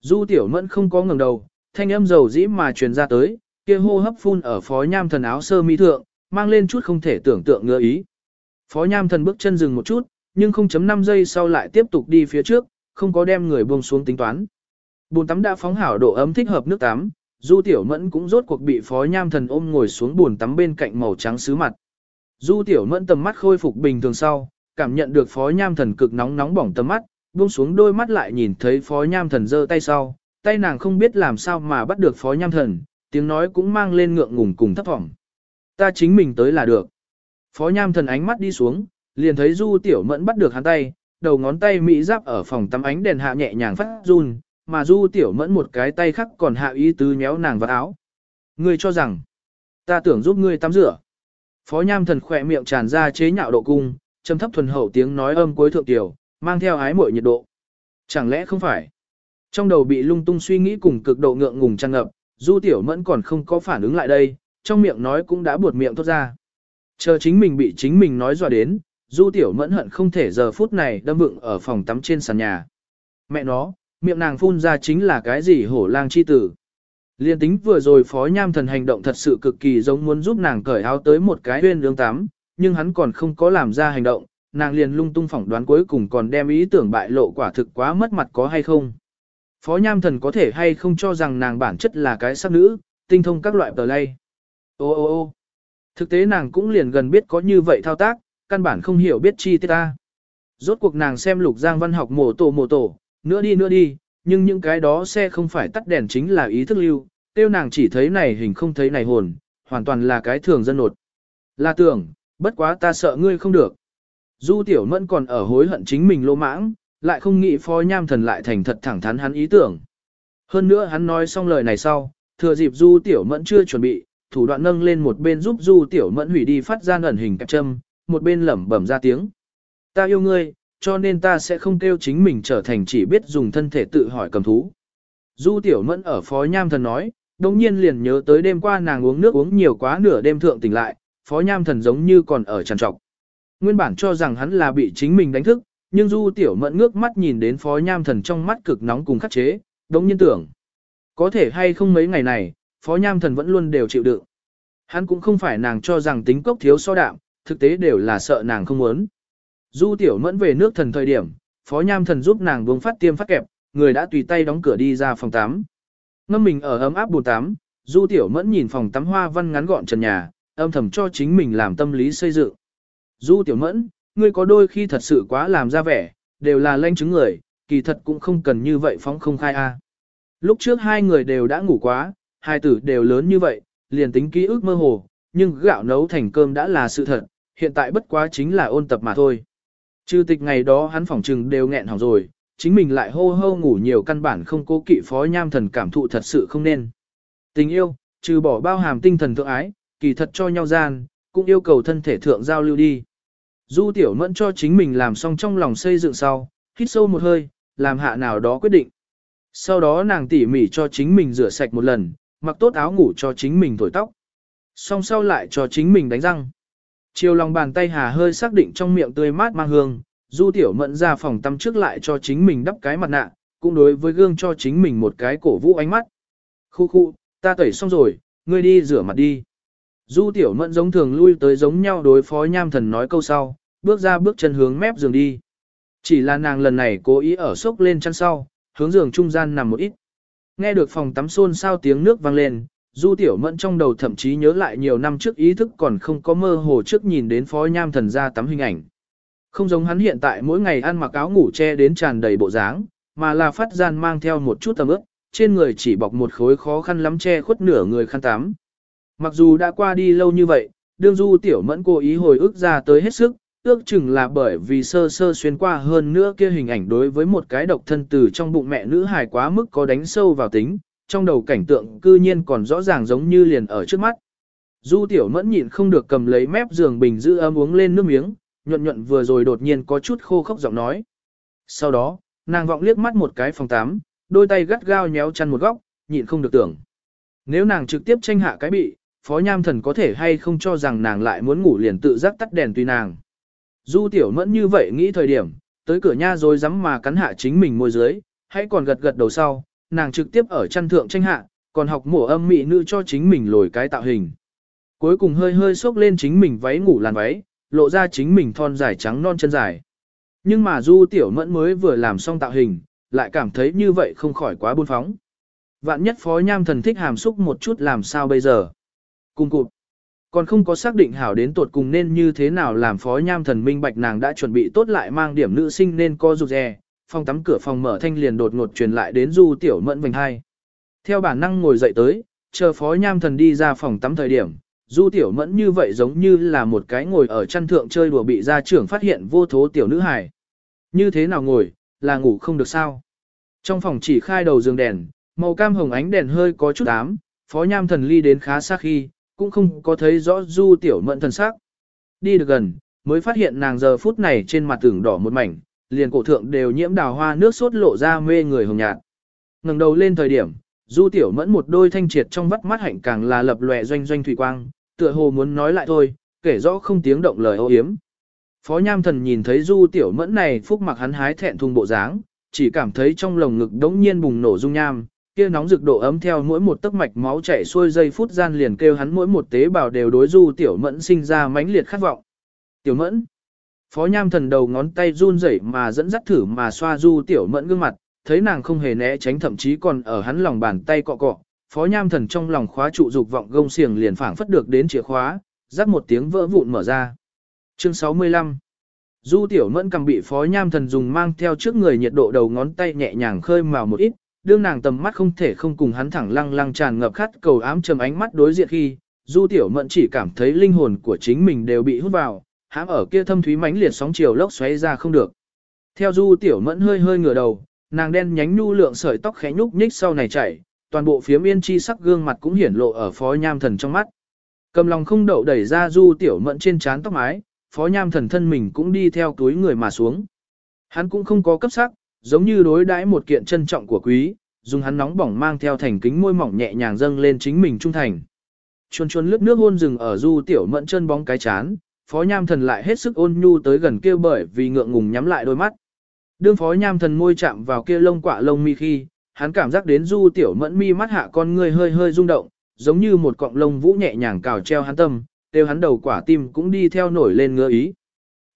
Speaker 1: Du tiểu mẫn không có ngẩng đầu, thanh âm dầu dĩ mà truyền ra tới, kia hô hấp phun ở phó nham thần áo sơ mi thượng, mang lên chút không thể tưởng tượng ngựa ý. Phó nham thần bước chân dừng một chút, nhưng 0.5 giây sau lại tiếp tục đi phía trước, không có đem người buông xuống tính toán. Bồn tắm đã phóng hảo độ ấm thích hợp nước tắm, Du Tiểu Mẫn cũng rốt cuộc bị Phó Nham Thần ôm ngồi xuống bồn tắm bên cạnh màu trắng sứ mặt. Du Tiểu Mẫn tầm mắt khôi phục bình thường sau, cảm nhận được Phó Nham Thần cực nóng nóng bỏng tầm mắt, buông xuống đôi mắt lại nhìn thấy Phó Nham Thần giơ tay sau, tay nàng không biết làm sao mà bắt được Phó Nham Thần, tiếng nói cũng mang lên ngượng ngùng cùng thấp vọng. Ta chính mình tới là được. Phó Nham Thần ánh mắt đi xuống, liền thấy Du Tiểu Mẫn bắt được hắn tay, đầu ngón tay mỹ giáp ở phòng tắm ánh đèn hạ nhẹ nhàng phát run, mà Du Tiểu Mẫn một cái tay khác còn hạ ý tứ nhéo nàng vào áo. Ngươi cho rằng, ta tưởng giúp ngươi tắm rửa. Phó Nham Thần khỏe miệng tràn ra chế nhạo độ cung, trầm thấp thuần hậu tiếng nói âm cuối thượng tiểu, mang theo ái muội nhiệt độ. Chẳng lẽ không phải? Trong đầu bị lung tung suy nghĩ cùng cực độ ngượng ngùng tràn ngập, Du Tiểu Mẫn còn không có phản ứng lại đây, trong miệng nói cũng đã buột miệng thốt ra. Chờ chính mình bị chính mình nói dọa đến, Du Tiểu Mẫn hận không thể giờ phút này đâm vựng ở phòng tắm trên sàn nhà. Mẹ nó, miệng nàng phun ra chính là cái gì hổ lang chi tử. Liên tính vừa rồi phó nham thần hành động thật sự cực kỳ giống muốn giúp nàng cởi áo tới một cái huyên lương tắm, nhưng hắn còn không có làm ra hành động, nàng liền lung tung phỏng đoán cuối cùng còn đem ý tưởng bại lộ quả thực quá mất mặt có hay không. Phó Nham Thần có thể hay không cho rằng nàng bản chất là cái sắc nữ, tinh thông các loại tờ lay. Ô ô ô thực tế nàng cũng liền gần biết có như vậy thao tác, căn bản không hiểu biết chi tiết ta. Rốt cuộc nàng xem lục giang văn học mổ tổ mổ tổ, nữa đi nữa đi, nhưng những cái đó xe không phải tắt đèn chính là ý thức lưu, tiêu nàng chỉ thấy này hình không thấy này hồn, hoàn toàn là cái thường dân nột. Là tưởng, bất quá ta sợ ngươi không được. Du tiểu mẫn còn ở hối hận chính mình lô mãng, lại không nghĩ phó nham thần lại thành thật thẳng thắn hắn ý tưởng. Hơn nữa hắn nói xong lời này sau, thừa dịp du tiểu mẫn chưa chuẩn bị, thủ đoạn nâng lên một bên giúp du tiểu mẫn hủy đi phát ra ẩn hình kẹp châm, một bên lẩm bẩm ra tiếng. Ta yêu ngươi, cho nên ta sẽ không kêu chính mình trở thành chỉ biết dùng thân thể tự hỏi cầm thú. Du tiểu mẫn ở phó nham thần nói, đồng nhiên liền nhớ tới đêm qua nàng uống nước uống nhiều quá nửa đêm thượng tỉnh lại, phó nham thần giống như còn ở tràn trọc. Nguyên bản cho rằng hắn là bị chính mình đánh thức, nhưng du tiểu mẫn ngước mắt nhìn đến phó nham thần trong mắt cực nóng cùng khắc chế, đống nhiên tưởng. Có thể hay không mấy ngày này, phó nham thần vẫn luôn đều chịu đựng. Hắn cũng không phải nàng cho rằng tính cốc thiếu so đạm, thực tế đều là sợ nàng không muốn. Du tiểu mẫn về nước thần thời điểm, phó nham thần giúp nàng buông phát tiêm phát kẹp, người đã tùy tay đóng cửa đi ra phòng tắm. Ngâm mình ở ấm áp bồn tắm, du tiểu mẫn nhìn phòng tắm hoa văn ngắn gọn trần nhà, âm thầm cho chính mình làm tâm lý xây dựng. Du tiểu mẫn, ngươi có đôi khi thật sự quá làm ra vẻ, đều là lanh chứng người, kỳ thật cũng không cần như vậy phóng không khai a. Lúc trước hai người đều đã ngủ quá, hai tử đều lớn như vậy, liền tính ký ức mơ hồ, nhưng gạo nấu thành cơm đã là sự thật, hiện tại bất quá chính là ôn tập mà thôi. Trừ tịch ngày đó hắn phỏng trừng đều nghẹn hỏng rồi, chính mình lại hô hô ngủ nhiều căn bản không cố kỵ phó nham thần cảm thụ thật sự không nên. Tình yêu, trừ bỏ bao hàm tinh thần thượng ái, kỳ thật cho nhau gian, cũng yêu cầu thân thể thượng giao lưu đi. Du tiểu mẫn cho chính mình làm xong trong lòng xây dựng sau, hít sâu một hơi, làm hạ nào đó quyết định. Sau đó nàng tỉ mỉ cho chính mình rửa sạch một lần, mặc tốt áo ngủ cho chính mình thổi tóc. Xong sau lại cho chính mình đánh răng. Chiều lòng bàn tay hà hơi xác định trong miệng tươi mát mang hương, du tiểu mẫn ra phòng tắm trước lại cho chính mình đắp cái mặt nạ, cũng đối với gương cho chính mình một cái cổ vũ ánh mắt. Khu khu, ta tẩy xong rồi, ngươi đi rửa mặt đi. Du tiểu mẫn giống thường lui tới giống nhau đối phó nham thần nói câu sau, bước ra bước chân hướng mép giường đi. Chỉ là nàng lần này cố ý ở sốc lên chân sau, hướng giường trung gian nằm một ít. Nghe được phòng tắm xôn sao tiếng nước vang lên, Du Tiểu Mẫn trong đầu thậm chí nhớ lại nhiều năm trước ý thức còn không có mơ hồ trước nhìn đến phó nham thần ra tắm hình ảnh. Không giống hắn hiện tại mỗi ngày ăn mặc áo ngủ che đến tràn đầy bộ dáng, mà là phát gian mang theo một chút tầm ướp, trên người chỉ bọc một khối khó khăn lắm che khuất nửa người khăn tắm. Mặc dù đã qua đi lâu như vậy, đương Du Tiểu Mẫn cố ý hồi ức ra tới hết sức, ước chừng là bởi vì sơ sơ xuyên qua hơn nữa kia hình ảnh đối với một cái độc thân từ trong bụng mẹ nữ hài quá mức có đánh sâu vào tính, trong đầu cảnh tượng cư nhiên còn rõ ràng giống như liền ở trước mắt. Du tiểu mẫn nhịn không được cầm lấy mép giường bình giữ ấm uống lên nước miếng, nhuận nhuận vừa rồi đột nhiên có chút khô khốc giọng nói. Sau đó, nàng vọng liếc mắt một cái phòng tám, đôi tay gắt gao nhéo chăn một góc, nhịn không được tưởng. Nếu nàng trực tiếp tranh hạ cái bị, phó nham thần có thể hay không cho rằng nàng lại muốn ngủ liền tự giác tắt đèn tùy nàng. Du tiểu mẫn như vậy nghĩ thời điểm, tới cửa nha rồi dám mà cắn hạ chính mình môi dưới, hãy còn gật gật đầu sau, nàng trực tiếp ở chăn thượng tranh hạ, còn học mổ âm mị nữ cho chính mình lồi cái tạo hình. Cuối cùng hơi hơi xốc lên chính mình váy ngủ làn váy, lộ ra chính mình thon dài trắng non chân dài. Nhưng mà Du Tiểu Mẫn mới vừa làm xong tạo hình, lại cảm thấy như vậy không khỏi quá buôn phóng. Vạn nhất phó nham thần thích hàm xúc một chút làm sao bây giờ. Cùng cụt. Còn không có xác định hảo đến tột cùng nên như thế nào làm phó nham thần minh bạch nàng đã chuẩn bị tốt lại mang điểm nữ sinh nên co rụt rè, phòng tắm cửa phòng mở thanh liền đột ngột truyền lại đến du tiểu mẫn vành hai. Theo bản năng ngồi dậy tới, chờ phó nham thần đi ra phòng tắm thời điểm, du tiểu mẫn như vậy giống như là một cái ngồi ở chăn thượng chơi đùa bị gia trưởng phát hiện vô thố tiểu nữ hài. Như thế nào ngồi, là ngủ không được sao? Trong phòng chỉ khai đầu giường đèn, màu cam hồng ánh đèn hơi có chút ám, phó nham thần ly đến khá xa khi, cũng không có thấy rõ du tiểu mẫn thần sắc. Đi được gần, mới phát hiện nàng giờ phút này trên mặt tưởng đỏ một mảnh, liền cổ thượng đều nhiễm đào hoa nước sốt lộ ra mê người hồng nhạt. ngẩng đầu lên thời điểm, du tiểu mẫn một đôi thanh triệt trong vắt mắt hạnh càng là lập lòe doanh doanh thủy quang, tựa hồ muốn nói lại thôi, kể rõ không tiếng động lời ô hiếm. Phó Nham Thần nhìn thấy du tiểu mẫn này phúc mặc hắn hái thẹn thùng bộ dáng, chỉ cảm thấy trong lồng ngực đống nhiên bùng nổ dung nham, kia nóng rực độ ấm theo mỗi một tấc mạch máu chảy xuôi giây phút gian liền kêu hắn mỗi một tế bào đều đối du tiểu mẫn sinh ra mãnh liệt khát vọng. Tiểu mẫn. Phó Nham Thần đầu ngón tay run rẩy mà dẫn dắt thử mà xoa Du Tiểu Mẫn gương mặt, thấy nàng không hề né tránh thậm chí còn ở hắn lòng bàn tay cọ cọ, Phó Nham Thần trong lòng khóa trụ dục vọng gông xiềng liền phảng phất được đến chìa khóa, rắc một tiếng vỡ vụn mở ra. Chương 65 Du Tiểu Mẫn cầm bị Phó Nham Thần dùng mang theo trước người nhiệt độ đầu ngón tay nhẹ nhàng khơi mào một ít, đương nàng tầm mắt không thể không cùng hắn thẳng lăng lăng tràn ngập khát cầu ám trầm ánh mắt đối diện khi, Du Tiểu Mẫn chỉ cảm thấy linh hồn của chính mình đều bị hút vào, hãm ở kia thâm thúy mãnh liệt sóng chiều lốc xoáy ra không được. Theo Du Tiểu Mẫn hơi hơi ngửa đầu, nàng đen nhánh nhu lượng sợi tóc khẽ nhúc nhích sau này chảy, toàn bộ phía yên chi sắc gương mặt cũng hiển lộ ở Phó Nham Thần trong mắt. Cầm lòng không đậu đẩy ra Du Tiểu Mẫn trên trán tóc mái, Phó Nham Thần thân mình cũng đi theo túi người mà xuống. Hắn cũng không có cấp sắc, giống như đối đãi một kiện trân trọng của quý, dùng hắn nóng bỏng mang theo thành kính môi mỏng nhẹ nhàng dâng lên chính mình trung thành. Chuồn chuồn lướt nước hôn rừng ở du tiểu mẫn chân bóng cái chán, phó nham thần lại hết sức ôn nhu tới gần kia bởi vì ngượng ngùng nhắm lại đôi mắt. Đương phó nham thần môi chạm vào kia lông quạ lông mi khi, hắn cảm giác đến du tiểu mẫn mi mắt hạ con người hơi hơi rung động, giống như một cọng lông vũ nhẹ nhàng cào treo hắn tâm, đều hắn đầu quả tim cũng đi theo nổi lên ngứa ý.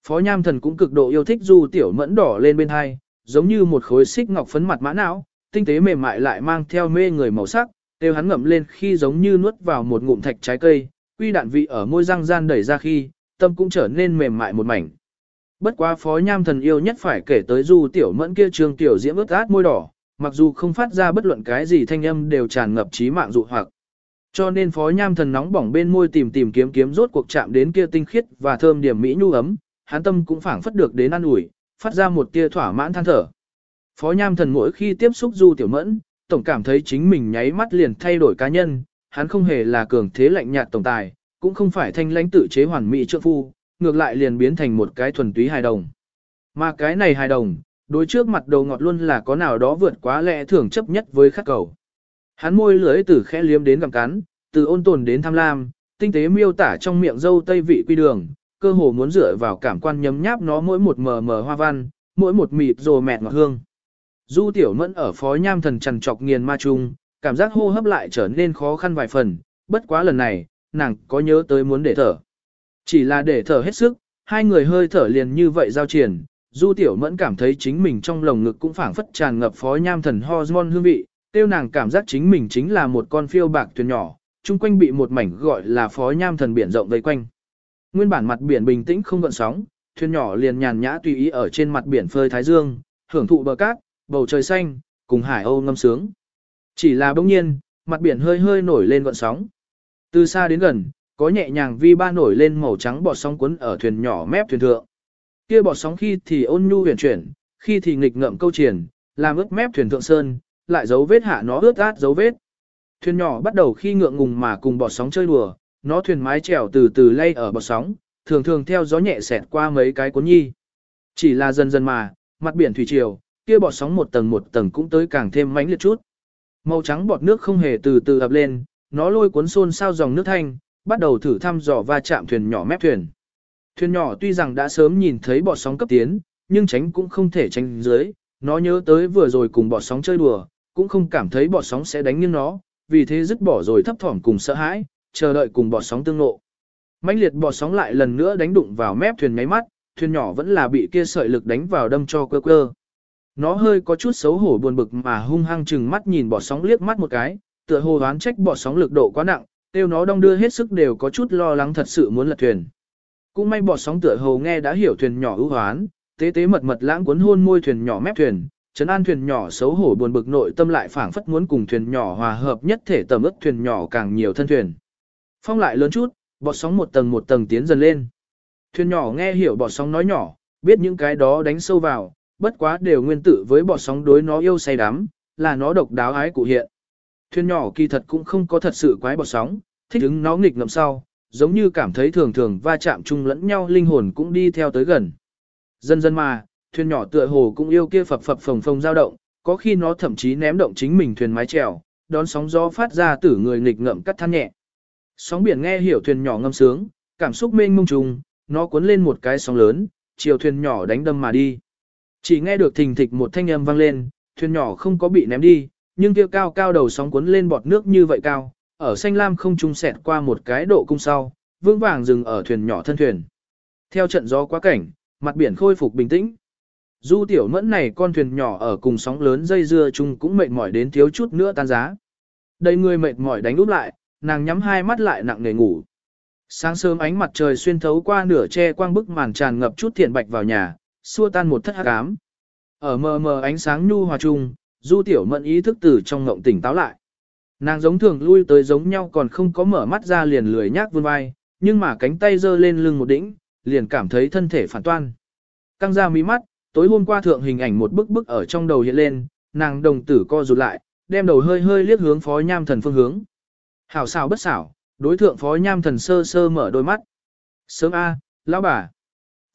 Speaker 1: Phó nham thần cũng cực độ yêu thích du tiểu mẫn đỏ lên bên hai, giống như một khối xích ngọc phấn mặt mã não, tinh tế mềm mại lại mang theo mê người màu sắc, đều hắn ngậm lên khi giống như nuốt vào một ngụm thạch trái cây, quy đạn vị ở môi răng gian đẩy ra khi, tâm cũng trở nên mềm mại một mảnh. Bất quá phó nham thần yêu nhất phải kể tới du tiểu mẫn kia trường tiểu diễm ướt át môi đỏ, mặc dù không phát ra bất luận cái gì thanh âm đều tràn ngập trí mạng dụ hoặc. Cho nên phó nham thần nóng bỏng bên môi tìm tìm kiếm kiếm rốt cuộc chạm đến kia tinh khiết và thơm điểm mỹ nhu ấm, hắn tâm cũng phảng phất được đến an ủi, phát ra một tia thỏa mãn than thở. Phó nham thần mỗi khi tiếp xúc du tiểu mẫn, tổng cảm thấy chính mình nháy mắt liền thay đổi cá nhân, hắn không hề là cường thế lạnh nhạt tổng tài, cũng không phải thanh lãnh tự chế hoàn mỹ trượng phu, ngược lại liền biến thành một cái thuần túy hài đồng. Mà cái này hài đồng, đối trước mặt đầu ngọt luôn là có nào đó vượt quá lẽ thường chấp nhất với khắc cầu. Hắn môi lưỡi từ khẽ liếm đến gặm cắn, từ ôn tồn đến tham lam, tinh tế miêu tả trong miệng dâu tây vị quy đường, cơ hồ muốn dựa vào cảm quan nhấm nháp nó mỗi một mờ mờ hoa văn, mỗi một mịt rồ mẹt ngọt hương. Du tiểu mẫn ở phó nham thần trần trọc nghiền ma chung, cảm giác hô hấp lại trở nên khó khăn vài phần, bất quá lần này, nàng có nhớ tới muốn để thở. Chỉ là để thở hết sức, hai người hơi thở liền như vậy giao triển, du tiểu mẫn cảm thấy chính mình trong lồng ngực cũng phảng phất tràn ngập phó nham thần hormone hương vị, tiêu nàng cảm giác chính mình chính là một con phiêu bạc thuyền nhỏ, chung quanh bị một mảnh gọi là phó nham thần biển rộng vây quanh. Nguyên bản mặt biển bình tĩnh không gợn sóng, thuyền nhỏ liền nhàn nhã tùy ý ở trên mặt biển phơi thái dương, hưởng thụ bờ cát, bầu trời xanh, cùng hải âu ngâm sướng. Chỉ là bỗng nhiên, mặt biển hơi hơi nổi lên gợn sóng. Từ xa đến gần, có nhẹ nhàng vi ba nổi lên màu trắng bọt sóng cuốn ở thuyền nhỏ mép thuyền thượng. Kia bọt sóng khi thì ôn nhu huyền chuyển, khi thì nghịch ngợm câu triển, làm ướt mép thuyền thượng sơn, lại dấu vết hạ nó ướt át dấu vết. Thuyền nhỏ bắt đầu khi ngượng ngùng mà cùng bọt sóng chơi đùa, nó thuyền mái chèo từ từ lay ở bọt sóng, thường thường theo gió nhẹ xẹt qua mấy cái cuốn nhi. Chỉ là dần dần mà, mặt biển thủy triều, kia bọt sóng một tầng một tầng cũng tới càng thêm mãnh liệt chút. Màu trắng bọt nước không hề từ từ ập lên, nó lôi cuốn xôn sao dòng nước thanh, bắt đầu thử thăm dò va chạm thuyền nhỏ mép thuyền. Thuyền nhỏ tuy rằng đã sớm nhìn thấy bọt sóng cấp tiến, nhưng tránh cũng không thể tránh dưới, nó nhớ tới vừa rồi cùng bọt sóng chơi đùa, cũng không cảm thấy bọt sóng sẽ đánh nghiêng nó, vì thế dứt bỏ rồi thấp thỏm cùng sợ hãi, chờ đợi cùng bọt sóng tương nộ. Mãnh liệt bọt sóng lại lần nữa đánh đụng vào mép thuyền nháy mắt, thuyền nhỏ vẫn là bị kia sợi lực đánh vào đâm cho quơ quơ. Nó hơi có chút xấu hổ buồn bực mà hung hăng chừng mắt nhìn bọt sóng liếc mắt một cái, tựa hồ đoán trách bọt sóng lực độ quá nặng, tiêu nó đong đưa hết sức đều có chút lo lắng thật sự muốn lật thuyền. Cũng may bọt sóng tựa hồ nghe đã hiểu thuyền nhỏ ưu hoán, tế tế mật mật lãng cuốn hôn môi thuyền nhỏ mép thuyền, trấn an thuyền nhỏ xấu hổ buồn bực nội tâm lại phảng phất muốn cùng thuyền nhỏ hòa hợp nhất thể tầm ức thuyền nhỏ càng nhiều thân thuyền. Phong lại lớn chút, bọt sóng một tầng một tầng tiến dần lên. Thuyền nhỏ nghe hiểu bọt sóng nói nhỏ, biết những cái đó đánh sâu vào, bất quá đều nguyên tử với bọt sóng đối nó yêu say đắm, là nó độc đáo ái cụ hiện. Thuyền nhỏ kỳ thật cũng không có thật sự quái bọt sóng, thích ứng nó nghịch ngầm sau, giống như cảm thấy thường thường va chạm chung lẫn nhau linh hồn cũng đi theo tới gần. Dần dần mà, thuyền nhỏ tựa hồ cũng yêu kia phập phập phồng phồng dao động, có khi nó thậm chí ném động chính mình thuyền mái chèo, đón sóng gió phát ra từ người nghịch ngậm cắt than nhẹ. Sóng biển nghe hiểu thuyền nhỏ ngâm sướng, cảm xúc mênh mông trùng, nó cuốn lên một cái sóng lớn, chiều thuyền nhỏ đánh đâm mà đi. Chỉ nghe được thình thịch một thanh âm vang lên, thuyền nhỏ không có bị ném đi, nhưng kia cao cao đầu sóng cuốn lên bọt nước như vậy cao, ở xanh lam không trung xẹt qua một cái độ cung sau, vững vàng dừng ở thuyền nhỏ thân thuyền. Theo trận gió quá cảnh, mặt biển khôi phục bình tĩnh. Du tiểu mẫn này con thuyền nhỏ ở cùng sóng lớn dây dưa chung cũng mệt mỏi đến thiếu chút nữa tan giá. Đầy người mệt mỏi đánh úp lại, nàng nhắm hai mắt lại nặng nề ngủ. Sáng sớm ánh mặt trời xuyên thấu qua nửa che quang bức màn tràn ngập chút thiện bạch vào nhà, xua tan một thất hắc ám. Ở mờ mờ ánh sáng nhu hòa chung, Du Tiểu Mẫn ý thức từ trong ngộng tỉnh táo lại. Nàng giống thường lui tới giống nhau còn không có mở mắt ra liền lười nhác vươn vai, nhưng mà cánh tay giơ lên lưng một đỉnh, liền cảm thấy thân thể phản toan. Căng ra mí mắt, tối hôm qua thượng hình ảnh một bức bức ở trong đầu hiện lên, nàng đồng tử co rụt lại, đem đầu hơi hơi liếc hướng phó nham thần phương hướng. Hảo xảo bất xảo, đối thượng phó nham thần sơ sơ mở đôi mắt. Sớm A, lão bà.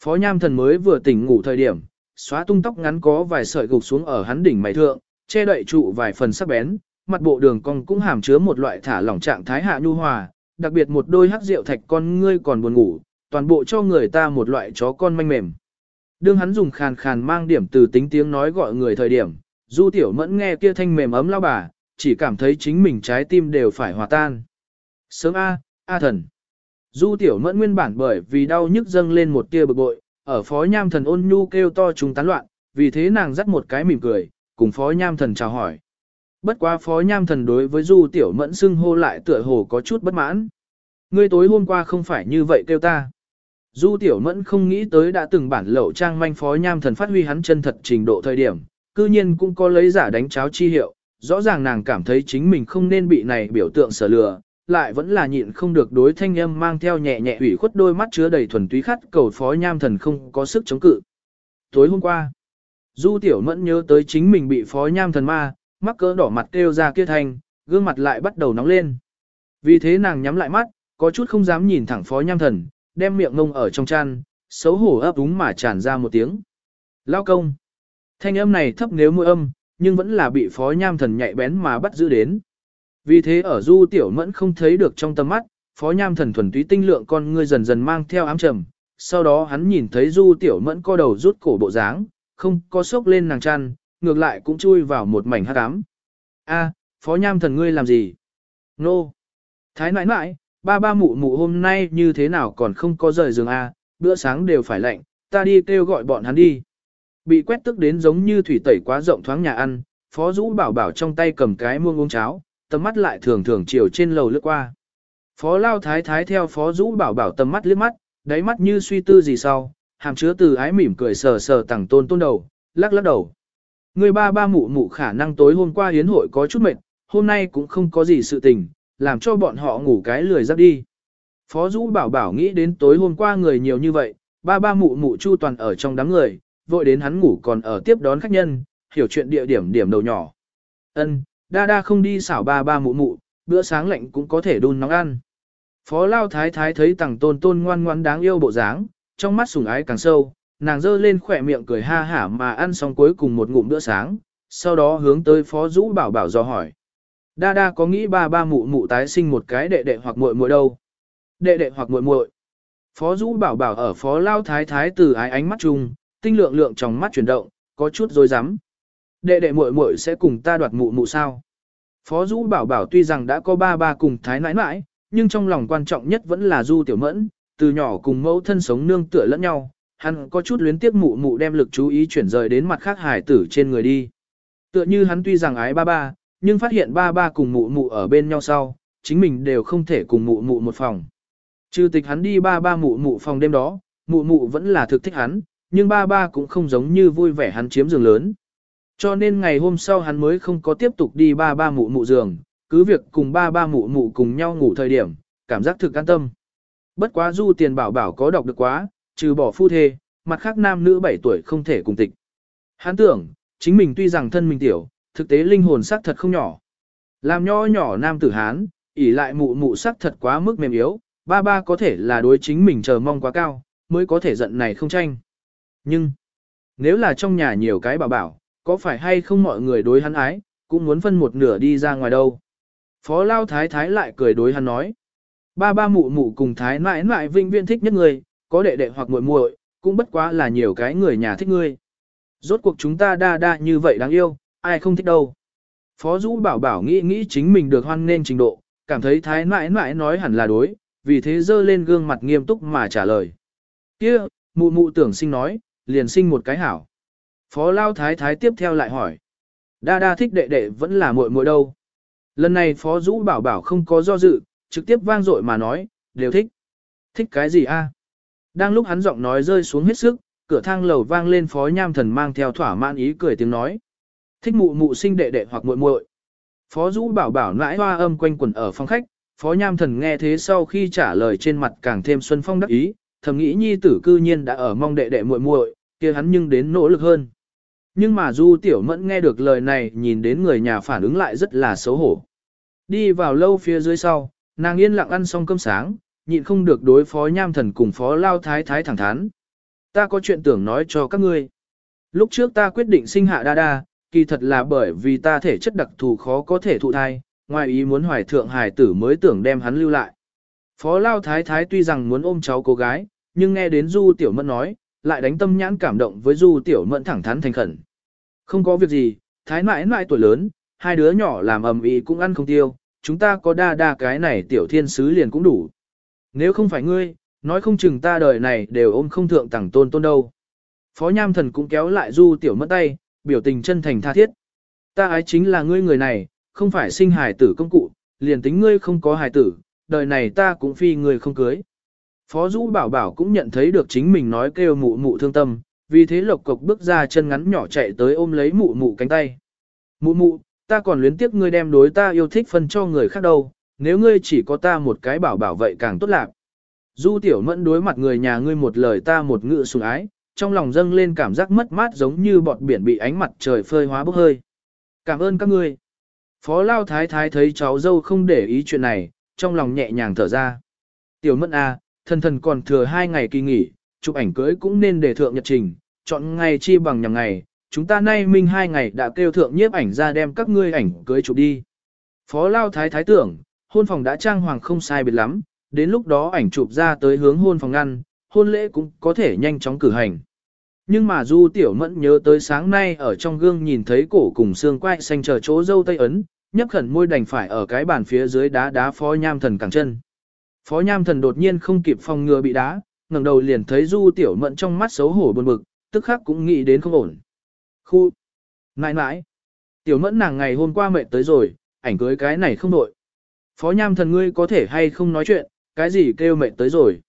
Speaker 1: Phó nham thần mới vừa tỉnh ngủ thời điểm, xóa tung tóc ngắn có vài sợi gục xuống ở hắn đỉnh mày thượng, che đậy trụ vài phần sắc bén, mặt bộ đường cong cũng hàm chứa một loại thả lỏng trạng thái hạ nhu hòa, đặc biệt một đôi hắc rượu thạch con ngươi còn buồn ngủ, toàn bộ cho người ta một loại chó con manh mềm. Đương hắn dùng khàn khàn mang điểm từ tính tiếng nói gọi người thời điểm, Du Tiểu Mẫn nghe kia thanh mềm ấm lao bà, chỉ cảm thấy chính mình trái tim đều phải hòa tan. Sớm A, A thần. Du Tiểu Mẫn nguyên bản bởi vì đau nhức dâng lên một tia bực bội, ở phó nham thần ôn nhu kêu to chúng tán loạn, vì thế nàng dắt một cái mỉm cười, cùng phó nham thần chào hỏi. Bất quá phó nham thần đối với Du Tiểu Mẫn xưng hô lại tựa hồ có chút bất mãn. Ngươi tối hôm qua không phải như vậy kêu ta. Du Tiểu Mẫn không nghĩ tới đã từng bản lậu trang manh phó nham thần phát huy hắn chân thật trình độ thời điểm, cư nhiên cũng có lấy giả đánh cháo chi hiệu, rõ ràng nàng cảm thấy chính mình không nên bị này biểu tượng sở lừa, lại vẫn là nhịn không được đối thanh âm mang theo nhẹ nhẹ ủy khuất đôi mắt chứa đầy thuần túy khát cầu phó nham thần không có sức chống cự. Tối hôm qua, Du Tiểu Mẫn nhớ tới chính mình bị phó nham thần ma, mắc cỡ đỏ mặt kêu ra kia thanh, gương mặt lại bắt đầu nóng lên. Vì thế nàng nhắm lại mắt, có chút không dám nhìn thẳng phó nham thần, đem miệng ngông ở trong chăn, xấu hổ ấp úng mà tràn ra một tiếng. Lao công. Thanh âm này thấp nếu môi âm, nhưng vẫn là bị phó nham thần nhạy bén mà bắt giữ đến. Vì thế ở du tiểu mẫn không thấy được trong tầm mắt, phó nham thần thuần túy tinh lượng con ngươi dần dần mang theo ám trầm. Sau đó hắn nhìn thấy du tiểu mẫn co đầu rút cổ bộ dáng, không có sốc lên nàng chăn, ngược lại cũng chui vào một mảnh hắc ám. A, phó nham thần ngươi làm gì? Nô. Thái nãi nãi, ba ba mụ mụ hôm nay như thế nào còn không có rời giường A, bữa sáng đều phải lạnh, ta đi kêu gọi bọn hắn đi. Bị quét tức đến giống như thủy tẩy quá rộng thoáng nhà ăn, phó Dũ bảo bảo trong tay cầm cái muông uống cháo, tầm mắt lại thường thường chiều trên lầu lướt qua. Phó lao thái thái theo phó Dũ bảo bảo tầm mắt liếc mắt, đáy mắt như suy tư gì sau, hàm chứa từ ái mỉm cười sờ sờ tẳng tôn tôn đầu, lắc lắc đầu. Người ba ba mụ mụ khả năng tối hôm qua hiến hội có chút mệt, hôm nay cũng không có gì sự tình, làm cho bọn họ ngủ cái lười giấc đi. Phó Dũ bảo bảo nghĩ đến tối hôm qua người nhiều như vậy, ba ba mụ mụ chu toàn ở trong đám người, vội đến hắn ngủ còn ở tiếp đón khách nhân, hiểu chuyện địa điểm điểm đầu nhỏ. Ân, đa đa không đi xảo ba ba mụ mụ, bữa sáng lạnh cũng có thể đun nóng ăn. Phó Lao Thái Thái thấy tàng tôn tôn ngoan ngoan đáng yêu bộ dáng, trong mắt sùng ái càng sâu, nàng giơ lên khỏe miệng cười ha hả mà ăn xong cuối cùng một ngụm bữa sáng, sau đó hướng tới Phó Dũ bảo bảo do hỏi. Đa đa có nghĩ ba ba mụ mụ tái sinh một cái đệ đệ hoặc muội muội đâu? Đệ đệ hoặc muội muội. Phó Dũ bảo bảo ở Phó Lao Thái Thái từ ái ánh mắt chung, tinh lượng lượng trong mắt chuyển động, có chút dối rắm Đệ đệ muội muội sẽ cùng ta đoạt mụ mụ sao? Phó Dũ bảo bảo tuy rằng đã có ba ba cùng Thái nãi nãi, nhưng trong lòng quan trọng nhất vẫn là Du Tiểu Mẫn, từ nhỏ cùng mẫu thân sống nương tựa lẫn nhau, hắn có chút luyến tiếc mụ mụ đem lực chú ý chuyển rời đến mặt khác hải tử trên người đi. Tựa như hắn tuy rằng ái ba ba, nhưng phát hiện ba ba cùng mụ mụ ở bên nhau sau, chính mình đều không thể cùng mụ mụ một phòng. Trừ tịch hắn đi ba ba mụ mụ phòng đêm đó, mụ mụ vẫn là thực thích hắn, nhưng ba ba cũng không giống như vui vẻ hắn chiếm giường lớn. Cho nên ngày hôm sau hắn mới không có tiếp tục đi ba ba mụ mụ giường, cứ việc cùng ba ba mụ mụ cùng nhau ngủ thời điểm, cảm giác thực an tâm. Bất quá du tiền bảo bảo có đọc được quá, trừ bỏ phu thê, mặt khác nam nữ 7 tuổi không thể cùng tịch. Hắn tưởng, chính mình tuy rằng thân mình tiểu, thực tế linh hồn sắc thật không nhỏ. Làm nho nhỏ nam tử Hán, ỉ lại mụ mụ sắc thật quá mức mềm yếu, ba ba có thể là đối chính mình chờ mong quá cao, mới có thể giận này không tranh. Nhưng, nếu là trong nhà nhiều cái bảo bảo, có phải hay không mọi người đối hắn ái, cũng muốn phân một nửa đi ra ngoài đâu. Phó Lao Thái Thái lại cười đối hắn nói. Ba ba mụ mụ cùng Thái mãi mãi vinh viên thích nhất người, có đệ đệ hoặc muội muội, cũng bất quá là nhiều cái người nhà thích ngươi. Rốt cuộc chúng ta đa đa như vậy đáng yêu, ai không thích đâu. Phó Dũ bảo bảo nghĩ nghĩ chính mình được hoan nên trình độ, cảm thấy thái mãi mãi nói hẳn là đối, vì thế dơ lên gương mặt nghiêm túc mà trả lời. kia mụ mụ tưởng sinh nói, liền sinh một cái hảo. Phó Lao Thái Thái tiếp theo lại hỏi. Đa đa thích đệ đệ vẫn là muội muội đâu. Lần này Phó Dũ bảo bảo không có do dự, trực tiếp vang dội mà nói, đều thích. Thích cái gì a? Đang lúc hắn giọng nói rơi xuống hết sức, cửa thang lầu vang lên Phó Nham Thần mang theo thỏa mãn ý cười tiếng nói. Thích mụ mụ sinh đệ đệ hoặc muội muội. Phó Dũ bảo bảo nãi hoa âm quanh quẩn ở phòng khách, Phó Nham Thần nghe thế sau khi trả lời trên mặt càng thêm xuân phong đắc ý, thầm nghĩ nhi tử cư nhiên đã ở mong đệ đệ muội muội, kia hắn nhưng đến nỗ lực hơn. Nhưng mà Du Tiểu Mẫn nghe được lời này nhìn đến người nhà phản ứng lại rất là xấu hổ. Đi vào lâu phía dưới sau, nàng yên lặng ăn xong cơm sáng, nhịn không được đối phó nham thần cùng phó lao thái thái thẳng thắn. Ta có chuyện tưởng nói cho các ngươi. Lúc trước ta quyết định sinh hạ đa đa, kỳ thật là bởi vì ta thể chất đặc thù khó có thể thụ thai, ngoài ý muốn hoài thượng hài tử mới tưởng đem hắn lưu lại. Phó lao thái thái tuy rằng muốn ôm cháu cô gái, nhưng nghe đến Du Tiểu Mẫn nói, lại đánh tâm nhãn cảm động với Du Tiểu Mẫn thẳng thắn thành khẩn. Không có việc gì, thái mãi mãi tuổi lớn, hai đứa nhỏ làm ầm ĩ cũng ăn không tiêu, chúng ta có đa đa cái này tiểu thiên sứ liền cũng đủ. Nếu không phải ngươi, nói không chừng ta đời này đều ôm không thượng tẳng tôn tôn đâu. Phó Nham Thần cũng kéo lại Du Tiểu Mẫn tay, biểu tình chân thành tha thiết. Ta ái chính là ngươi người này, không phải sinh hài tử công cụ, liền tính ngươi không có hài tử, đời này ta cũng phi ngươi không cưới. Phó Dũ Bảo Bảo cũng nhận thấy được chính mình nói kêu mụ mụ thương tâm, vì thế lộc cộc bước ra chân ngắn nhỏ chạy tới ôm lấy mụ mụ cánh tay. Mụ mụ, ta còn luyến tiếc ngươi đem đối ta yêu thích phân cho người khác đâu, nếu ngươi chỉ có ta một cái bảo bảo vậy càng tốt lạc. Du tiểu mẫn đối mặt người nhà ngươi một lời ta một ngự sủng ái, trong lòng dâng lên cảm giác mất mát giống như bọt biển bị ánh mặt trời phơi hóa bốc hơi. Cảm ơn các ngươi. Phó Lao Thái Thái thấy cháu dâu không để ý chuyện này, trong lòng nhẹ nhàng thở ra. Tiểu mẫn à, thần thần còn thừa hai ngày kỳ nghỉ, chụp ảnh cưới cũng nên để thượng nhật trình, chọn ngày chi bằng nhằm ngày, chúng ta nay minh hai ngày đã kêu thượng nhiếp ảnh ra đem các ngươi ảnh cưới chụp đi. Phó Lao Thái Thái tưởng, hôn phòng đã trang hoàng không sai biệt lắm, đến lúc đó ảnh chụp ra tới hướng hôn phòng ngăn, hôn lễ cũng có thể nhanh chóng cử hành. Nhưng mà Du Tiểu Mẫn nhớ tới sáng nay ở trong gương nhìn thấy cổ cùng xương quai xanh chờ chỗ dâu tây ấn, nhấp khẩn môi đành phải ở cái bàn phía dưới đá đá phó nham thần cẳng chân. Phó nham thần đột nhiên không kịp phòng ngừa bị đá, ngẩng đầu liền thấy Du Tiểu Mẫn trong mắt xấu hổ buồn bực, tức khắc cũng nghĩ đến không ổn. Khu! Nãi nãi! Tiểu Mẫn nàng ngày hôm qua mệt tới rồi, ảnh cưới cái này không nội. Phó nham thần ngươi có thể hay không nói chuyện, cái gì kêu mệt tới rồi.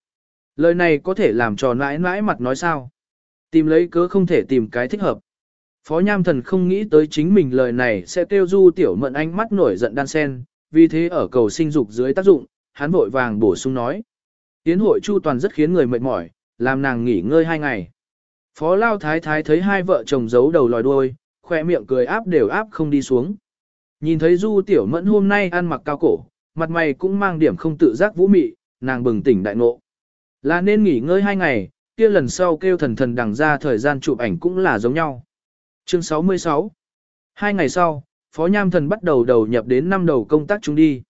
Speaker 1: Lời này có thể làm trò nãi nãi mặt nói sao. Tìm lấy cớ không thể tìm cái thích hợp. Phó nham thần không nghĩ tới chính mình lời này sẽ kêu du tiểu Mẫn ánh mắt nổi giận đan sen, vì thế ở cầu sinh dục dưới tác dụng, hắn vội vàng bổ sung nói. Tiến hội chu toàn rất khiến người mệt mỏi, làm nàng nghỉ ngơi hai ngày. Phó Lao Thái Thái thấy hai vợ chồng giấu đầu lòi đuôi, khoe miệng cười áp đều áp không đi xuống. Nhìn thấy Du Tiểu Mẫn hôm nay ăn mặc cao cổ, mặt mày cũng mang điểm không tự giác vũ mị, nàng bừng tỉnh đại ngộ. Là nên nghỉ ngơi hai ngày, kia lần sau kêu thần thần đằng ra thời gian chụp ảnh cũng là giống nhau. Chương 66 Hai ngày sau, Phó Nham Thần bắt đầu đầu nhập đến năm đầu công tác chúng đi.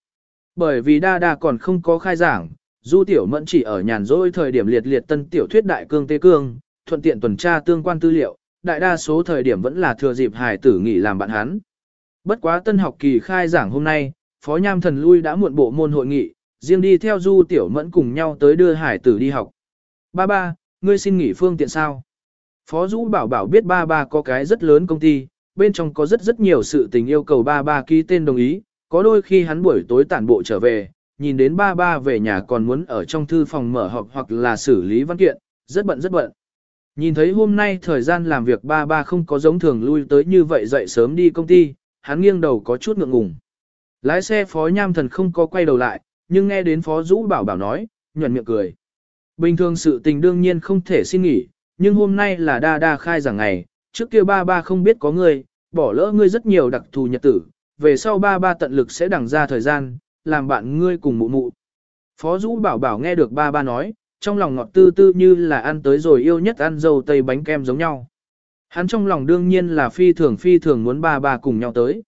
Speaker 1: Bởi vì đa đa còn không có khai giảng, Du Tiểu Mẫn chỉ ở nhàn rỗi thời điểm liệt liệt tân tiểu thuyết đại cương tế cương, thuận tiện tuần tra tương quan tư liệu, đại đa số thời điểm vẫn là thừa dịp hài tử nghỉ làm bạn hắn. Bất quá tân học kỳ khai giảng hôm nay, Phó Nham Thần lui đã muộn bộ môn hội nghị, riêng đi theo Du Tiểu Mẫn cùng nhau tới đưa hải tử đi học. Ba ba, ngươi xin nghỉ phương tiện sao? Phó Dũ bảo bảo biết ba ba có cái rất lớn công ty, bên trong có rất rất nhiều sự tình yêu cầu ba ba ký tên đồng ý, có đôi khi hắn buổi tối tản bộ trở về, nhìn đến ba ba về nhà còn muốn ở trong thư phòng mở họp hoặc là xử lý văn kiện, rất bận rất bận. Nhìn thấy hôm nay thời gian làm việc ba ba không có giống thường lui tới như vậy dậy sớm đi công ty, hắn nghiêng đầu có chút ngượng ngùng. Lái xe phó nham thần không có quay đầu lại, nhưng nghe đến phó rũ bảo bảo nói, nhuận miệng cười. Bình thường sự tình đương nhiên không thể xin nghỉ, nhưng hôm nay là đa đa khai giảng ngày, trước kia ba ba không biết có ngươi, bỏ lỡ ngươi rất nhiều đặc thù nhật tử, về sau ba ba tận lực sẽ đằng ra thời gian, làm bạn ngươi cùng mụ mụ. Phó Dũ bảo bảo nghe được ba ba nói, trong lòng ngọt tư tư như là ăn tới rồi yêu nhất ăn dâu tây bánh kem giống nhau. Hắn trong lòng đương nhiên là phi thường phi thường muốn ba ba cùng nhau tới.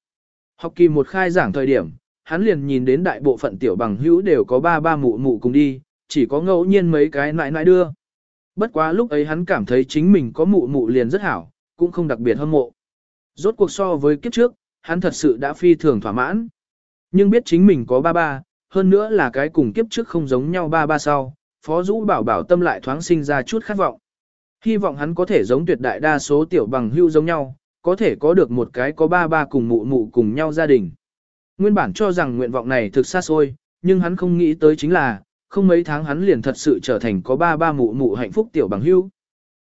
Speaker 1: Học kỳ một khai giảng thời điểm, hắn liền nhìn đến đại bộ phận tiểu bằng hữu đều có ba ba mụ mụ cùng đi, chỉ có ngẫu nhiên mấy cái nãi nãi đưa. Bất quá lúc ấy hắn cảm thấy chính mình có mụ mụ liền rất hảo, cũng không đặc biệt hâm mộ. Rốt cuộc so với kiếp trước, hắn thật sự đã phi thường thỏa mãn. Nhưng biết chính mình có ba ba, hơn nữa là cái cùng kiếp trước không giống nhau ba ba sau, Phó Dũ bảo bảo tâm lại thoáng sinh ra chút khát vọng. Hy vọng hắn có thể giống tuyệt đại đa số tiểu bằng hưu giống nhau, có thể có được một cái có ba ba cùng mụ mụ cùng nhau gia đình. Nguyên bản cho rằng nguyện vọng này thực xa xôi, nhưng hắn không nghĩ tới chính là, không mấy tháng hắn liền thật sự trở thành có ba ba mụ mụ hạnh phúc tiểu bằng hưu.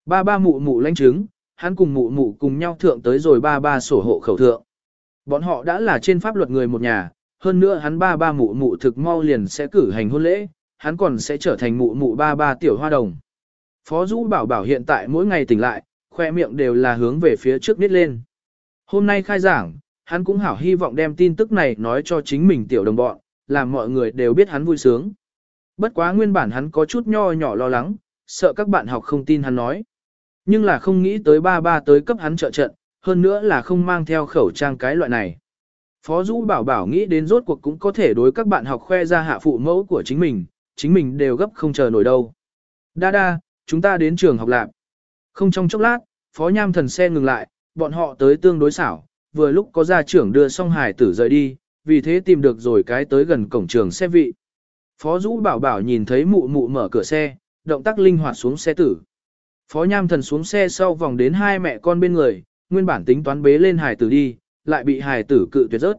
Speaker 1: Ba ba mụ mụ lãnh chứng, hắn cùng mụ mụ cùng nhau thượng tới rồi ba ba sổ hộ khẩu thượng. Bọn họ đã là trên pháp luật người một nhà, hơn nữa hắn ba ba mụ mụ thực mau liền sẽ cử hành hôn lễ, hắn còn sẽ trở thành mụ mụ ba ba tiểu hoa đồng. Phó Dũ bảo bảo hiện tại mỗi ngày tỉnh lại, khoe miệng đều là hướng về phía trước nít lên. Hôm nay khai giảng, hắn cũng hảo hy vọng đem tin tức này nói cho chính mình tiểu đồng bọn, làm mọi người đều biết hắn vui sướng. Bất quá nguyên bản hắn có chút nho nhỏ lo lắng, sợ các bạn học không tin hắn nói. Nhưng là không nghĩ tới ba ba tới cấp hắn trợ trận, hơn nữa là không mang theo khẩu trang cái loại này. Phó Dũ bảo bảo nghĩ đến rốt cuộc cũng có thể đối các bạn học khoe ra hạ phụ mẫu của chính mình, chính mình đều gấp không chờ nổi đâu. Đa đa, chúng ta đến trường học lạc. Không trong chốc lát, Phó Nham thần xe ngừng lại, bọn họ tới tương đối xảo, vừa lúc có gia trưởng đưa Song hải tử rời đi, vì thế tìm được rồi cái tới gần cổng trường xe vị. Phó Dũ bảo bảo nhìn thấy mụ mụ mở cửa xe, động tác linh hoạt xuống xe tử. Phó Nham thần xuống xe sau vòng đến hai mẹ con bên người, nguyên bản tính toán bế lên hải tử đi, lại bị hải tử cự tuyệt rớt.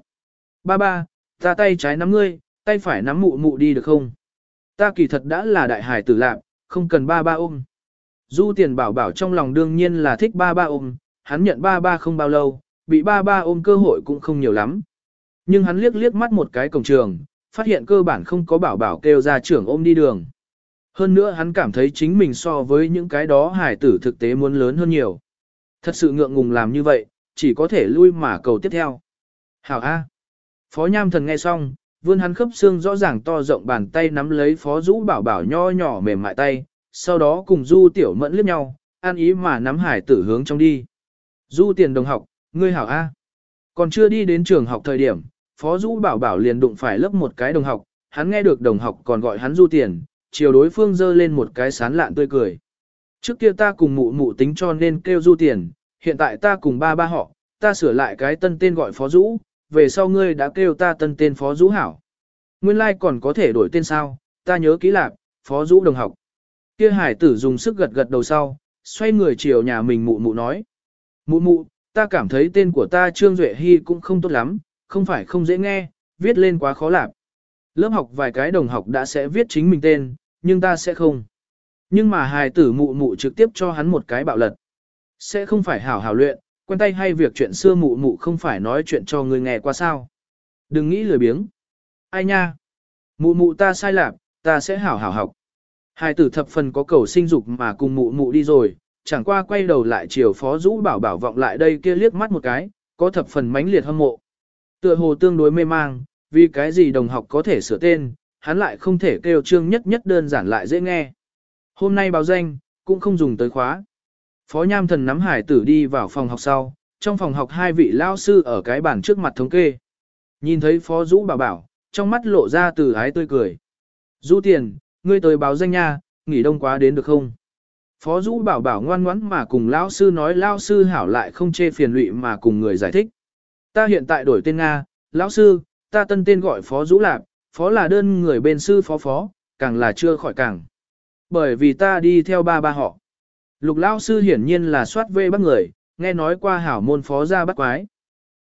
Speaker 1: Ba ba, ta tay trái nắm ngươi, tay phải nắm mụ mụ đi được không? Ta kỳ thật đã là đại hải tử lạc, không cần ba ba ôm. Du tiền bảo bảo trong lòng đương nhiên là thích ba ba ôm, hắn nhận ba ba không bao lâu, bị ba ba ôm cơ hội cũng không nhiều lắm. Nhưng hắn liếc liếc mắt một cái cổng trường, phát hiện cơ bản không có bảo bảo kêu ra trưởng ôm đi đường. Hơn nữa hắn cảm thấy chính mình so với những cái đó hải tử thực tế muốn lớn hơn nhiều. Thật sự ngượng ngùng làm như vậy, chỉ có thể lui mà cầu tiếp theo. Hảo A. Phó Nham Thần nghe xong, vươn hắn khớp xương rõ ràng to rộng bàn tay nắm lấy Phó Dũ bảo bảo nho nhỏ mềm mại tay, sau đó cùng Du Tiểu Mẫn liếc nhau, an ý mà nắm hải tử hướng trong đi. Du tiền đồng học, ngươi hảo A. Còn chưa đi đến trường học thời điểm, Phó Dũ bảo bảo liền đụng phải lớp một cái đồng học, hắn nghe được đồng học còn gọi hắn Du tiền, chiều đối phương dơ lên một cái sán lạn tươi cười. Trước kia ta cùng mụ mụ tính cho nên kêu Du tiền, hiện tại ta cùng ba ba họ, ta sửa lại cái tân tên gọi Phó Dũ, về sau ngươi đã kêu ta tân tên Phó Dũ hảo. Nguyên lai like còn có thể đổi tên sao, ta nhớ kỹ lạc, Phó Dũ đồng học. Kia hải tử dùng sức gật gật đầu sau, xoay người chiều nhà mình mụ mụ nói. Mụ mụ, ta cảm thấy tên của ta Trương Duệ Hy cũng không tốt lắm, không phải không dễ nghe, viết lên quá khó lạc. Lớp học vài cái đồng học đã sẽ viết chính mình tên, nhưng ta sẽ không. Nhưng mà hài tử mụ mụ trực tiếp cho hắn một cái bạo lật. Sẽ không phải hảo hảo luyện, quen tay hay việc chuyện xưa mụ mụ không phải nói chuyện cho người nghe qua sao. Đừng nghĩ lười biếng. Ai nha? Mụ mụ ta sai lạc, ta sẽ hảo hảo học. hài tử thập phần có cầu sinh dục mà cùng mụ mụ đi rồi, chẳng qua quay đầu lại chiều phó rũ bảo bảo vọng lại đây kia liếc mắt một cái, có thập phần mãnh liệt hâm mộ. Tựa hồ tương đối mê mang, vì cái gì đồng học có thể sửa tên, hắn lại không thể kêu trương nhất nhất đơn giản lại dễ nghe. Hôm nay báo danh, cũng không dùng tới khóa. Phó Nham Thần nắm hải tử đi vào phòng học sau, trong phòng học hai vị lao sư ở cái bàn trước mặt thống kê. Nhìn thấy Phó Dũ bảo bảo, trong mắt lộ ra từ ái tươi cười. Du tiền, ngươi tới báo danh nha, nghỉ đông quá đến được không? Phó Dũ bảo bảo ngoan ngoãn mà cùng lao sư nói lao sư hảo lại không chê phiền lụy mà cùng người giải thích. Ta hiện tại đổi tên Nga, lão sư, ta tân tên gọi Phó Dũ Lạp, Phó là đơn người bên sư phó phó, càng là chưa khỏi càng. Bởi vì ta đi theo ba ba họ. Lục lao sư hiển nhiên là soát vê bắt người, nghe nói qua hảo môn phó ra bắt quái.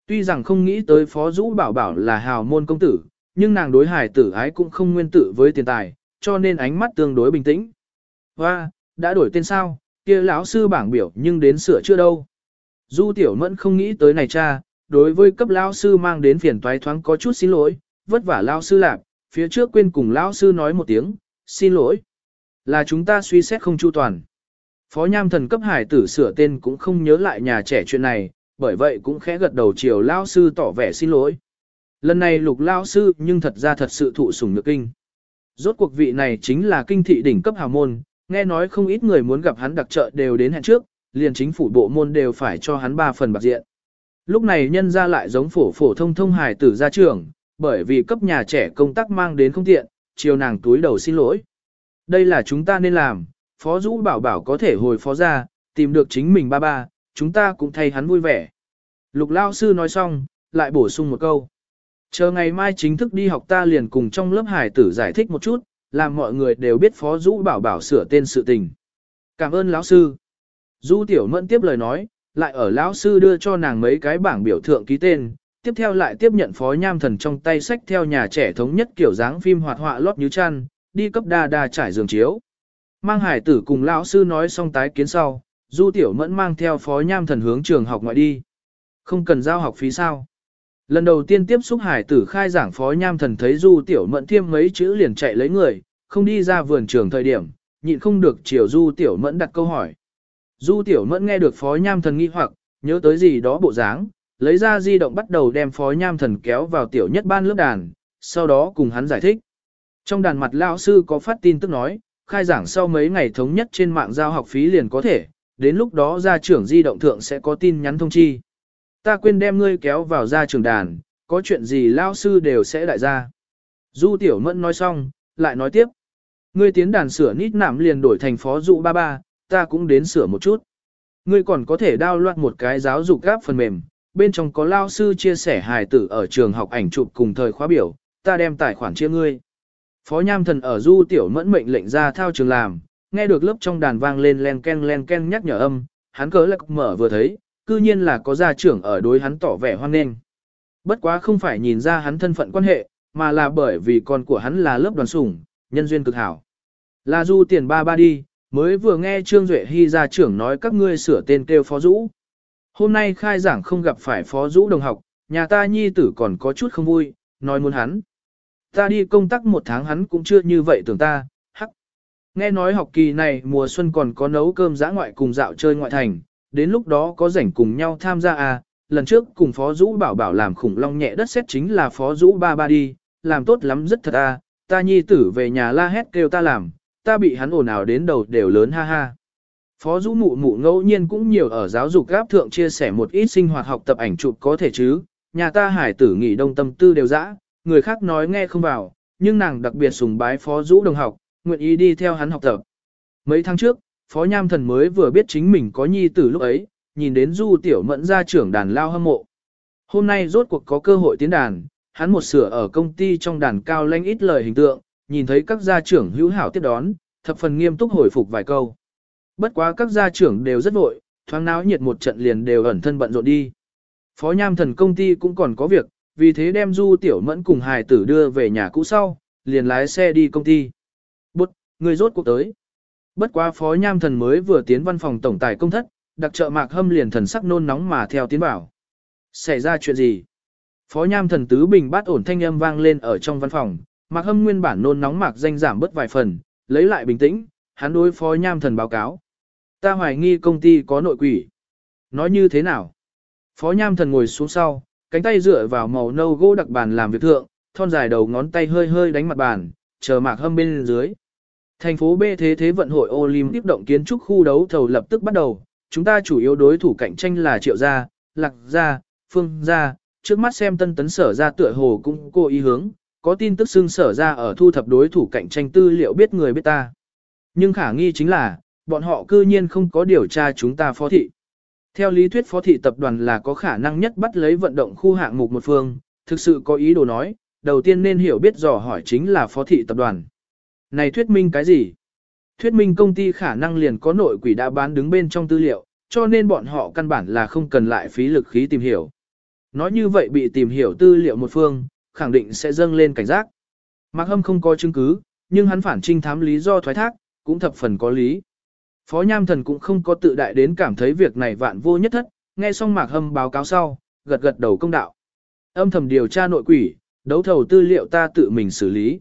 Speaker 1: Tuy rằng không nghĩ tới phó rũ bảo bảo là hảo môn công tử, nhưng nàng đối hải tử ái cũng không nguyên tử với tiền tài, cho nên ánh mắt tương đối bình tĩnh. Và, đã đổi tên sao, kia lão sư bảng biểu nhưng đến sửa chưa đâu. Du tiểu mẫn không nghĩ tới này cha, đối với cấp lão sư mang đến phiền toái thoáng có chút xin lỗi, vất vả lão sư làm phía trước quên cùng lão sư nói một tiếng, xin lỗi. Là chúng ta suy xét không chu toàn. Phó Nham thần cấp hải tử sửa tên cũng không nhớ lại nhà trẻ chuyện này, bởi vậy cũng khẽ gật đầu chiều lao sư tỏ vẻ xin lỗi. Lần này lục lao sư nhưng thật ra thật sự thụ sủng nhược kinh. Rốt cuộc vị này chính là kinh thị đỉnh cấp hào môn, nghe nói không ít người muốn gặp hắn đặc trợ đều đến hẹn trước, liền chính phủ bộ môn đều phải cho hắn ba phần bạc diện. Lúc này nhân ra lại giống phổ phổ thông thông hải tử ra trường, bởi vì cấp nhà trẻ công tác mang đến không tiện, chiều nàng túi đầu xin lỗi. Đây là chúng ta nên làm, Phó Dũ bảo bảo có thể hồi phó ra, tìm được chính mình ba ba, chúng ta cũng thay hắn vui vẻ. Lục Lao Sư nói xong, lại bổ sung một câu. Chờ ngày mai chính thức đi học ta liền cùng trong lớp hải tử giải thích một chút, làm mọi người đều biết Phó Dũ bảo bảo sửa tên sự tình. Cảm ơn lão Sư. Du Tiểu Mẫn tiếp lời nói, lại ở lão sư đưa cho nàng mấy cái bảng biểu thượng ký tên, tiếp theo lại tiếp nhận phó nham thần trong tay sách theo nhà trẻ thống nhất kiểu dáng phim hoạt họa lót như chăn, đi cấp đa đa trải giường chiếu. Mang hải tử cùng lão sư nói xong tái kiến sau, Du Tiểu Mẫn mang theo phó nham thần hướng trường học ngoại đi. Không cần giao học phí sao. Lần đầu tiên tiếp xúc hải tử khai giảng phó nham thần thấy Du Tiểu Mẫn thiêm mấy chữ liền chạy lấy người, không đi ra vườn trường thời điểm, nhịn không được chiều Du Tiểu Mẫn đặt câu hỏi. Du Tiểu Mẫn nghe được phó nham thần nghi hoặc, nhớ tới gì đó bộ dáng, lấy ra di động bắt đầu đem phó nham thần kéo vào tiểu nhất ban lớp đàn, sau đó cùng hắn giải thích. Trong đàn mặt lão sư có phát tin tức nói, khai giảng sau mấy ngày thống nhất trên mạng giao học phí liền có thể, đến lúc đó gia trưởng di động thượng sẽ có tin nhắn thông chi. Ta quên đem ngươi kéo vào gia trưởng đàn, có chuyện gì lão sư đều sẽ đại gia. Du Tiểu Mẫn nói xong, lại nói tiếp. Ngươi tiến đàn sửa nít nạm liền đổi thành phó dụ ba ba, ta cũng đến sửa một chút. Ngươi còn có thể đao loạt một cái giáo dục gáp phần mềm, bên trong có lao sư chia sẻ hài tử ở trường học ảnh chụp cùng thời khóa biểu, ta đem tài khoản chia ngươi. Phó Nham Thần ở du tiểu mẫn mệnh lệnh ra thao trường làm, nghe được lớp trong đàn vang lên len ken len ken nhắc nhở âm, hắn cớ lạc mở vừa thấy, cư nhiên là có gia trưởng ở đối hắn tỏ vẻ hoan nghênh. Bất quá không phải nhìn ra hắn thân phận quan hệ, mà là bởi vì con của hắn là lớp đoàn sủng, nhân duyên cực hảo. Là du tiền ba ba đi, mới vừa nghe Trương Duệ Hy gia trưởng nói các ngươi sửa tên kêu Phó Dũ. Hôm nay khai giảng không gặp phải Phó Dũ đồng học, nhà ta nhi tử còn có chút không vui, nói muốn hắn. Ta đi công tác một tháng hắn cũng chưa như vậy tưởng ta, hắc. Nghe nói học kỳ này mùa xuân còn có nấu cơm giã ngoại cùng dạo chơi ngoại thành, đến lúc đó có rảnh cùng nhau tham gia à, lần trước cùng Phó Dũ bảo bảo làm khủng long nhẹ đất xét chính là Phó Dũ ba ba đi, làm tốt lắm rất thật à, ta nhi tử về nhà la hét kêu ta làm, ta bị hắn ồn ào đến đầu đều lớn ha ha. Phó Dũ mụ mụ ngẫu nhiên cũng nhiều ở giáo dục gáp thượng chia sẻ một ít sinh hoạt học tập ảnh chụp có thể chứ, nhà ta hải tử nghỉ đông tâm tư đều dã, người khác nói nghe không vào, nhưng nàng đặc biệt sùng bái Phó Dũ đồng học, nguyện ý đi theo hắn học tập. Mấy tháng trước, Phó Nham Thần mới vừa biết chính mình có nhi tử lúc ấy, nhìn đến Du Tiểu Mẫn ra trưởng đàn lao hâm mộ. Hôm nay rốt cuộc có cơ hội tiến đàn, hắn một sửa ở công ty trong đàn cao lanh ít lời hình tượng, nhìn thấy các gia trưởng hữu hảo tiếp đón, thập phần nghiêm túc hồi phục vài câu. Bất quá các gia trưởng đều rất vội, thoáng náo nhiệt một trận liền đều ẩn thân bận rộn đi. Phó Nham Thần công ty cũng còn có việc, vì thế đem Du Tiểu Mẫn cùng hài tử đưa về nhà cũ sau, liền lái xe đi công ty. Bút, người rốt cuộc tới. Bất quá Phó Nham Thần mới vừa tiến văn phòng tổng tài công thất, đặc trợ Mạc Hâm liền thần sắc nôn nóng mà theo tiến bảo. Xảy ra chuyện gì? Phó Nham Thần tứ bình bát ổn thanh âm vang lên ở trong văn phòng, Mạc Hâm nguyên bản nôn nóng mạc danh giảm bớt vài phần, lấy lại bình tĩnh, hắn đối phó nham thần báo cáo. Ta hoài nghi công ty có nội quỷ. Nói như thế nào? Phó nham thần ngồi xuống sau, cánh tay dựa vào màu nâu gỗ đặc bàn làm việc thượng, thon dài đầu ngón tay hơi hơi đánh mặt bàn, chờ mạc hâm bên dưới. Thành phố B thế thế vận hội Olympic động kiến trúc khu đấu thầu lập tức bắt đầu, chúng ta chủ yếu đối thủ cạnh tranh là Triệu Gia, Lạc Gia, Phương Gia, trước mắt xem tân tấn sở ra tựa hồ cũng cô ý hướng, có tin tức xưng sở ra ở thu thập đối thủ cạnh tranh tư liệu biết người biết ta. Nhưng khả nghi chính là, bọn họ cư nhiên không có điều tra chúng ta phó thị. Theo lý thuyết phó thị tập đoàn là có khả năng nhất bắt lấy vận động khu hạng mục một phương, thực sự có ý đồ nói, đầu tiên nên hiểu biết dò hỏi chính là phó thị tập đoàn. Này thuyết minh cái gì? Thuyết minh công ty khả năng liền có nội quỷ đã bán đứng bên trong tư liệu, cho nên bọn họ căn bản là không cần lại phí lực khí tìm hiểu. Nói như vậy bị tìm hiểu tư liệu một phương, khẳng định sẽ dâng lên cảnh giác. Mạc Hâm không có chứng cứ, nhưng hắn phản trinh thám lý do thoái thác, cũng thập phần có lý. Phó Nham Thần cũng không có tự đại đến cảm thấy việc này vạn vô nhất thất, nghe xong Mạc Hâm báo cáo sau, gật gật đầu công đạo. Âm thầm điều tra nội quỷ, đấu thầu tư liệu ta tự mình xử lý.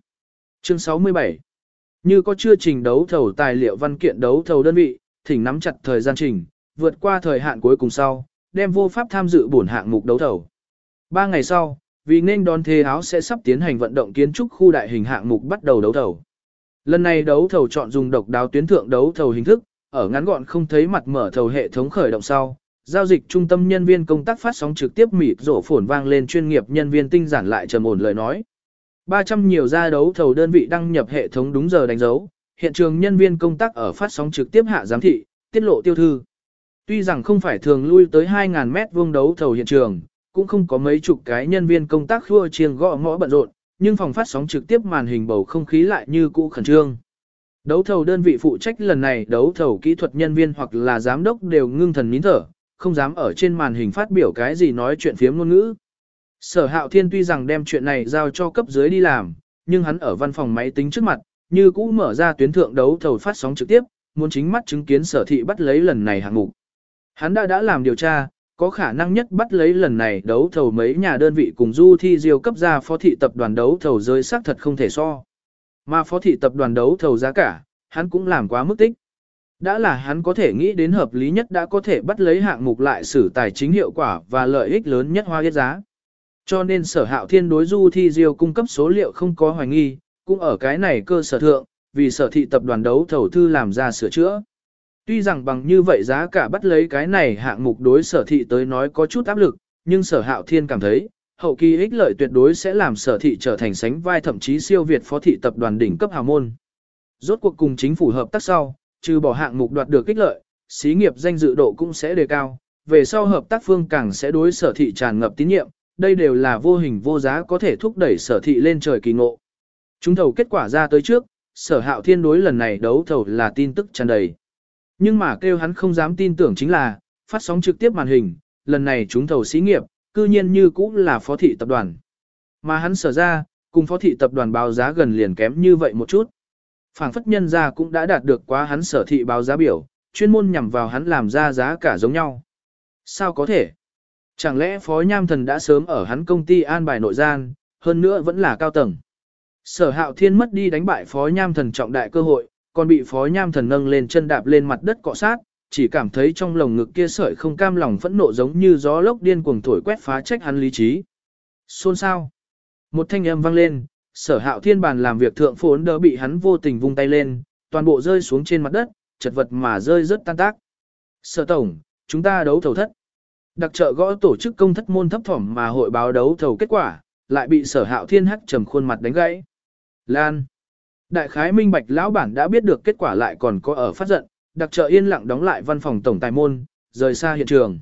Speaker 1: Chương 67 Như có chưa trình đấu thầu tài liệu văn kiện đấu thầu đơn vị, thỉnh nắm chặt thời gian trình, vượt qua thời hạn cuối cùng sau, đem vô pháp tham dự bổn hạng mục đấu thầu. Ba ngày sau, vì nên đón thế áo sẽ sắp tiến hành vận động kiến trúc khu đại hình hạng mục bắt đầu đấu thầu. Lần này đấu thầu chọn dùng độc đáo tuyến thượng đấu thầu hình thức, ở ngắn gọn không thấy mặt mở thầu hệ thống khởi động sau, giao dịch trung tâm nhân viên công tác phát sóng trực tiếp mịt rổ phồn vang lên chuyên nghiệp nhân viên tinh giản lại trầm ổn lời nói. 300 nhiều gia đấu thầu đơn vị đăng nhập hệ thống đúng giờ đánh dấu, hiện trường nhân viên công tác ở phát sóng trực tiếp hạ giám thị, tiết lộ tiêu thư. Tuy rằng không phải thường lui tới 2.000 mét vuông đấu thầu hiện trường, cũng không có mấy chục cái nhân viên công tác khua chiêng gõ ngõ bận rộn, nhưng phòng phát sóng trực tiếp màn hình bầu không khí lại như cũ khẩn trương. Đấu thầu đơn vị phụ trách lần này đấu thầu kỹ thuật nhân viên hoặc là giám đốc đều ngưng thần nín thở, không dám ở trên màn hình phát biểu cái gì nói chuyện phiếm ngôn ngữ. Sở hạo thiên tuy rằng đem chuyện này giao cho cấp dưới đi làm, nhưng hắn ở văn phòng máy tính trước mặt, như cũ mở ra tuyến thượng đấu thầu phát sóng trực tiếp, muốn chính mắt chứng kiến sở thị bắt lấy lần này hạng mục. Hắn đã đã làm điều tra, có khả năng nhất bắt lấy lần này đấu thầu mấy nhà đơn vị cùng du thi diêu cấp ra phó thị tập đoàn đấu thầu rơi xác thật không thể so. Mà phó thị tập đoàn đấu thầu giá cả, hắn cũng làm quá mức tích. Đã là hắn có thể nghĩ đến hợp lý nhất đã có thể bắt lấy hạng mục lại xử tài chính hiệu quả và lợi ích lớn nhất hoa yết giá. Cho nên sở hạo thiên đối du thi diêu cung cấp số liệu không có hoài nghi, cũng ở cái này cơ sở thượng, vì sở thị tập đoàn đấu thầu thư làm ra sửa chữa. Tuy rằng bằng như vậy giá cả bắt lấy cái này hạng mục đối sở thị tới nói có chút áp lực, nhưng sở hạo thiên cảm thấy, hậu kỳ ích lợi tuyệt đối sẽ làm sở thị trở thành sánh vai thậm chí siêu việt phó thị tập đoàn đỉnh cấp hào môn. Rốt cuộc cùng chính phủ hợp tác sau, trừ bỏ hạng mục đoạt được ích lợi, xí nghiệp danh dự độ cũng sẽ đề cao, về sau hợp tác phương càng sẽ đối sở thị tràn ngập tín nhiệm, đây đều là vô hình vô giá có thể thúc đẩy sở thị lên trời kỳ ngộ. Chúng thầu kết quả ra tới trước, sở hạo thiên đối lần này đấu thầu là tin tức tràn đầy. Nhưng mà kêu hắn không dám tin tưởng chính là, phát sóng trực tiếp màn hình, lần này chúng thầu xí nghiệp, cư nhiên như cũng là phó thị tập đoàn. Mà hắn sở ra, cùng phó thị tập đoàn báo giá gần liền kém như vậy một chút. Phảng phất nhân ra cũng đã đạt được quá hắn sở thị báo giá biểu, chuyên môn nhằm vào hắn làm ra giá cả giống nhau. Sao có thể? Chẳng lẽ phó nham thần đã sớm ở hắn công ty an bài nội gian, hơn nữa vẫn là cao tầng. Sở hạo thiên mất đi đánh bại phó nham thần trọng đại cơ hội, còn bị phó nham thần nâng lên chân đạp lên mặt đất cọ sát, chỉ cảm thấy trong lồng ngực kia sợi không cam lòng phẫn nộ giống như gió lốc điên cuồng thổi quét phá trách hắn lý trí. Xôn sao? Một thanh âm vang lên, sở hạo thiên bàn làm việc thượng phốn đỡ bị hắn vô tình vung tay lên, toàn bộ rơi xuống trên mặt đất, chật vật mà rơi rất tan tác. Sở tổng, chúng ta đấu thầu thất. Đặc trợ gõ tổ chức công thất môn thấp thỏm mà hội báo đấu thầu kết quả, lại bị sở hạo thiên hắc trầm khuôn mặt đánh gãy. Lan. Đại khái minh bạch lão bản đã biết được kết quả lại còn có ở phát giận, đặc trợ yên lặng đóng lại văn phòng tổng tài môn, rời xa hiện trường.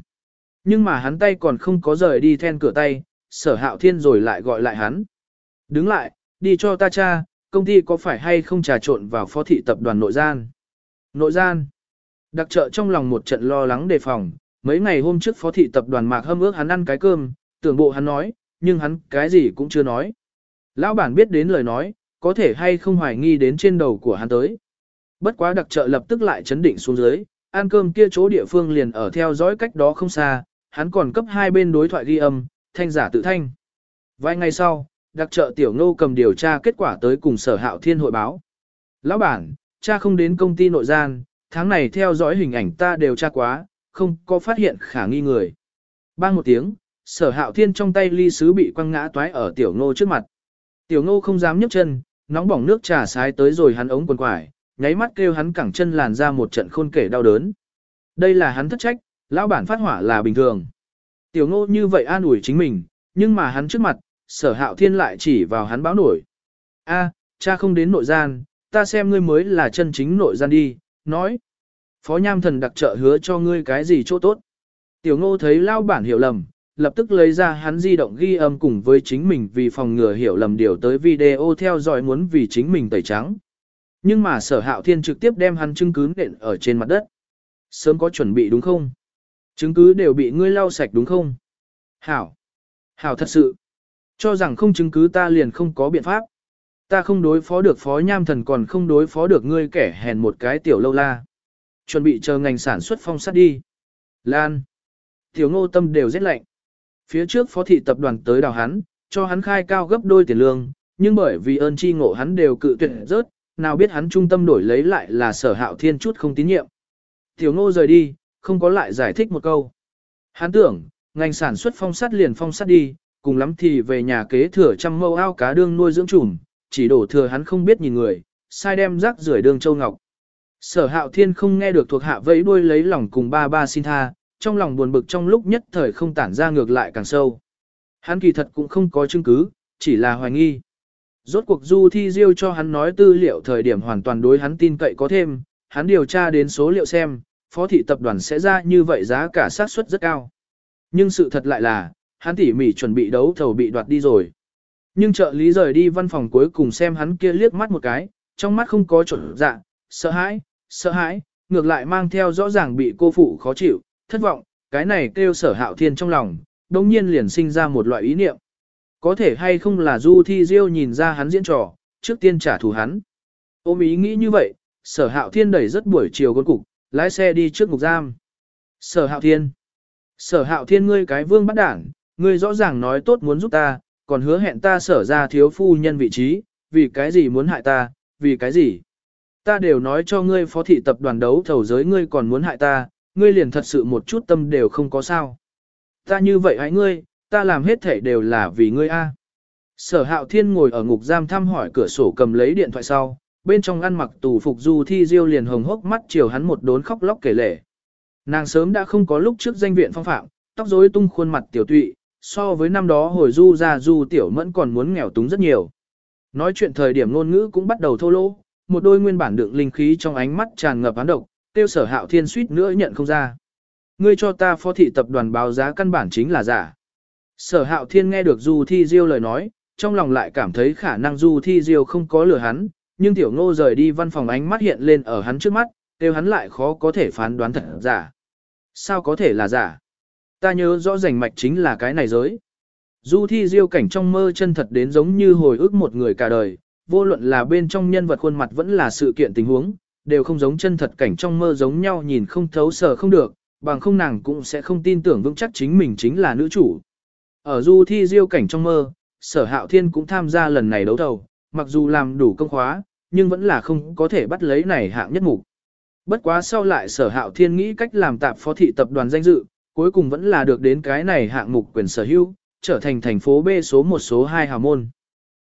Speaker 1: Nhưng mà hắn tay còn không có rời đi then cửa tay, sở hạo thiên rồi lại gọi lại hắn. Đứng lại, đi cho ta cha, công ty có phải hay không trà trộn vào phó thị tập đoàn nội gian. Nội gian. Đặc trợ trong lòng một trận lo lắng đề phòng, mấy ngày hôm trước phó thị tập đoàn mạc hâm ước hắn ăn cái cơm, tưởng bộ hắn nói, nhưng hắn cái gì cũng chưa nói. Lão bản biết đến lời nói, có thể hay không hoài nghi đến trên đầu của hắn tới. Bất quá đặc trợ lập tức lại chấn định xuống dưới, ăn cơm kia chỗ địa phương liền ở theo dõi cách đó không xa, hắn còn cấp hai bên đối thoại ghi âm, thanh giả tự thanh. Vài ngày sau, đặc trợ tiểu ngô cầm điều tra kết quả tới cùng sở hạo thiên hội báo. Lão bản, cha không đến công ty nội gian, tháng này theo dõi hình ảnh ta đều tra quá, không có phát hiện khả nghi người. Bang một tiếng, sở hạo thiên trong tay ly sứ bị quăng ngã toái ở tiểu ngô trước mặt. Tiểu ngô không dám nhấc chân, nóng bỏng nước trà sái tới rồi hắn ống quần quải, nháy mắt kêu hắn cẳng chân làn ra một trận khôn kể đau đớn. Đây là hắn thất trách, lão bản phát hỏa là bình thường. Tiểu ngô như vậy an ủi chính mình, nhưng mà hắn trước mặt, sở hạo thiên lại chỉ vào hắn báo nổi. a cha không đến nội gian, ta xem ngươi mới là chân chính nội gian đi, nói. Phó nham thần đặc trợ hứa cho ngươi cái gì chỗ tốt. Tiểu ngô thấy lao bản hiểu lầm, lập tức lấy ra hắn di động ghi âm cùng với chính mình vì phòng ngừa hiểu lầm điều tới video theo dõi muốn vì chính mình tẩy trắng. Nhưng mà sở hạo thiên trực tiếp đem hắn chứng cứ nện ở trên mặt đất. Sớm có chuẩn bị đúng không? Chứng cứ đều bị ngươi lau sạch đúng không? Hảo! Hảo thật sự! Cho rằng không chứng cứ ta liền không có biện pháp. Ta không đối phó được phó nham thần còn không đối phó được ngươi kẻ hèn một cái tiểu lâu la. Chuẩn bị chờ ngành sản xuất phong sát đi. Lan! Tiểu ngô tâm đều rất lạnh. Phía trước phó thị tập đoàn tới đào hắn, cho hắn khai cao gấp đôi tiền lương, nhưng bởi vì ơn chi ngộ hắn đều cự tuyệt rớt, nào biết hắn trung tâm đổi lấy lại là sở hạo thiên chút không tín nhiệm. Tiểu ngô rời đi, không có lại giải thích một câu. Hắn tưởng, ngành sản xuất phong sắt liền phong sắt đi, cùng lắm thì về nhà kế thừa trăm mâu ao cá đương nuôi dưỡng trùm, chỉ đổ thừa hắn không biết nhìn người, sai đem rác rưởi đường châu ngọc. Sở hạo thiên không nghe được thuộc hạ vẫy đuôi lấy lòng cùng ba ba xin tha, trong lòng buồn bực trong lúc nhất thời không tản ra ngược lại càng sâu. Hắn kỳ thật cũng không có chứng cứ, chỉ là hoài nghi. Rốt cuộc Du Thi Diêu cho hắn nói tư liệu thời điểm hoàn toàn đối hắn tin cậy có thêm, hắn điều tra đến số liệu xem, phó thị tập đoàn sẽ ra như vậy giá cả xác suất rất cao. Nhưng sự thật lại là, hắn tỉ mỉ chuẩn bị đấu thầu bị đoạt đi rồi. Nhưng trợ lý rời đi văn phòng cuối cùng xem hắn kia liếc mắt một cái, trong mắt không có chuẩn dạ, sợ hãi, sợ hãi, ngược lại mang theo rõ ràng bị cô phụ khó chịu, thất vọng, cái này kêu sở hạo thiên trong lòng, đồng nhiên liền sinh ra một loại ý niệm. Có thể hay không là Du Thi Diêu nhìn ra hắn diễn trò, trước tiên trả thù hắn. Ôm ý nghĩ như vậy, sở hạo thiên đẩy rất buổi chiều con cục, lái xe đi trước ngục giam. Sở hạo thiên. Sở hạo thiên ngươi cái vương bắt đảng, ngươi rõ ràng nói tốt muốn giúp ta, còn hứa hẹn ta sở ra thiếu phu nhân vị trí, vì cái gì muốn hại ta, vì cái gì. Ta đều nói cho ngươi phó thị tập đoàn đấu thầu giới ngươi còn muốn hại ta, ngươi liền thật sự một chút tâm đều không có sao. Ta như vậy hãy ngươi, ta làm hết thể đều là vì ngươi a. Sở hạo thiên ngồi ở ngục giam thăm hỏi cửa sổ cầm lấy điện thoại sau, bên trong ăn mặc tù phục du thi diêu liền hồng hốc mắt chiều hắn một đốn khóc lóc kể lể. Nàng sớm đã không có lúc trước danh viện phong phạm, tóc rối tung khuôn mặt tiểu tụy, so với năm đó hồi du ra du tiểu mẫn còn muốn nghèo túng rất nhiều. Nói chuyện thời điểm ngôn ngữ cũng bắt đầu thô lỗ, một đôi nguyên bản đựng linh khí trong ánh mắt tràn ngập án độc, tiêu sở hạo thiên suýt nữa nhận không ra. Ngươi cho ta phó thị tập đoàn báo giá căn bản chính là giả. Sở hạo thiên nghe được du thi diêu lời nói, trong lòng lại cảm thấy khả năng du thi diêu không có lừa hắn, nhưng tiểu ngô rời đi văn phòng ánh mắt hiện lên ở hắn trước mắt, đều hắn lại khó có thể phán đoán thật giả. Sao có thể là giả? Ta nhớ rõ rành mạch chính là cái này giới. Du thi diêu cảnh trong mơ chân thật đến giống như hồi ức một người cả đời, vô luận là bên trong nhân vật khuôn mặt vẫn là sự kiện tình huống, đều không giống chân thật cảnh trong mơ giống nhau nhìn không thấu sở không được, bằng không nàng cũng sẽ không tin tưởng vững chắc chính mình chính là nữ chủ. Ở du thi diêu cảnh trong mơ, sở hạo thiên cũng tham gia lần này đấu thầu, mặc dù làm đủ công khóa, nhưng vẫn là không có thể bắt lấy này hạng nhất mục. Bất quá sau lại sở hạo thiên nghĩ cách làm tạp phó thị tập đoàn danh dự, cuối cùng vẫn là được đến cái này hạng mục quyền sở hữu, trở thành thành phố B số 1 số 2 hào môn.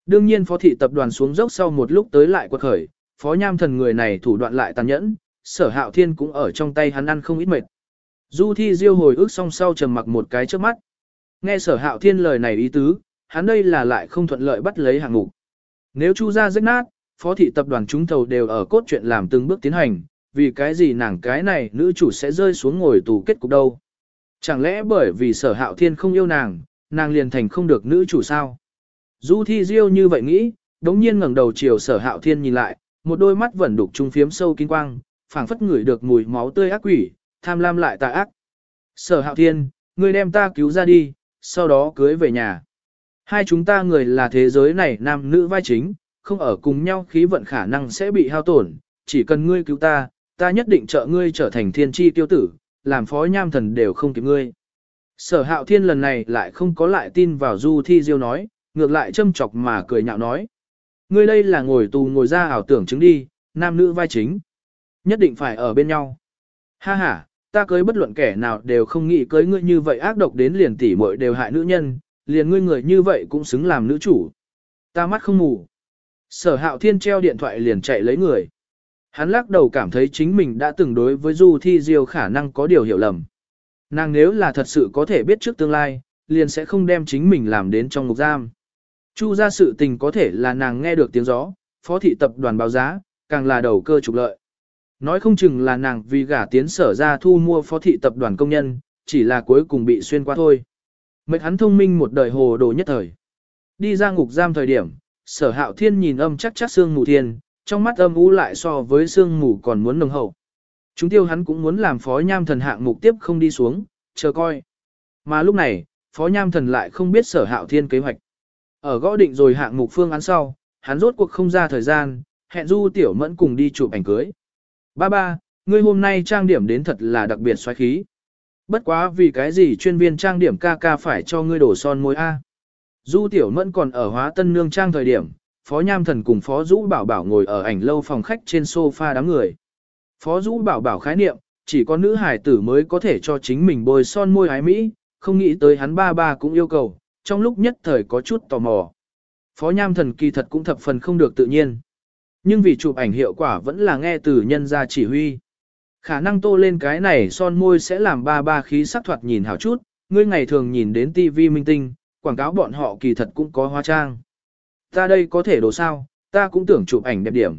Speaker 1: Đương nhiên phó thị tập đoàn xuống dốc sau một lúc tới lại quật khởi, phó nham thần người này thủ đoạn lại tàn nhẫn, sở hạo thiên cũng ở trong tay hắn ăn không ít mệt. Du thi diêu hồi ức song sau trầm mặc một cái trước mắt. Nghe sở hạo thiên lời này ý tứ, hắn đây là lại không thuận lợi bắt lấy hạng mục. Nếu chu ra rách nát, phó thị tập đoàn chúng thầu đều ở cốt truyện làm từng bước tiến hành, vì cái gì nàng cái này nữ chủ sẽ rơi xuống ngồi tù kết cục đâu. Chẳng lẽ bởi vì sở hạo thiên không yêu nàng, nàng liền thành không được nữ chủ sao? Du thi diêu như vậy nghĩ, đống nhiên ngẩng đầu chiều sở hạo thiên nhìn lại, một đôi mắt vẫn đục trung phiếm sâu kín quang, phảng phất ngửi được mùi máu tươi ác quỷ, tham lam lại tà ác. Sở hạo thiên, ngươi đem ta cứu ra đi, sau đó cưới về nhà. Hai chúng ta người là thế giới này nam nữ vai chính, không ở cùng nhau khí vận khả năng sẽ bị hao tổn, chỉ cần ngươi cứu ta, ta nhất định trợ ngươi trở thành thiên tri tiêu tử, làm phó nham thần đều không kịp ngươi. Sở hạo thiên lần này lại không có lại tin vào du thi diêu nói, ngược lại châm chọc mà cười nhạo nói. Ngươi đây là ngồi tù ngồi ra ảo tưởng chứng đi, nam nữ vai chính. Nhất định phải ở bên nhau. Ha ha, ta cưới bất luận kẻ nào đều không nghĩ cưới ngươi như vậy ác độc đến liền tỉ muội đều hại nữ nhân, liền ngươi người như vậy cũng xứng làm nữ chủ. Ta mắt không ngủ. Sở hạo thiên treo điện thoại liền chạy lấy người. Hắn lắc đầu cảm thấy chính mình đã từng đối với Du Thi Diêu khả năng có điều hiểu lầm. Nàng nếu là thật sự có thể biết trước tương lai, liền sẽ không đem chính mình làm đến trong ngục giam. Chu ra sự tình có thể là nàng nghe được tiếng gió, phó thị tập đoàn báo giá, càng là đầu cơ trục lợi. Nói không chừng là nàng vì gả tiến sở ra thu mua phó thị tập đoàn công nhân, chỉ là cuối cùng bị xuyên qua thôi. Mệnh hắn thông minh một đời hồ đồ nhất thời. Đi ra ngục giam thời điểm, sở hạo thiên nhìn âm chắc chắc xương mù thiên, trong mắt âm u lại so với xương mù còn muốn nồng hậu. Chúng tiêu hắn cũng muốn làm phó nham thần hạng mục tiếp không đi xuống, chờ coi. Mà lúc này, phó nham thần lại không biết sở hạo thiên kế hoạch. Ở gõ định rồi hạng mục phương án sau, hắn rốt cuộc không ra thời gian, hẹn du tiểu mẫn cùng đi chụp ảnh cưới. Ba ba, ngươi hôm nay trang điểm đến thật là đặc biệt xoáy khí. Bất quá vì cái gì chuyên viên trang điểm ca ca phải cho ngươi đổ son môi A. Du tiểu mẫn còn ở hóa tân nương trang thời điểm, Phó Nham Thần cùng Phó Dũ Bảo Bảo ngồi ở ảnh lâu phòng khách trên sofa đám người. Phó Dũ Bảo Bảo khái niệm, chỉ có nữ hải tử mới có thể cho chính mình bôi son môi ái mỹ, không nghĩ tới hắn ba ba cũng yêu cầu, trong lúc nhất thời có chút tò mò. Phó Nham Thần kỳ thật cũng thập phần không được tự nhiên. Nhưng vì chụp ảnh hiệu quả vẫn là nghe từ nhân gia chỉ huy. Khả năng tô lên cái này son môi sẽ làm ba ba khí sắc thoạt nhìn hảo chút, ngươi ngày thường nhìn đến TV minh tinh, quảng cáo bọn họ kỳ thật cũng có hóa trang. Ta đây có thể đồ sao, ta cũng tưởng chụp ảnh đẹp điểm.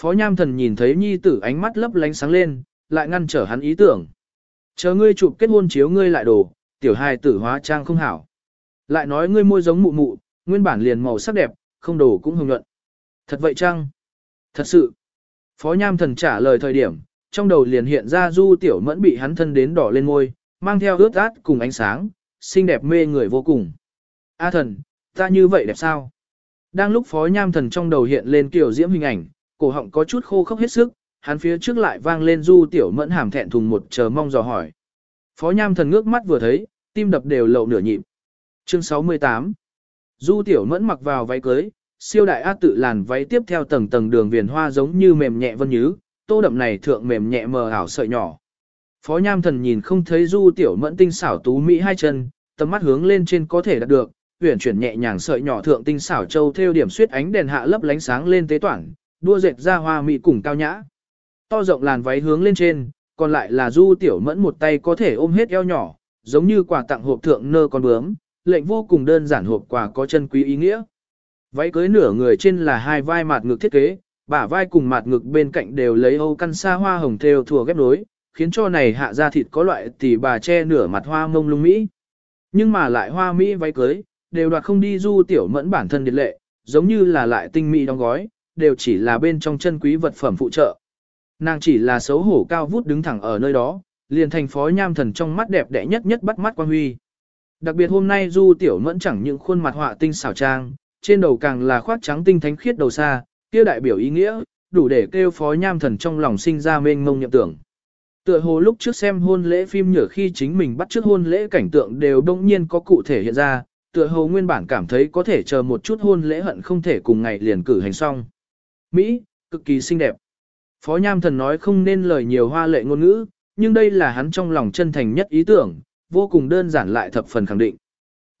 Speaker 1: Phó Nham Thần nhìn thấy nhi tử ánh mắt lấp lánh sáng lên, lại ngăn trở hắn ý tưởng. Chờ ngươi chụp kết hôn chiếu ngươi lại đồ, tiểu hài tử hóa trang không hảo. Lại nói ngươi môi giống mụ mụ, nguyên bản liền màu sắc đẹp, không đồ cũng hồng nhuận. Thật vậy chăng? Thật sự. Phó Nham Thần trả lời thời điểm, trong đầu liền hiện ra Du Tiểu Mẫn bị hắn thân đến đỏ lên môi, mang theo ướt át cùng ánh sáng, xinh đẹp mê người vô cùng. A thần, ta như vậy đẹp sao? Đang lúc Phó Nham Thần trong đầu hiện lên kiểu diễm hình ảnh, cổ họng có chút khô khốc hết sức, hắn phía trước lại vang lên Du Tiểu Mẫn hàm thẹn thùng một chờ mong dò hỏi. Phó Nham Thần ngước mắt vừa thấy, tim đập đều lậu nửa nhịp. Chương 68 Du Tiểu Mẫn mặc vào váy cưới, siêu đại ác tự làn váy tiếp theo tầng tầng đường viền hoa giống như mềm nhẹ vân nhứ, tô đậm này thượng mềm nhẹ mờ ảo sợi nhỏ. Phó Nham Thần nhìn không thấy Du Tiểu Mẫn tinh xảo tú mỹ hai chân, tầm mắt hướng lên trên có thể đạt được, uyển chuyển nhẹ nhàng sợi nhỏ thượng tinh xảo châu theo điểm suyết ánh đèn hạ lấp lánh sáng lên tế toản, đua dệt ra hoa mỹ cùng cao nhã. To rộng làn váy hướng lên trên, còn lại là Du Tiểu Mẫn một tay có thể ôm hết eo nhỏ, giống như quà tặng hộp thượng nơ con bướm, lệnh vô cùng đơn giản hộp quà có chân quý ý nghĩa. Váy cưới nửa người trên là hai vai mạt ngực thiết kế, bả vai cùng mạt ngực bên cạnh đều lấy âu căn sa hoa hồng thêu thùa ghép nối, khiến cho này hạ ra thịt có loại tỷ bà che nửa mặt hoa mông lung mỹ. Nhưng mà lại hoa mỹ váy cưới, đều đoạt không đi du tiểu mẫn bản thân điệt lệ, giống như là lại tinh mỹ đóng gói, đều chỉ là bên trong chân quý vật phẩm phụ trợ. Nàng chỉ là xấu hổ cao vút đứng thẳng ở nơi đó, liền thành phó nham thần trong mắt đẹp đẽ nhất nhất bắt mắt quan huy. Đặc biệt hôm nay du tiểu mẫn chẳng những khuôn mặt họa tinh xảo trang, trên đầu càng là khoác trắng tinh thánh khiết đầu xa, kia đại biểu ý nghĩa, đủ để kêu phó nham thần trong lòng sinh ra mênh mông nhậm tưởng. Tựa hồ lúc trước xem hôn lễ phim nhở khi chính mình bắt trước hôn lễ cảnh tượng đều đông nhiên có cụ thể hiện ra, tựa hồ nguyên bản cảm thấy có thể chờ một chút hôn lễ hận không thể cùng ngày liền cử hành xong. Mỹ, cực kỳ xinh đẹp. Phó Nham Thần nói không nên lời nhiều hoa lệ ngôn ngữ, nhưng đây là hắn trong lòng chân thành nhất ý tưởng, vô cùng đơn giản lại thập phần khẳng định.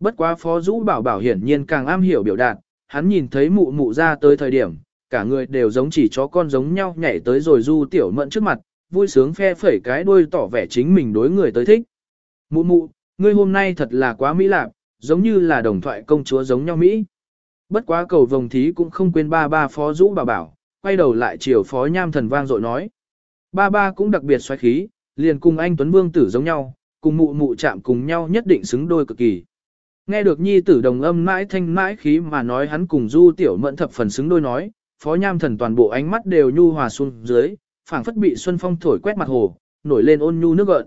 Speaker 1: Bất quá Phó Dũ Bảo Bảo hiển nhiên càng am hiểu biểu đạt, hắn nhìn thấy mụ mụ ra tới thời điểm, cả người đều giống chỉ chó con giống nhau nhảy tới rồi du tiểu mẫn trước mặt, vui sướng phe phẩy cái đuôi tỏ vẻ chính mình đối người tới thích. Mụ mụ, ngươi hôm nay thật là quá mỹ lạc, giống như là đồng thoại công chúa giống nhau Mỹ. Bất quá cầu vồng thí cũng không quên ba ba phó dũ bảo bảo, quay đầu lại chiều phó nham thần vang dội nói. Ba ba cũng đặc biệt xoáy khí, liền cùng anh Tuấn Vương tử giống nhau, cùng mụ mụ chạm cùng nhau nhất định xứng đôi cực kỳ. Nghe được nhi tử đồng âm mãi thanh mãi khí mà nói hắn cùng du tiểu mẫn thập phần xứng đôi nói, phó nham thần toàn bộ ánh mắt đều nhu hòa xuống dưới, phảng phất bị xuân phong thổi quét mặt hồ, nổi lên ôn nhu nước gợn.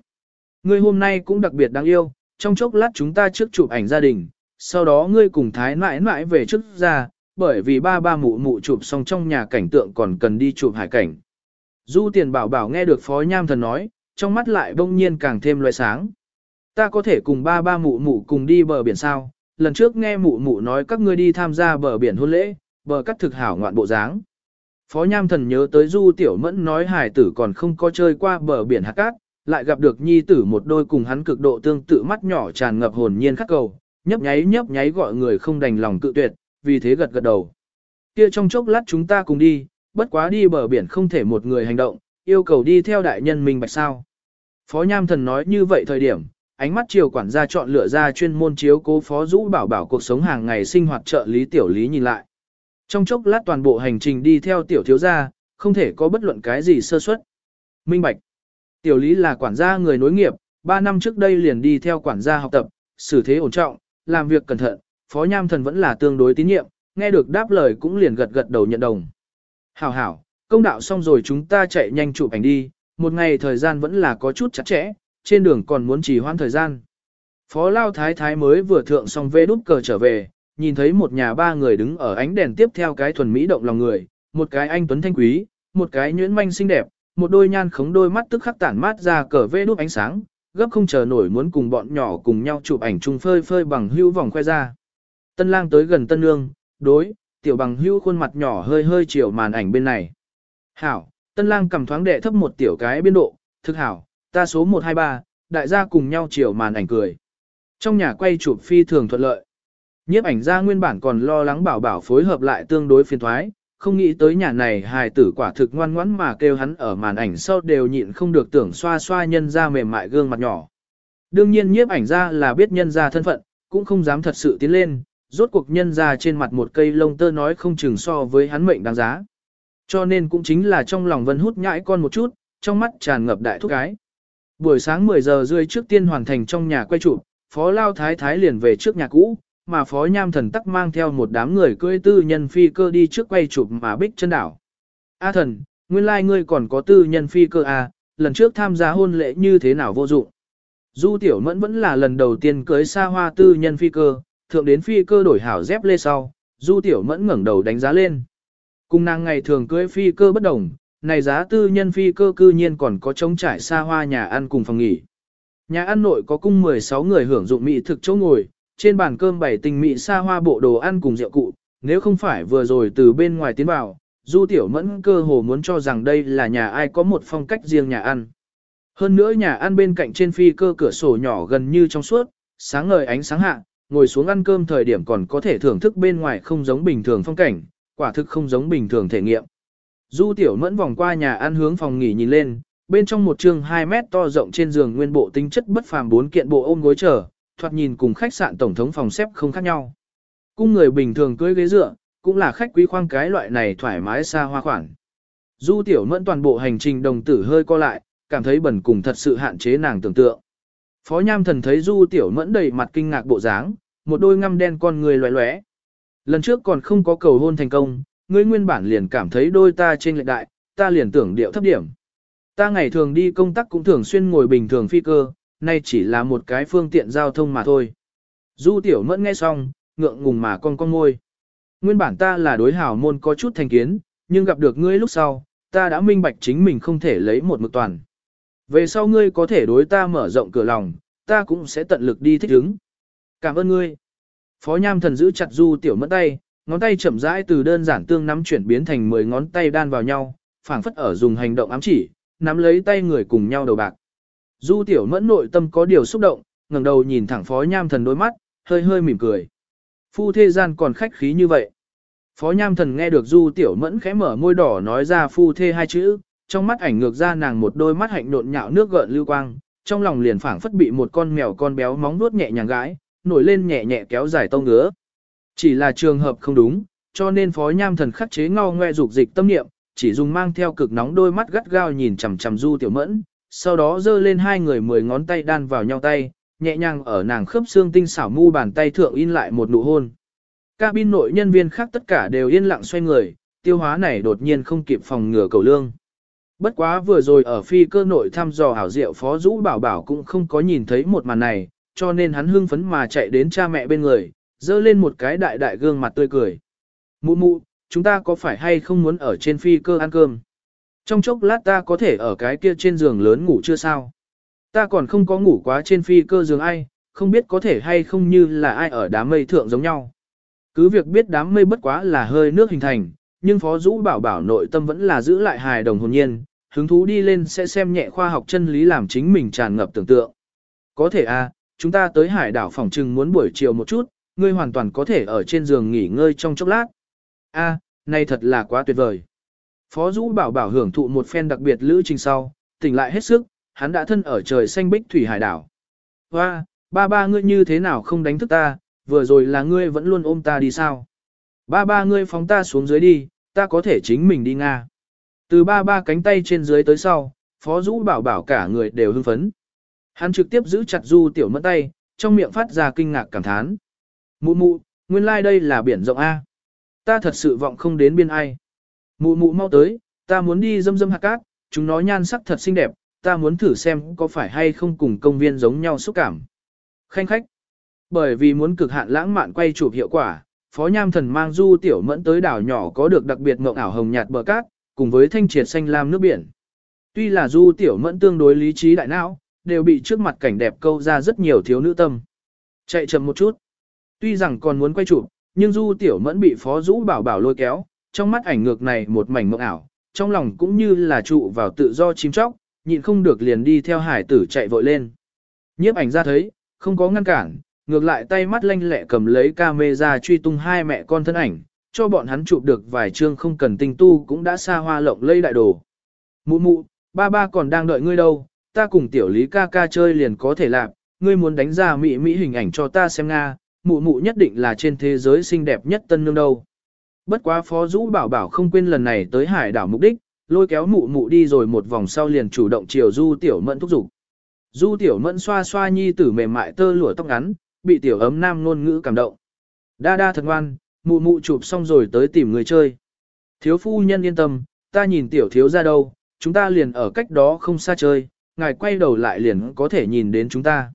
Speaker 1: Ngươi hôm nay cũng đặc biệt đáng yêu, trong chốc lát chúng ta trước chụp ảnh gia đình, sau đó ngươi cùng thái mãi mãi về trước ra, bởi vì ba ba mụ mụ chụp xong trong nhà cảnh tượng còn cần đi chụp hải cảnh. Du tiền bảo bảo nghe được phó nham thần nói, trong mắt lại bỗng nhiên càng thêm loại sáng. Ta có thể cùng ba ba mụ mụ cùng đi bờ biển sao, lần trước nghe mụ mụ nói các ngươi đi tham gia bờ biển hôn lễ, bờ cắt thực hảo ngoạn bộ dáng. Phó Nham Thần nhớ tới Du Tiểu Mẫn nói hải tử còn không có chơi qua bờ biển hạt cát, lại gặp được nhi tử một đôi cùng hắn cực độ tương tự mắt nhỏ tràn ngập hồn nhiên khắc cầu, nhấp nháy nhấp nháy gọi người không đành lòng cự tuyệt, vì thế gật gật đầu. Kia trong chốc lát chúng ta cùng đi, bất quá đi bờ biển không thể một người hành động, yêu cầu đi theo đại nhân mình bạch sao. Phó Nham Thần nói như vậy thời điểm, ánh mắt chiều quản gia chọn lựa ra chuyên môn chiếu cố phó rũ bảo bảo cuộc sống hàng ngày sinh hoạt trợ lý tiểu lý nhìn lại. Trong chốc lát toàn bộ hành trình đi theo tiểu thiếu gia, không thể có bất luận cái gì sơ suất. Minh Bạch. Tiểu lý là quản gia người nối nghiệp, 3 năm trước đây liền đi theo quản gia học tập, xử thế ổn trọng, làm việc cẩn thận, phó nham thần vẫn là tương đối tín nhiệm, nghe được đáp lời cũng liền gật gật đầu nhận đồng. Hảo hảo, công đạo xong rồi chúng ta chạy nhanh chụp ảnh đi, một ngày thời gian vẫn là có chút chặt chẽ, trên đường còn muốn trì hoãn thời gian. Phó Lao Thái Thái mới vừa thượng xong vê đút cờ trở về, nhìn thấy một nhà ba người đứng ở ánh đèn tiếp theo cái thuần mỹ động lòng người, một cái anh tuấn thanh quý, một cái nhuyễn manh xinh đẹp, một đôi nhan khống đôi mắt tức khắc tản mát ra cờ vê đút ánh sáng, gấp không chờ nổi muốn cùng bọn nhỏ cùng nhau chụp ảnh chung phơi phơi bằng hữu vòng khoe ra. Tân lang tới gần tân nương, đối, tiểu bằng hữu khuôn mặt nhỏ hơi hơi chiều màn ảnh bên này. Hảo, tân lang cầm thoáng đệ thấp một tiểu cái biên độ, thực hảo, ta số 123, đại gia cùng nhau chiều màn ảnh cười. Trong nhà quay chụp phi thường thuận lợi. Nhiếp ảnh gia nguyên bản còn lo lắng bảo bảo phối hợp lại tương đối phiền thoái, không nghĩ tới nhà này hài tử quả thực ngoan ngoãn mà kêu hắn ở màn ảnh sau đều nhịn không được tưởng xoa xoa nhân ra mềm mại gương mặt nhỏ. Đương nhiên nhiếp ảnh gia là biết nhân ra thân phận, cũng không dám thật sự tiến lên, rốt cuộc nhân ra trên mặt một cây lông tơ nói không chừng so với hắn mệnh đáng giá. Cho nên cũng chính là trong lòng vân hút nhãi con một chút, trong mắt tràn ngập đại thúc ái. Buổi sáng 10 giờ rưỡi trước tiên hoàn thành trong nhà quay chụp, phó lao thái thái liền về trước nhà cũ, mà phó nham thần tắc mang theo một đám người cưỡi tư nhân phi cơ đi trước quay chụp mà bích chân đảo. A thần, nguyên lai like ngươi còn có tư nhân phi cơ à, lần trước tham gia hôn lễ như thế nào vô dụng. Du tiểu mẫn vẫn là lần đầu tiên cưới xa hoa tư nhân phi cơ, thượng đến phi cơ đổi hảo dép lê sau, du tiểu mẫn ngẩng đầu đánh giá lên. Cùng nàng ngày thường cưới phi cơ bất đồng, này giá tư nhân phi cơ cư nhiên còn có trống trải xa hoa nhà ăn cùng phòng nghỉ. Nhà ăn nội có cung 16 người hưởng dụng mỹ thực chỗ ngồi, trên bàn cơm bày tình mỹ xa hoa bộ đồ ăn cùng rượu cụ, nếu không phải vừa rồi từ bên ngoài tiến vào, Du Tiểu Mẫn cơ hồ muốn cho rằng đây là nhà ai có một phong cách riêng nhà ăn. Hơn nữa nhà ăn bên cạnh trên phi cơ cửa sổ nhỏ gần như trong suốt, sáng ngời ánh sáng hạ, ngồi xuống ăn cơm thời điểm còn có thể thưởng thức bên ngoài không giống bình thường phong cảnh, quả thực không giống bình thường thể nghiệm. Du Tiểu Mẫn vòng qua nhà ăn hướng phòng nghỉ nhìn lên, bên trong một trường 2 mét to rộng trên giường nguyên bộ tính chất bất phàm bốn kiện bộ ôm gối trở, thoạt nhìn cùng khách sạn tổng thống phòng xếp không khác nhau. Cung người bình thường cưới ghế dựa, cũng là khách quý khoang cái loại này thoải mái xa hoa khoản. Du Tiểu Mẫn toàn bộ hành trình đồng tử hơi co lại, cảm thấy bẩn cùng thật sự hạn chế nàng tưởng tượng. Phó Nham Thần thấy Du Tiểu Mẫn đầy mặt kinh ngạc bộ dáng, một đôi ngăm đen con người loé loé. Lần trước còn không có cầu hôn thành công, ngươi nguyên bản liền cảm thấy đôi ta trên lệch đại, ta liền tưởng điệu thấp điểm. Ta ngày thường đi công tác cũng thường xuyên ngồi bình thường phi cơ, nay chỉ là một cái phương tiện giao thông mà thôi. Du Tiểu Mẫn nghe xong, ngượng ngùng mà con con ngôi. Nguyên bản ta là đối hảo môn có chút thành kiến, nhưng gặp được ngươi lúc sau, ta đã minh bạch chính mình không thể lấy một mực toàn. Về sau ngươi có thể đối ta mở rộng cửa lòng, ta cũng sẽ tận lực đi thích ứng. Cảm ơn ngươi. Phó Nham Thần giữ chặt Du Tiểu Mẫn tay, ngón tay chậm rãi từ đơn giản tương nắm chuyển biến thành 10 ngón tay đan vào nhau, phảng phất ở dùng hành động ám chỉ, nắm lấy tay người cùng nhau đầu bạc. Du Tiểu Mẫn nội tâm có điều xúc động, ngẩng đầu nhìn thẳng Phó Nham Thần đôi mắt, hơi hơi mỉm cười. Phu thế gian còn khách khí như vậy. Phó Nham Thần nghe được Du Tiểu Mẫn khẽ mở môi đỏ nói ra phu thê hai chữ, trong mắt ảnh ngược ra nàng một đôi mắt hạnh nộn nhạo nước gợn lưu quang, trong lòng liền phảng phất bị một con mèo con béo móng nuốt nhẹ nhàng gãi, nổi lên nhẹ nhẹ kéo dài tông ngứa. Chỉ là trường hợp không đúng, cho nên Phó Nham Thần khắc chế ngao ngoe dục dịch tâm niệm, chỉ dùng mang theo cực nóng đôi mắt gắt gao nhìn chằm chằm Du Tiểu Mẫn, sau đó giơ lên hai người mười ngón tay đan vào nhau tay, nhẹ nhàng ở nàng khớp xương tinh xảo mu bàn tay thượng in lại một nụ hôn. Cabin nội nhân viên khác tất cả đều yên lặng xoay người, tiêu hóa này đột nhiên không kịp phòng ngừa cầu lương. Bất quá vừa rồi ở phi cơ nội thăm dò hảo diệu phó rũ bảo bảo cũng không có nhìn thấy một màn này, cho nên hắn hưng phấn mà chạy đến cha mẹ bên người, dơ lên một cái đại đại gương mặt tươi cười. Mụ mụ, chúng ta có phải hay không muốn ở trên phi cơ ăn cơm? Trong chốc lát ta có thể ở cái kia trên giường lớn ngủ chưa sao? Ta còn không có ngủ quá trên phi cơ giường ai, không biết có thể hay không như là ai ở đám mây thượng giống nhau. Cứ việc biết đám mây bất quá là hơi nước hình thành, nhưng Phó Dũ bảo bảo nội tâm vẫn là giữ lại hài đồng hồn nhiên, hứng thú đi lên sẽ xem nhẹ khoa học chân lý làm chính mình tràn ngập tưởng tượng. Có thể à, chúng ta tới hải đảo phòng trừng muốn buổi chiều một chút, ngươi hoàn toàn có thể ở trên giường nghỉ ngơi trong chốc lát. A, à, này thật là quá tuyệt vời. Phó Dũ bảo bảo hưởng thụ một phen đặc biệt lữ trình sau, tỉnh lại hết sức, hắn đã thân ở trời xanh bích thủy hải đảo. Hoa, ba ba ngươi như thế nào không đánh thức ta, vừa rồi là ngươi vẫn luôn ôm ta đi sao? Ba ba ngươi phóng ta xuống dưới đi, ta có thể chính mình đi Nga. Từ ba ba cánh tay trên dưới tới sau, Phó Dũ bảo bảo cả người đều hưng phấn. Hắn trực tiếp giữ chặt Du Tiểu Mẫn tay, trong miệng phát ra kinh ngạc cảm thán. Mụ mụ, nguyên lai like đây là biển rộng A. Ta thật sự vọng không đến biên ai. Mụ mụ mau tới, ta muốn đi dâm dâm hạt cát, chúng nó nhan sắc thật xinh đẹp, ta muốn thử xem có phải hay không cùng công viên giống nhau xúc cảm. Khanh khách. Bởi vì muốn cực hạn lãng mạn quay chụp hiệu quả, Phó Nham Thần mang Du Tiểu Mẫn tới đảo nhỏ có được đặc biệt mộng ảo hồng nhạt bờ cát, cùng với thanh triệt xanh lam nước biển. Tuy là Du Tiểu Mẫn tương đối lý trí đại não, đều bị trước mặt cảnh đẹp câu ra rất nhiều thiếu nữ tâm. Chạy chậm một chút. Tuy rằng còn muốn quay chụp, nhưng Du Tiểu Mẫn bị Phó Dũ bảo bảo lôi kéo, trong mắt ảnh ngược này một mảnh mộng ảo, trong lòng cũng như là trụ vào tự do chim chóc, nhịn không được liền đi theo hải tử chạy vội lên. Nhiếp ảnh ra thấy, không có ngăn cản, ngược lại tay mắt lanh lẹ cầm lấy camera truy tung hai mẹ con thân ảnh, cho bọn hắn chụp được vài chương không cần tinh tu cũng đã xa hoa lộng lây đại đồ. Mụ mụ, ba ba còn đang đợi ngươi đâu, ta cùng tiểu lý ca ca chơi liền có thể làm, ngươi muốn đánh ra mỹ mỹ hình ảnh cho ta xem nga, mụ mụ nhất định là trên thế giới xinh đẹp nhất tân nương đâu. Bất quá phó rũ bảo bảo không quên lần này tới hải đảo mục đích, lôi kéo mụ mụ đi rồi một vòng sau liền chủ động chiều du tiểu mẫn thúc giục. Du tiểu mẫn xoa xoa nhi tử mềm mại tơ lụa tóc ngắn, bị tiểu ấm nam ngôn ngữ cảm động. Đa đa thật ngoan, mụ mụ chụp xong rồi tới tìm người chơi. Thiếu phu nhân yên tâm, ta nhìn tiểu thiếu ra đâu, chúng ta liền ở cách đó không xa chơi, ngài quay đầu lại liền có thể nhìn đến chúng ta.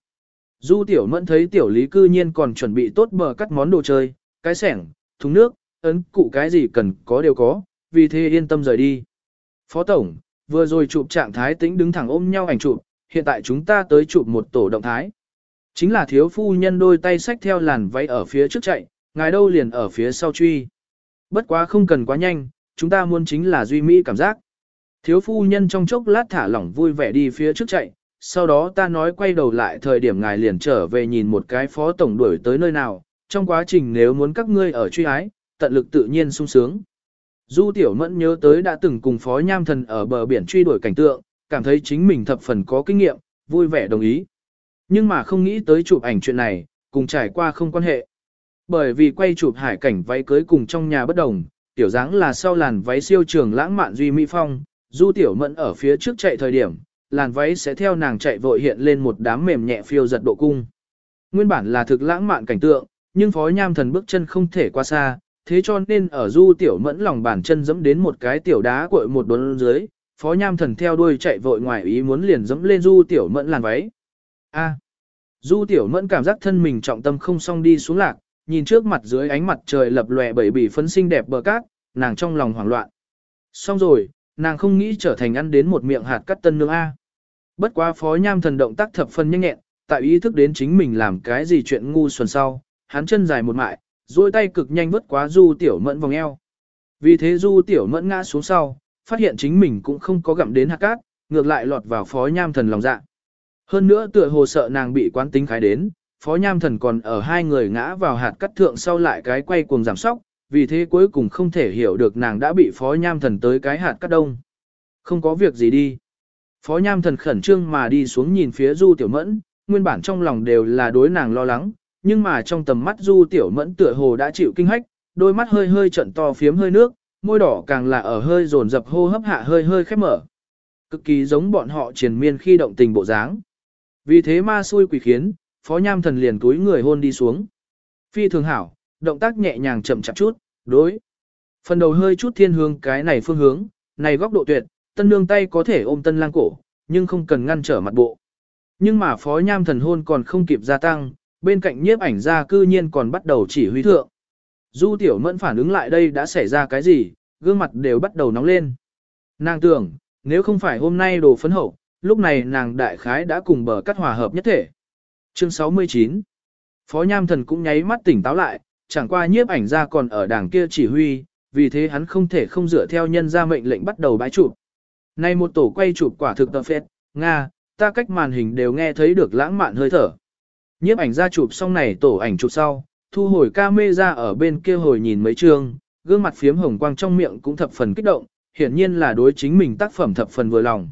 Speaker 1: Du tiểu mẫn thấy tiểu lý cư nhiên còn chuẩn bị tốt bờ cắt món đồ chơi, cái sẻng, thùng nước, ấn cụ cái gì cần có đều có, vì thế yên tâm rời đi. Phó Tổng, vừa rồi chụp trạng thái tĩnh đứng thẳng ôm nhau ảnh chụp, hiện tại chúng ta tới chụp một tổ động thái. Chính là thiếu phu nhân đôi tay xách theo làn váy ở phía trước chạy, ngài đâu liền ở phía sau truy. Bất quá không cần quá nhanh, chúng ta muốn chính là duy mỹ cảm giác. Thiếu phu nhân trong chốc lát thả lỏng vui vẻ đi phía trước chạy, sau đó ta nói quay đầu lại thời điểm ngài liền trở về nhìn một cái phó tổng đuổi tới nơi nào, trong quá trình nếu muốn các ngươi ở truy ái, tận lực tự nhiên sung sướng. Du Tiểu Mẫn nhớ tới đã từng cùng phó nham thần ở bờ biển truy đuổi cảnh tượng, cảm thấy chính mình thập phần có kinh nghiệm, vui vẻ đồng ý. Nhưng mà không nghĩ tới chụp ảnh chuyện này, cùng trải qua không quan hệ. Bởi vì quay chụp hải cảnh váy cưới cùng trong nhà bất đồng, tiểu dáng là sau làn váy siêu trường lãng mạn duy mỹ phong, Du Tiểu Mẫn ở phía trước chạy thời điểm, làn váy sẽ theo nàng chạy vội hiện lên một đám mềm nhẹ phiêu giật độ cung. Nguyên bản là thực lãng mạn cảnh tượng, nhưng phó nham thần bước chân không thể qua xa, thế cho nên ở du tiểu mẫn lòng bàn chân dẫm đến một cái tiểu đá cội một đốn dưới, phó nham thần theo đuôi chạy vội ngoài ý muốn liền dẫm lên du tiểu mẫn làn váy. A. du tiểu mẫn cảm giác thân mình trọng tâm không xong đi xuống lạc, nhìn trước mặt dưới ánh mặt trời lập lòe bởi bỉ phấn xinh đẹp bờ cát, nàng trong lòng hoảng loạn. Xong rồi, nàng không nghĩ trở thành ăn đến một miệng hạt cắt tân nương A. Bất quá phó nham thần động tác thập phân nhanh nhẹn, tại ý thức đến chính mình làm cái gì chuyện ngu xuẩn sau, hắn chân dài một mại, duỗi tay cực nhanh vứt quá du tiểu mẫn vòng eo. Vì thế du tiểu mẫn ngã xuống sau, phát hiện chính mình cũng không có gặm đến hạt cát, ngược lại lọt vào phó nham thần lòng dạ. Hơn nữa tựa hồ sợ nàng bị quán tính khái đến, phó nham thần còn ở hai người ngã vào hạt cắt thượng sau lại cái quay cuồng giảm sóc, vì thế cuối cùng không thể hiểu được nàng đã bị phó nham thần tới cái hạt cắt đông. Không có việc gì đi. Phó nham thần khẩn trương mà đi xuống nhìn phía du tiểu mẫn, nguyên bản trong lòng đều là đối nàng lo lắng, nhưng mà trong tầm mắt du tiểu mẫn tựa hồ đã chịu kinh hách, đôi mắt hơi hơi trận to phiếm hơi nước, môi đỏ càng là ở hơi dồn dập hô hấp hạ hơi hơi khép mở. Cực kỳ giống bọn họ triền miên khi động tình bộ dáng. Vì thế ma xui quỷ khiến, phó nham thần liền túi người hôn đi xuống. Phi thường hảo, động tác nhẹ nhàng chậm chạp chút, đối. Phần đầu hơi chút thiên hướng cái này phương hướng, này góc độ tuyệt, tân nương tay có thể ôm tân lang cổ, nhưng không cần ngăn trở mặt bộ. Nhưng mà phó nham thần hôn còn không kịp gia tăng, bên cạnh nhiếp ảnh gia cư nhiên còn bắt đầu chỉ huy thượng. Du tiểu mẫn phản ứng lại đây đã xảy ra cái gì, gương mặt đều bắt đầu nóng lên. Nàng tưởng, nếu không phải hôm nay đồ phấn hậu, lúc này nàng đại khái đã cùng bờ cắt hòa hợp nhất thể. Chương 69 Phó Nham Thần cũng nháy mắt tỉnh táo lại, chẳng qua nhiếp ảnh gia còn ở đảng kia chỉ huy, vì thế hắn không thể không dựa theo nhân ra mệnh lệnh bắt đầu bãi chụp. Nay một tổ quay chụp quả thực tập phết, Nga, ta cách màn hình đều nghe thấy được lãng mạn hơi thở. Nhiếp ảnh ra chụp xong này tổ ảnh chụp sau, thu hồi camera ở bên kia hồi nhìn mấy chương, gương mặt phiếm hồng quang trong miệng cũng thập phần kích động, hiển nhiên là đối chính mình tác phẩm thập phần vừa lòng.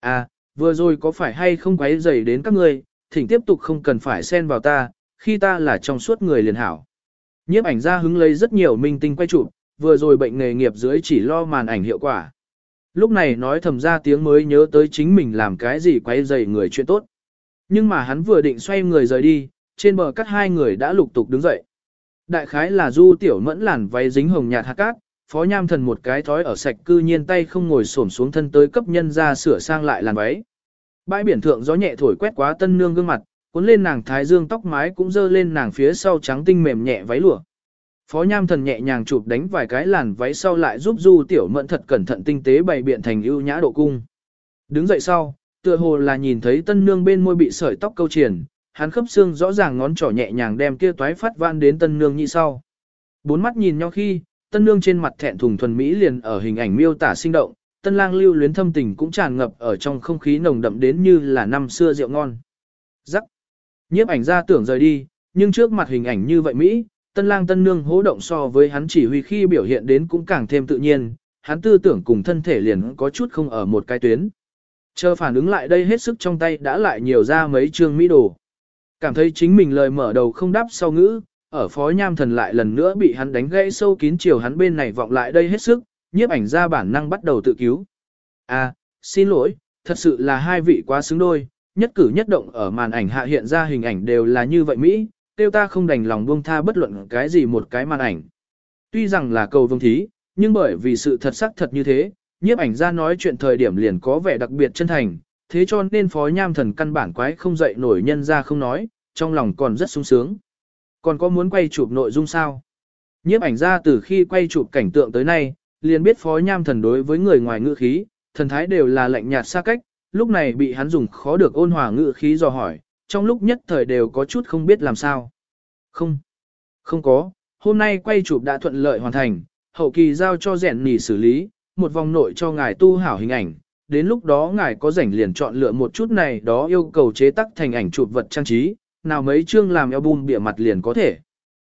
Speaker 1: À, vừa rồi có phải hay không quấy rầy đến các ngươi, thỉnh tiếp tục không cần phải xen vào ta, khi ta là trong suốt người liền hảo. Nhiếp ảnh ra hứng lấy rất nhiều minh tinh quay chụp, vừa rồi bệnh nghề nghiệp dưới chỉ lo màn ảnh hiệu quả. Lúc này nói thầm ra tiếng mới nhớ tới chính mình làm cái gì quay dày người chuyện tốt. Nhưng mà hắn vừa định xoay người rời đi, trên bờ cắt hai người đã lục tục đứng dậy. Đại khái là du tiểu mẫn làn váy dính hồng nhạt hạt cát, phó nham thần một cái thói ở sạch cư nhiên tay không ngồi xổm xuống thân tới cấp nhân ra sửa sang lại làn váy. Bãi biển thượng gió nhẹ thổi quét quá tân nương gương mặt, cuốn lên nàng thái dương tóc mái cũng dơ lên nàng phía sau trắng tinh mềm nhẹ váy lụa. Phó Nham Thần nhẹ nhàng chụp đánh vài cái làn váy sau lại giúp Du Tiểu Mẫn thật cẩn thận tinh tế bày biện thành ưu nhã độ cung. Đứng dậy sau, tựa hồ là nhìn thấy tân nương bên môi bị sợi tóc câu triển, hắn khớp xương rõ ràng ngón trỏ nhẹ nhàng đem kia toái phát van đến tân nương như sau. Bốn mắt nhìn nhau khi, tân nương trên mặt thẹn thùng thuần mỹ liền ở hình ảnh miêu tả sinh động, tân lang lưu luyến thâm tình cũng tràn ngập ở trong không khí nồng đậm đến như là năm xưa rượu ngon. Rắc. Nhiếp ảnh ra tưởng rời đi, nhưng trước mặt hình ảnh như vậy Mỹ, tân lang tân nương hố động so với hắn chỉ huy khi biểu hiện đến cũng càng thêm tự nhiên, hắn tư tưởng cùng thân thể liền có chút không ở một cái tuyến. Chờ phản ứng lại đây hết sức trong tay đã lại nhiều ra mấy chương mỹ đồ. Cảm thấy chính mình lời mở đầu không đáp sau ngữ, ở phó nham thần lại lần nữa bị hắn đánh gãy sâu kín chiều hắn bên này vọng lại đây hết sức, nhiếp ảnh ra bản năng bắt đầu tự cứu. À, xin lỗi, thật sự là hai vị quá xứng đôi, nhất cử nhất động ở màn ảnh hạ hiện ra hình ảnh đều là như vậy Mỹ, tiêu ta không đành lòng buông tha bất luận cái gì một cái màn ảnh. Tuy rằng là cầu vương thí, nhưng bởi vì sự thật sắc thật như thế, Nhiếp ảnh ra nói chuyện thời điểm liền có vẻ đặc biệt chân thành, thế cho nên phó nham thần căn bản quái không dậy nổi nhân ra không nói, trong lòng còn rất sung sướng. Còn có muốn quay chụp nội dung sao? Nhiếp ảnh ra từ khi quay chụp cảnh tượng tới nay, liền biết phó nham thần đối với người ngoài ngữ khí, thần thái đều là lạnh nhạt xa cách, lúc này bị hắn dùng khó được ôn hòa ngự khí dò hỏi, trong lúc nhất thời đều có chút không biết làm sao. Không, không có, hôm nay quay chụp đã thuận lợi hoàn thành, hậu kỳ giao cho rèn nỉ xử lý, một vòng nội cho ngài tu hảo hình ảnh, đến lúc đó ngài có rảnh liền chọn lựa một chút này đó yêu cầu chế tác thành ảnh chụp vật trang trí, nào mấy chương làm album bìa mặt liền có thể.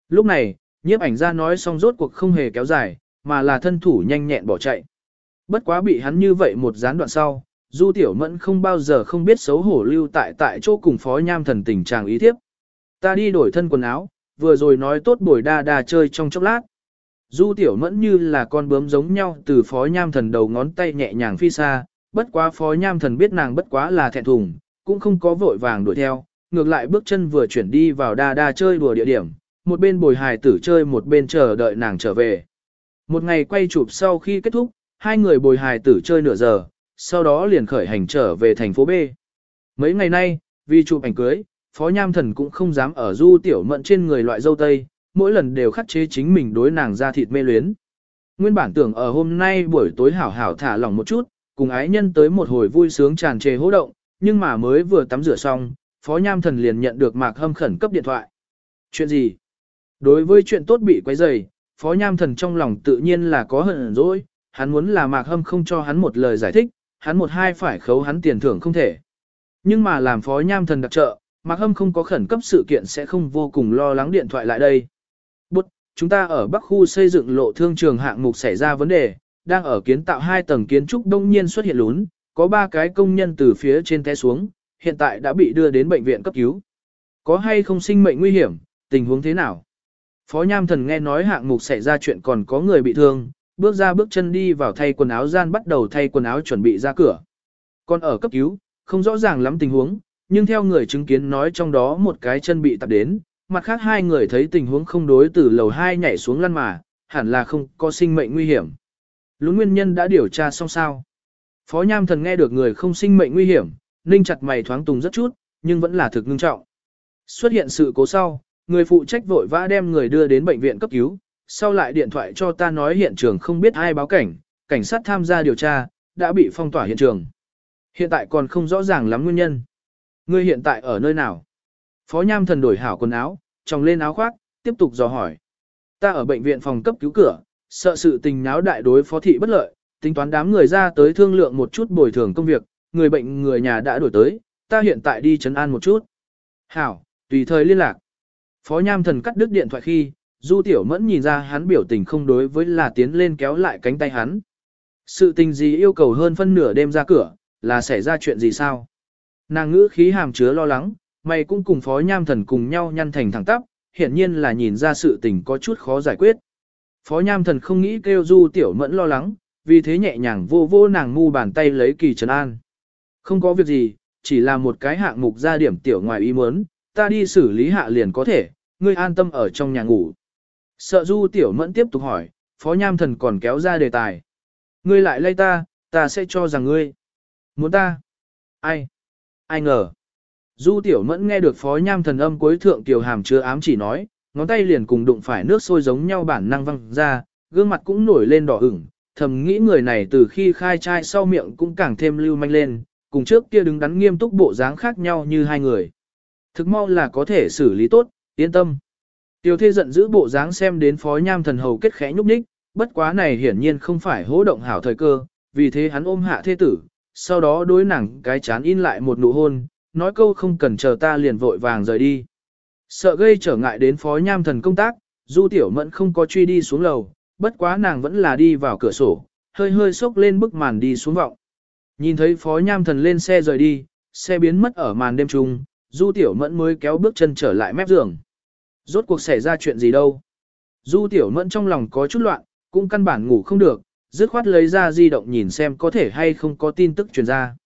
Speaker 1: Lúc này, nhiếp ảnh ra nói xong rốt cuộc không hề kéo dài, mà là thân thủ nhanh nhẹn bỏ chạy. Bất quá bị hắn như vậy một gián đoạn sau, Du Tiểu Mẫn không bao giờ không biết xấu hổ lưu tại tại chỗ cùng phó nham thần tình trạng ý thiếp. Ta đi đổi thân quần áo, vừa rồi nói tốt buổi đa đa chơi trong chốc lát. Du Tiểu Mẫn như là con bướm giống nhau từ phó nham thần đầu ngón tay nhẹ nhàng phi xa, bất quá phó nham thần biết nàng bất quá là thẹn thùng, cũng không có vội vàng đuổi theo, ngược lại bước chân vừa chuyển đi vào đa đa chơi đùa địa điểm, một bên bồi hài tử chơi một bên chờ đợi nàng trở về. Một ngày quay chụp sau khi kết thúc, hai người bồi hài tử chơi nửa giờ, sau đó liền khởi hành trở về thành phố B. Mấy ngày nay, vì chụp ảnh cưới, Phó Nham Thần cũng không dám ở du tiểu mận trên người loại dâu tây, mỗi lần đều khắc chế chính mình đối nàng ra thịt mê luyến. Nguyên bản tưởng ở hôm nay buổi tối hảo hảo thả lỏng một chút, cùng ái nhân tới một hồi vui sướng tràn trề hỗ động, nhưng mà mới vừa tắm rửa xong, Phó Nham Thần liền nhận được Mạc Hâm khẩn cấp điện thoại. Chuyện gì? Đối với chuyện tốt bị quấy rầy, Phó Nham Thần trong lòng tự nhiên là có hận rồi, hắn muốn là Mạc Hâm không cho hắn một lời giải thích, hắn một hai phải khấu hắn tiền thưởng không thể. Nhưng mà làm Phó Nham Thần đặc trợ, Mạc Hâm không có khẩn cấp sự kiện sẽ không vô cùng lo lắng điện thoại lại đây. Bút, chúng ta ở Bắc khu xây dựng lộ thương trường hạng mục xảy ra vấn đề, đang ở kiến tạo hai tầng kiến trúc đông nhiên xuất hiện lún, có ba cái công nhân từ phía trên té xuống, hiện tại đã bị đưa đến bệnh viện cấp cứu. Có hay không sinh mệnh nguy hiểm, tình huống thế nào? Phó Nham Thần nghe nói hạng mục xảy ra chuyện còn có người bị thương, bước ra bước chân đi vào thay quần áo gian bắt đầu thay quần áo chuẩn bị ra cửa. Còn ở cấp cứu, không rõ ràng lắm tình huống, nhưng theo người chứng kiến nói trong đó một cái chân bị tập đến, mặt khác hai người thấy tình huống không đối từ lầu 2 nhảy xuống lăn mà, hẳn là không có sinh mệnh nguy hiểm. lũ nguyên nhân đã điều tra xong sao. Phó Nham Thần nghe được người không sinh mệnh nguy hiểm, ninh chặt mày thoáng tùng rất chút, nhưng vẫn là thực ngưng trọng. Xuất hiện sự cố sau, người phụ trách vội vã đem người đưa đến bệnh viện cấp cứu, sau lại điện thoại cho ta nói hiện trường không biết ai báo cảnh, cảnh sát tham gia điều tra, đã bị phong tỏa hiện trường. Hiện tại còn không rõ ràng lắm nguyên nhân. Ngươi hiện tại ở nơi nào? Phó Nham Thần đổi hảo quần áo, tròng lên áo khoác, tiếp tục dò hỏi. Ta ở bệnh viện phòng cấp cứu cửa, sợ sự tình náo đại đối phó thị bất lợi, tính toán đám người ra tới thương lượng một chút bồi thường công việc, người bệnh người nhà đã đổi tới, ta hiện tại đi trấn an một chút. Hảo, tùy thời liên lạc. Phó Nham Thần cắt đứt điện thoại khi, Du Tiểu Mẫn nhìn ra hắn biểu tình không đối với là tiến lên kéo lại cánh tay hắn. Sự tình gì yêu cầu hơn phân nửa đêm ra cửa, là xảy ra chuyện gì sao? Nàng ngữ khí hàm chứa lo lắng, mày cũng cùng Phó Nham Thần cùng nhau nhăn thành thẳng tắp, hiển nhiên là nhìn ra sự tình có chút khó giải quyết. Phó Nham Thần không nghĩ kêu Du Tiểu Mẫn lo lắng, vì thế nhẹ nhàng vô vô nàng ngu bàn tay lấy kỳ trấn an. Không có việc gì, chỉ là một cái hạng mục ra điểm tiểu ngoài ý muốn, ta đi xử lý hạ liền có thể, ngươi an tâm ở trong nhà ngủ. Sợ du tiểu mẫn tiếp tục hỏi, phó nham thần còn kéo ra đề tài. Ngươi lại lay ta, ta sẽ cho rằng ngươi. Muốn ta? Ai? Ai ngờ? Du tiểu mẫn nghe được phó nham thần âm cuối thượng tiểu hàm chứa ám chỉ nói, ngón tay liền cùng đụng phải nước sôi giống nhau bản năng văng ra, gương mặt cũng nổi lên đỏ ửng, thầm nghĩ người này từ khi khai trai sau miệng cũng càng thêm lưu manh lên, cùng trước kia đứng đắn nghiêm túc bộ dáng khác nhau như hai người. Thực mau là có thể xử lý tốt, yên tâm. Tiêu thê giận giữ bộ dáng xem đến phó nham thần hầu kết khẽ nhúc nhích, bất quá này hiển nhiên không phải hỗ động hảo thời cơ, vì thế hắn ôm hạ thê tử, sau đó đối nàng cái chán in lại một nụ hôn, nói câu không cần chờ ta liền vội vàng rời đi. Sợ gây trở ngại đến phó nham thần công tác, du tiểu mẫn không có truy đi xuống lầu, bất quá nàng vẫn là đi vào cửa sổ, hơi hơi sốc lên bức màn đi xuống vọng. Nhìn thấy phó nham thần lên xe rời đi, xe biến mất ở màn đêm trung, du tiểu mẫn mới kéo bước chân trở lại mép giường. Rốt cuộc xảy ra chuyện gì đâu. Du tiểu mẫn trong lòng có chút loạn, cũng căn bản ngủ không được, dứt khoát lấy ra di động nhìn xem có thể hay không có tin tức truyền ra.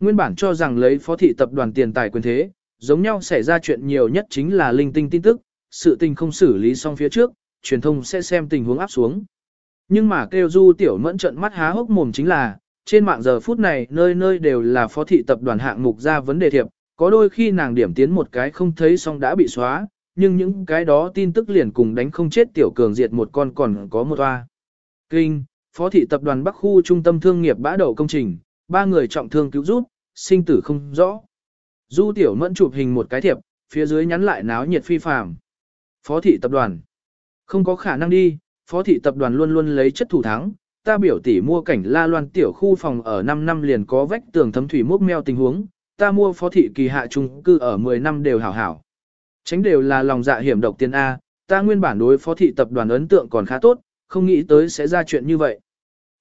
Speaker 1: Nguyên bản cho rằng lấy phó thị tập đoàn tiền tài quyền thế, giống nhau xảy ra chuyện nhiều nhất chính là linh tinh tin tức, sự tình không xử lý xong phía trước, truyền thông sẽ xem tình huống áp xuống. Nhưng mà kêu du tiểu mẫn trận mắt há hốc mồm chính là, trên mạng giờ phút này nơi nơi đều là phó thị tập đoàn hạng mục ra vấn đề thiệp, có đôi khi nàng điểm tiến một cái không thấy xong đã bị xóa, nhưng những cái đó tin tức liền cùng đánh không chết tiểu cường diệt một con còn có một toa. Kinh, phó thị tập đoàn Bắc khu trung tâm thương nghiệp bã đậu công trình, ba người trọng thương cứu giúp, sinh tử không rõ. Du tiểu mẫn chụp hình một cái thiệp, phía dưới nhắn lại náo nhiệt phi phàm. Phó thị tập đoàn. Không có khả năng đi, phó thị tập đoàn luôn luôn lấy chất thủ thắng. Ta biểu tỷ mua cảnh la loan tiểu khu phòng ở 5 năm liền có vách tường thấm thủy mốc meo tình huống. Ta mua phó thị kỳ hạ trung cư ở 10 năm đều hảo hảo. Tránh đều là lòng dạ hiểm độc tiền A, ta nguyên bản đối phó thị tập đoàn ấn tượng còn khá tốt, không nghĩ tới sẽ ra chuyện như vậy.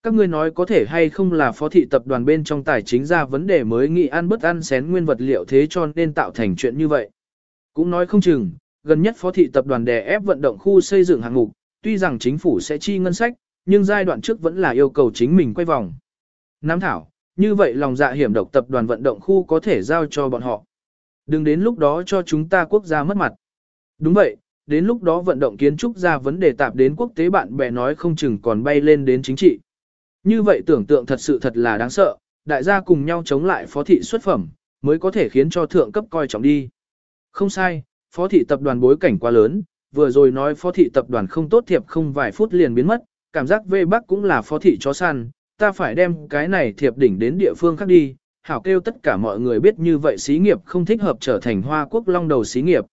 Speaker 1: Các ngươi nói có thể hay không là phó thị tập đoàn bên trong tài chính ra vấn đề mới nghĩ ăn bất ăn xén nguyên vật liệu thế cho nên tạo thành chuyện như vậy. Cũng nói không chừng, gần nhất phó thị tập đoàn đè ép vận động khu xây dựng hạng mục, tuy rằng chính phủ sẽ chi ngân sách, nhưng giai đoạn trước vẫn là yêu cầu chính mình quay vòng. Nam Thảo, như vậy lòng dạ hiểm độc tập đoàn vận động khu có thể giao cho bọn họ. Đừng đến lúc đó cho chúng ta quốc gia mất mặt. Đúng vậy, đến lúc đó vận động kiến trúc ra vấn đề tạp đến quốc tế bạn bè nói không chừng còn bay lên đến chính trị. Như vậy tưởng tượng thật sự thật là đáng sợ, đại gia cùng nhau chống lại phó thị xuất phẩm, mới có thể khiến cho thượng cấp coi trọng đi. Không sai, phó thị tập đoàn bối cảnh quá lớn, vừa rồi nói phó thị tập đoàn không tốt thiệp không vài phút liền biến mất, cảm giác về bắc cũng là phó thị chó săn, ta phải đem cái này thiệp đỉnh đến địa phương khác đi, hảo kêu tất cả mọi người biết như vậy xí nghiệp không thích hợp trở thành hoa quốc long đầu xí nghiệp.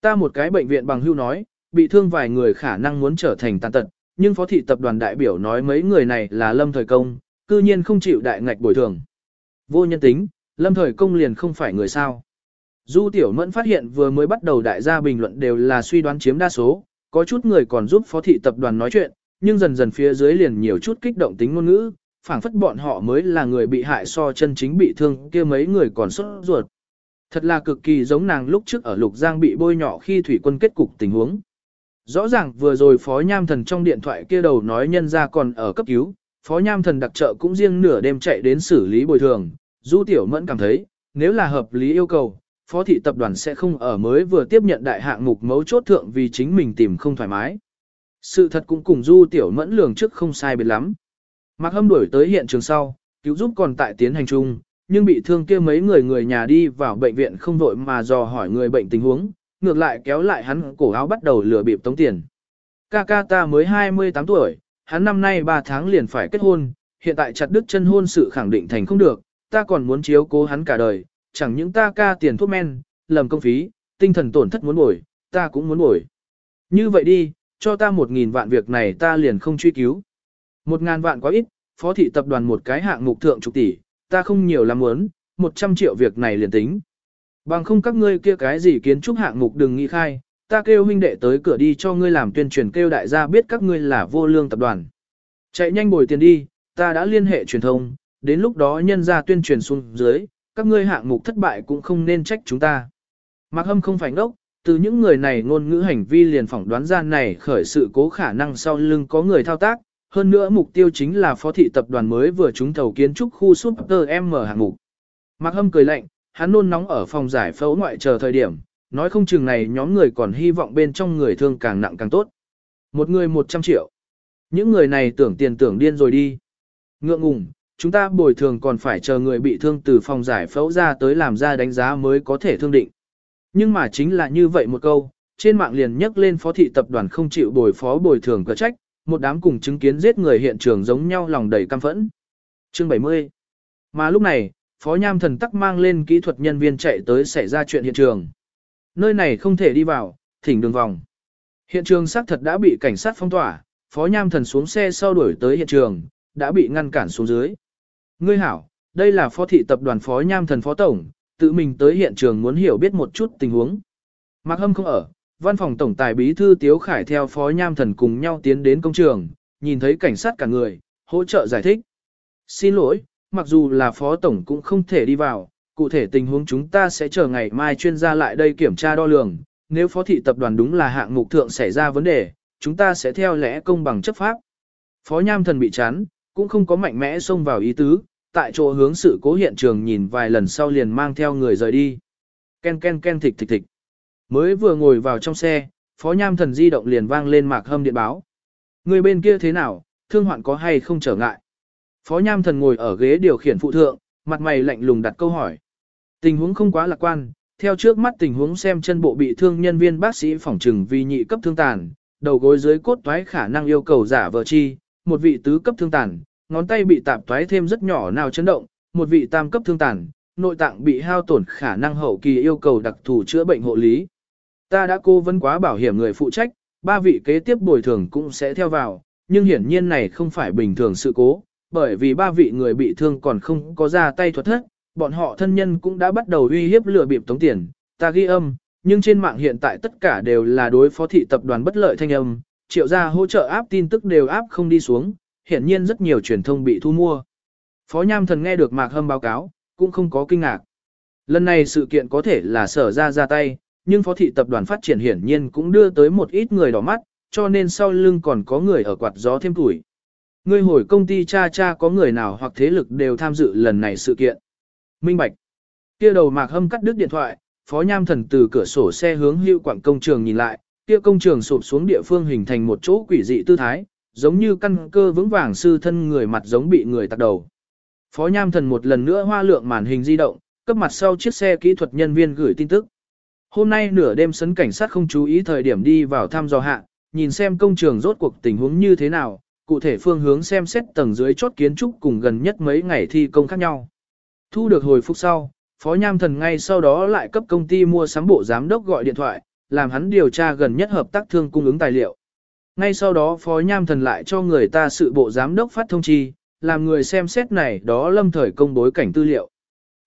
Speaker 1: Ta một cái bệnh viện bằng hưu nói, bị thương vài người khả năng muốn trở thành tàn tật, nhưng phó thị tập đoàn đại biểu nói mấy người này là lâm thời công, cư nhiên không chịu đại ngạch bồi thường. Vô nhân tính, lâm thời công liền không phải người sao. Du Tiểu Mẫn phát hiện vừa mới bắt đầu đại gia bình luận đều là suy đoán chiếm đa số, có chút người còn giúp phó thị tập đoàn nói chuyện, nhưng dần dần phía dưới liền nhiều chút kích động tính ngôn ngữ, phảng phất bọn họ mới là người bị hại so chân chính bị thương kia mấy người còn sốt ruột. Thật là cực kỳ giống nàng lúc trước ở Lục Giang bị bôi nhỏ khi thủy quân kết cục tình huống. Rõ ràng vừa rồi Phó Nham Thần trong điện thoại kia đầu nói nhân ra còn ở cấp cứu, Phó Nham Thần đặc trợ cũng riêng nửa đêm chạy đến xử lý bồi thường, Du Tiểu Mẫn cảm thấy, nếu là hợp lý yêu cầu, Phó thị tập đoàn sẽ không ở mới vừa tiếp nhận đại hạng mục mấu chốt thượng vì chính mình tìm không thoải mái. Sự thật cũng cùng Du Tiểu Mẫn lường trước không sai biệt lắm. Mạc Hâm đuổi tới hiện trường sau, cứu giúp còn tại tiến hành chung, nhưng bị thương kia mấy người người nhà đi vào bệnh viện không vội mà dò hỏi người bệnh tình huống, ngược lại kéo lại hắn cổ áo bắt đầu lừa bịp tống tiền. Ca ca ta mới 28 tuổi, hắn năm nay 3 tháng liền phải kết hôn, hiện tại chặt đứt chân hôn sự khẳng định thành không được, ta còn muốn chiếu cố hắn cả đời, chẳng những ta ca tiền thuốc men, lầm công phí, tinh thần tổn thất muốn bồi, ta cũng muốn bồi. Như vậy đi, cho ta một nghìn vạn việc này ta liền không truy cứu. Một ngàn vạn quá ít, phó thị tập đoàn một cái hạng mục thượng chục tỷ, ta không nhiều lắm muốn, một trăm triệu việc này liền tính. Bằng không các ngươi kia cái gì kiến trúc hạng mục đừng nghĩ khai, ta kêu huynh đệ tới cửa đi cho ngươi làm tuyên truyền kêu đại gia biết các ngươi là vô lương tập đoàn. Chạy nhanh bồi tiền đi, ta đã liên hệ truyền thông, đến lúc đó nhân ra tuyên truyền xuống dưới, các ngươi hạng mục thất bại cũng không nên trách chúng ta. Mạc Hâm không phải ngốc, từ những người này ngôn ngữ hành vi liền phỏng đoán ra này khởi sự cố khả năng sau lưng có người thao tác, hơn nữa mục tiêu chính là phó thị tập đoàn mới vừa trúng thầu kiến trúc khu Super M hạng mục. Mạc Hâm cười lạnh, hắn nôn nóng ở phòng giải phẫu ngoại chờ thời điểm, nói không chừng này nhóm người còn hy vọng bên trong người thương càng nặng càng tốt. Một người 100 triệu. Những người này tưởng tiền tưởng điên rồi đi. Ngượng ngùng, chúng ta bồi thường còn phải chờ người bị thương từ phòng giải phẫu ra tới làm ra đánh giá mới có thể thương định. Nhưng mà chính là như vậy một câu, trên mạng liền nhắc lên phó thị tập đoàn không chịu bồi phó bồi thường cỡ trách, một đám cùng chứng kiến giết người hiện trường giống nhau lòng đầy căm phẫn. Chương 70 Mà lúc này, phó nham thần tắc mang lên kỹ thuật nhân viên chạy tới xảy ra chuyện hiện trường. Nơi này không thể đi vào, thỉnh đường vòng. Hiện trường xác thật đã bị cảnh sát phong tỏa, phó nham thần xuống xe sau đuổi tới hiện trường, đã bị ngăn cản xuống dưới. Ngươi hảo, đây là phó thị tập đoàn phó nham thần phó tổng, tự mình tới hiện trường muốn hiểu biết một chút tình huống. Mạc Hâm không ở, văn phòng tổng tài bí thư Tiếu Khải theo phó nham thần cùng nhau tiến đến công trường, nhìn thấy cảnh sát cả người, hỗ trợ giải thích. Xin lỗi, mặc dù là phó tổng cũng không thể đi vào, cụ thể tình huống chúng ta sẽ chờ ngày mai chuyên gia lại đây kiểm tra đo lường, nếu phó thị tập đoàn đúng là hạng mục thượng xảy ra vấn đề, chúng ta sẽ theo lẽ công bằng chấp pháp. Phó nham thần bị chán, cũng không có mạnh mẽ xông vào ý tứ, tại chỗ hướng sự cố hiện trường nhìn vài lần sau liền mang theo người rời đi. Ken ken ken thịch thịch thịch. Mới vừa ngồi vào trong xe, phó nham thần di động liền vang lên mạc hâm điện báo. Người bên kia thế nào, thương hoạn có hay không trở ngại. Phó Nham Thần ngồi ở ghế điều khiển phụ thượng, mặt mày lạnh lùng đặt câu hỏi. Tình huống không quá lạc quan, theo trước mắt tình huống xem chân bộ bị thương nhân viên bác sĩ phỏng trừng vì nhị cấp thương tàn, đầu gối dưới cốt toái khả năng yêu cầu giả vợ chi, một vị tứ cấp thương tàn, ngón tay bị tạp toái thêm rất nhỏ nào chấn động, một vị tam cấp thương tàn, nội tạng bị hao tổn khả năng hậu kỳ yêu cầu đặc thù chữa bệnh hộ lý. Ta đã cố vấn quá bảo hiểm người phụ trách, ba vị kế tiếp bồi thường cũng sẽ theo vào, nhưng hiển nhiên này không phải bình thường sự cố, bởi vì ba vị người bị thương còn không có ra tay thuật thất, bọn họ thân nhân cũng đã bắt đầu uy hiếp lừa bịp tống tiền, ta ghi âm, nhưng trên mạng hiện tại tất cả đều là đối phó thị tập đoàn bất lợi thanh âm, triệu gia hỗ trợ áp tin tức đều áp không đi xuống, hiển nhiên rất nhiều truyền thông bị thu mua. Phó Nham Thần nghe được Mạc Hâm báo cáo, cũng không có kinh ngạc. Lần này sự kiện có thể là sở ra ra tay, nhưng phó thị tập đoàn phát triển hiển nhiên cũng đưa tới một ít người đỏ mắt, cho nên sau lưng còn có người ở quạt gió thêm tuổi. Ngươi hồi công ty cha cha có người nào hoặc thế lực đều tham dự lần này sự kiện. Minh Bạch. Kia đầu Mạc Hâm cắt đứt điện thoại, Phó Nham Thần từ cửa sổ xe hướng hữu quảng công trường nhìn lại, kia công trường sụp xuống địa phương hình thành một chỗ quỷ dị tư thái, giống như căn cơ vững vàng sư thân người mặt giống bị người tạc đầu. Phó Nham Thần một lần nữa hoa lượng màn hình di động, cấp mặt sau chiếc xe kỹ thuật nhân viên gửi tin tức. Hôm nay nửa đêm sấn cảnh sát không chú ý thời điểm đi vào thăm dò hạ, nhìn xem công trường rốt cuộc tình huống như thế nào, cụ thể phương hướng xem xét tầng dưới chốt kiến trúc cùng gần nhất mấy ngày thi công khác nhau. Thu được hồi phục sau, Phó Nham Thần ngay sau đó lại cấp công ty mua sắm bộ giám đốc gọi điện thoại, làm hắn điều tra gần nhất hợp tác thương cung ứng tài liệu. Ngay sau đó Phó Nham Thần lại cho người ta sự bộ giám đốc phát thông chi, làm người xem xét này đó lâm thời công bối cảnh tư liệu.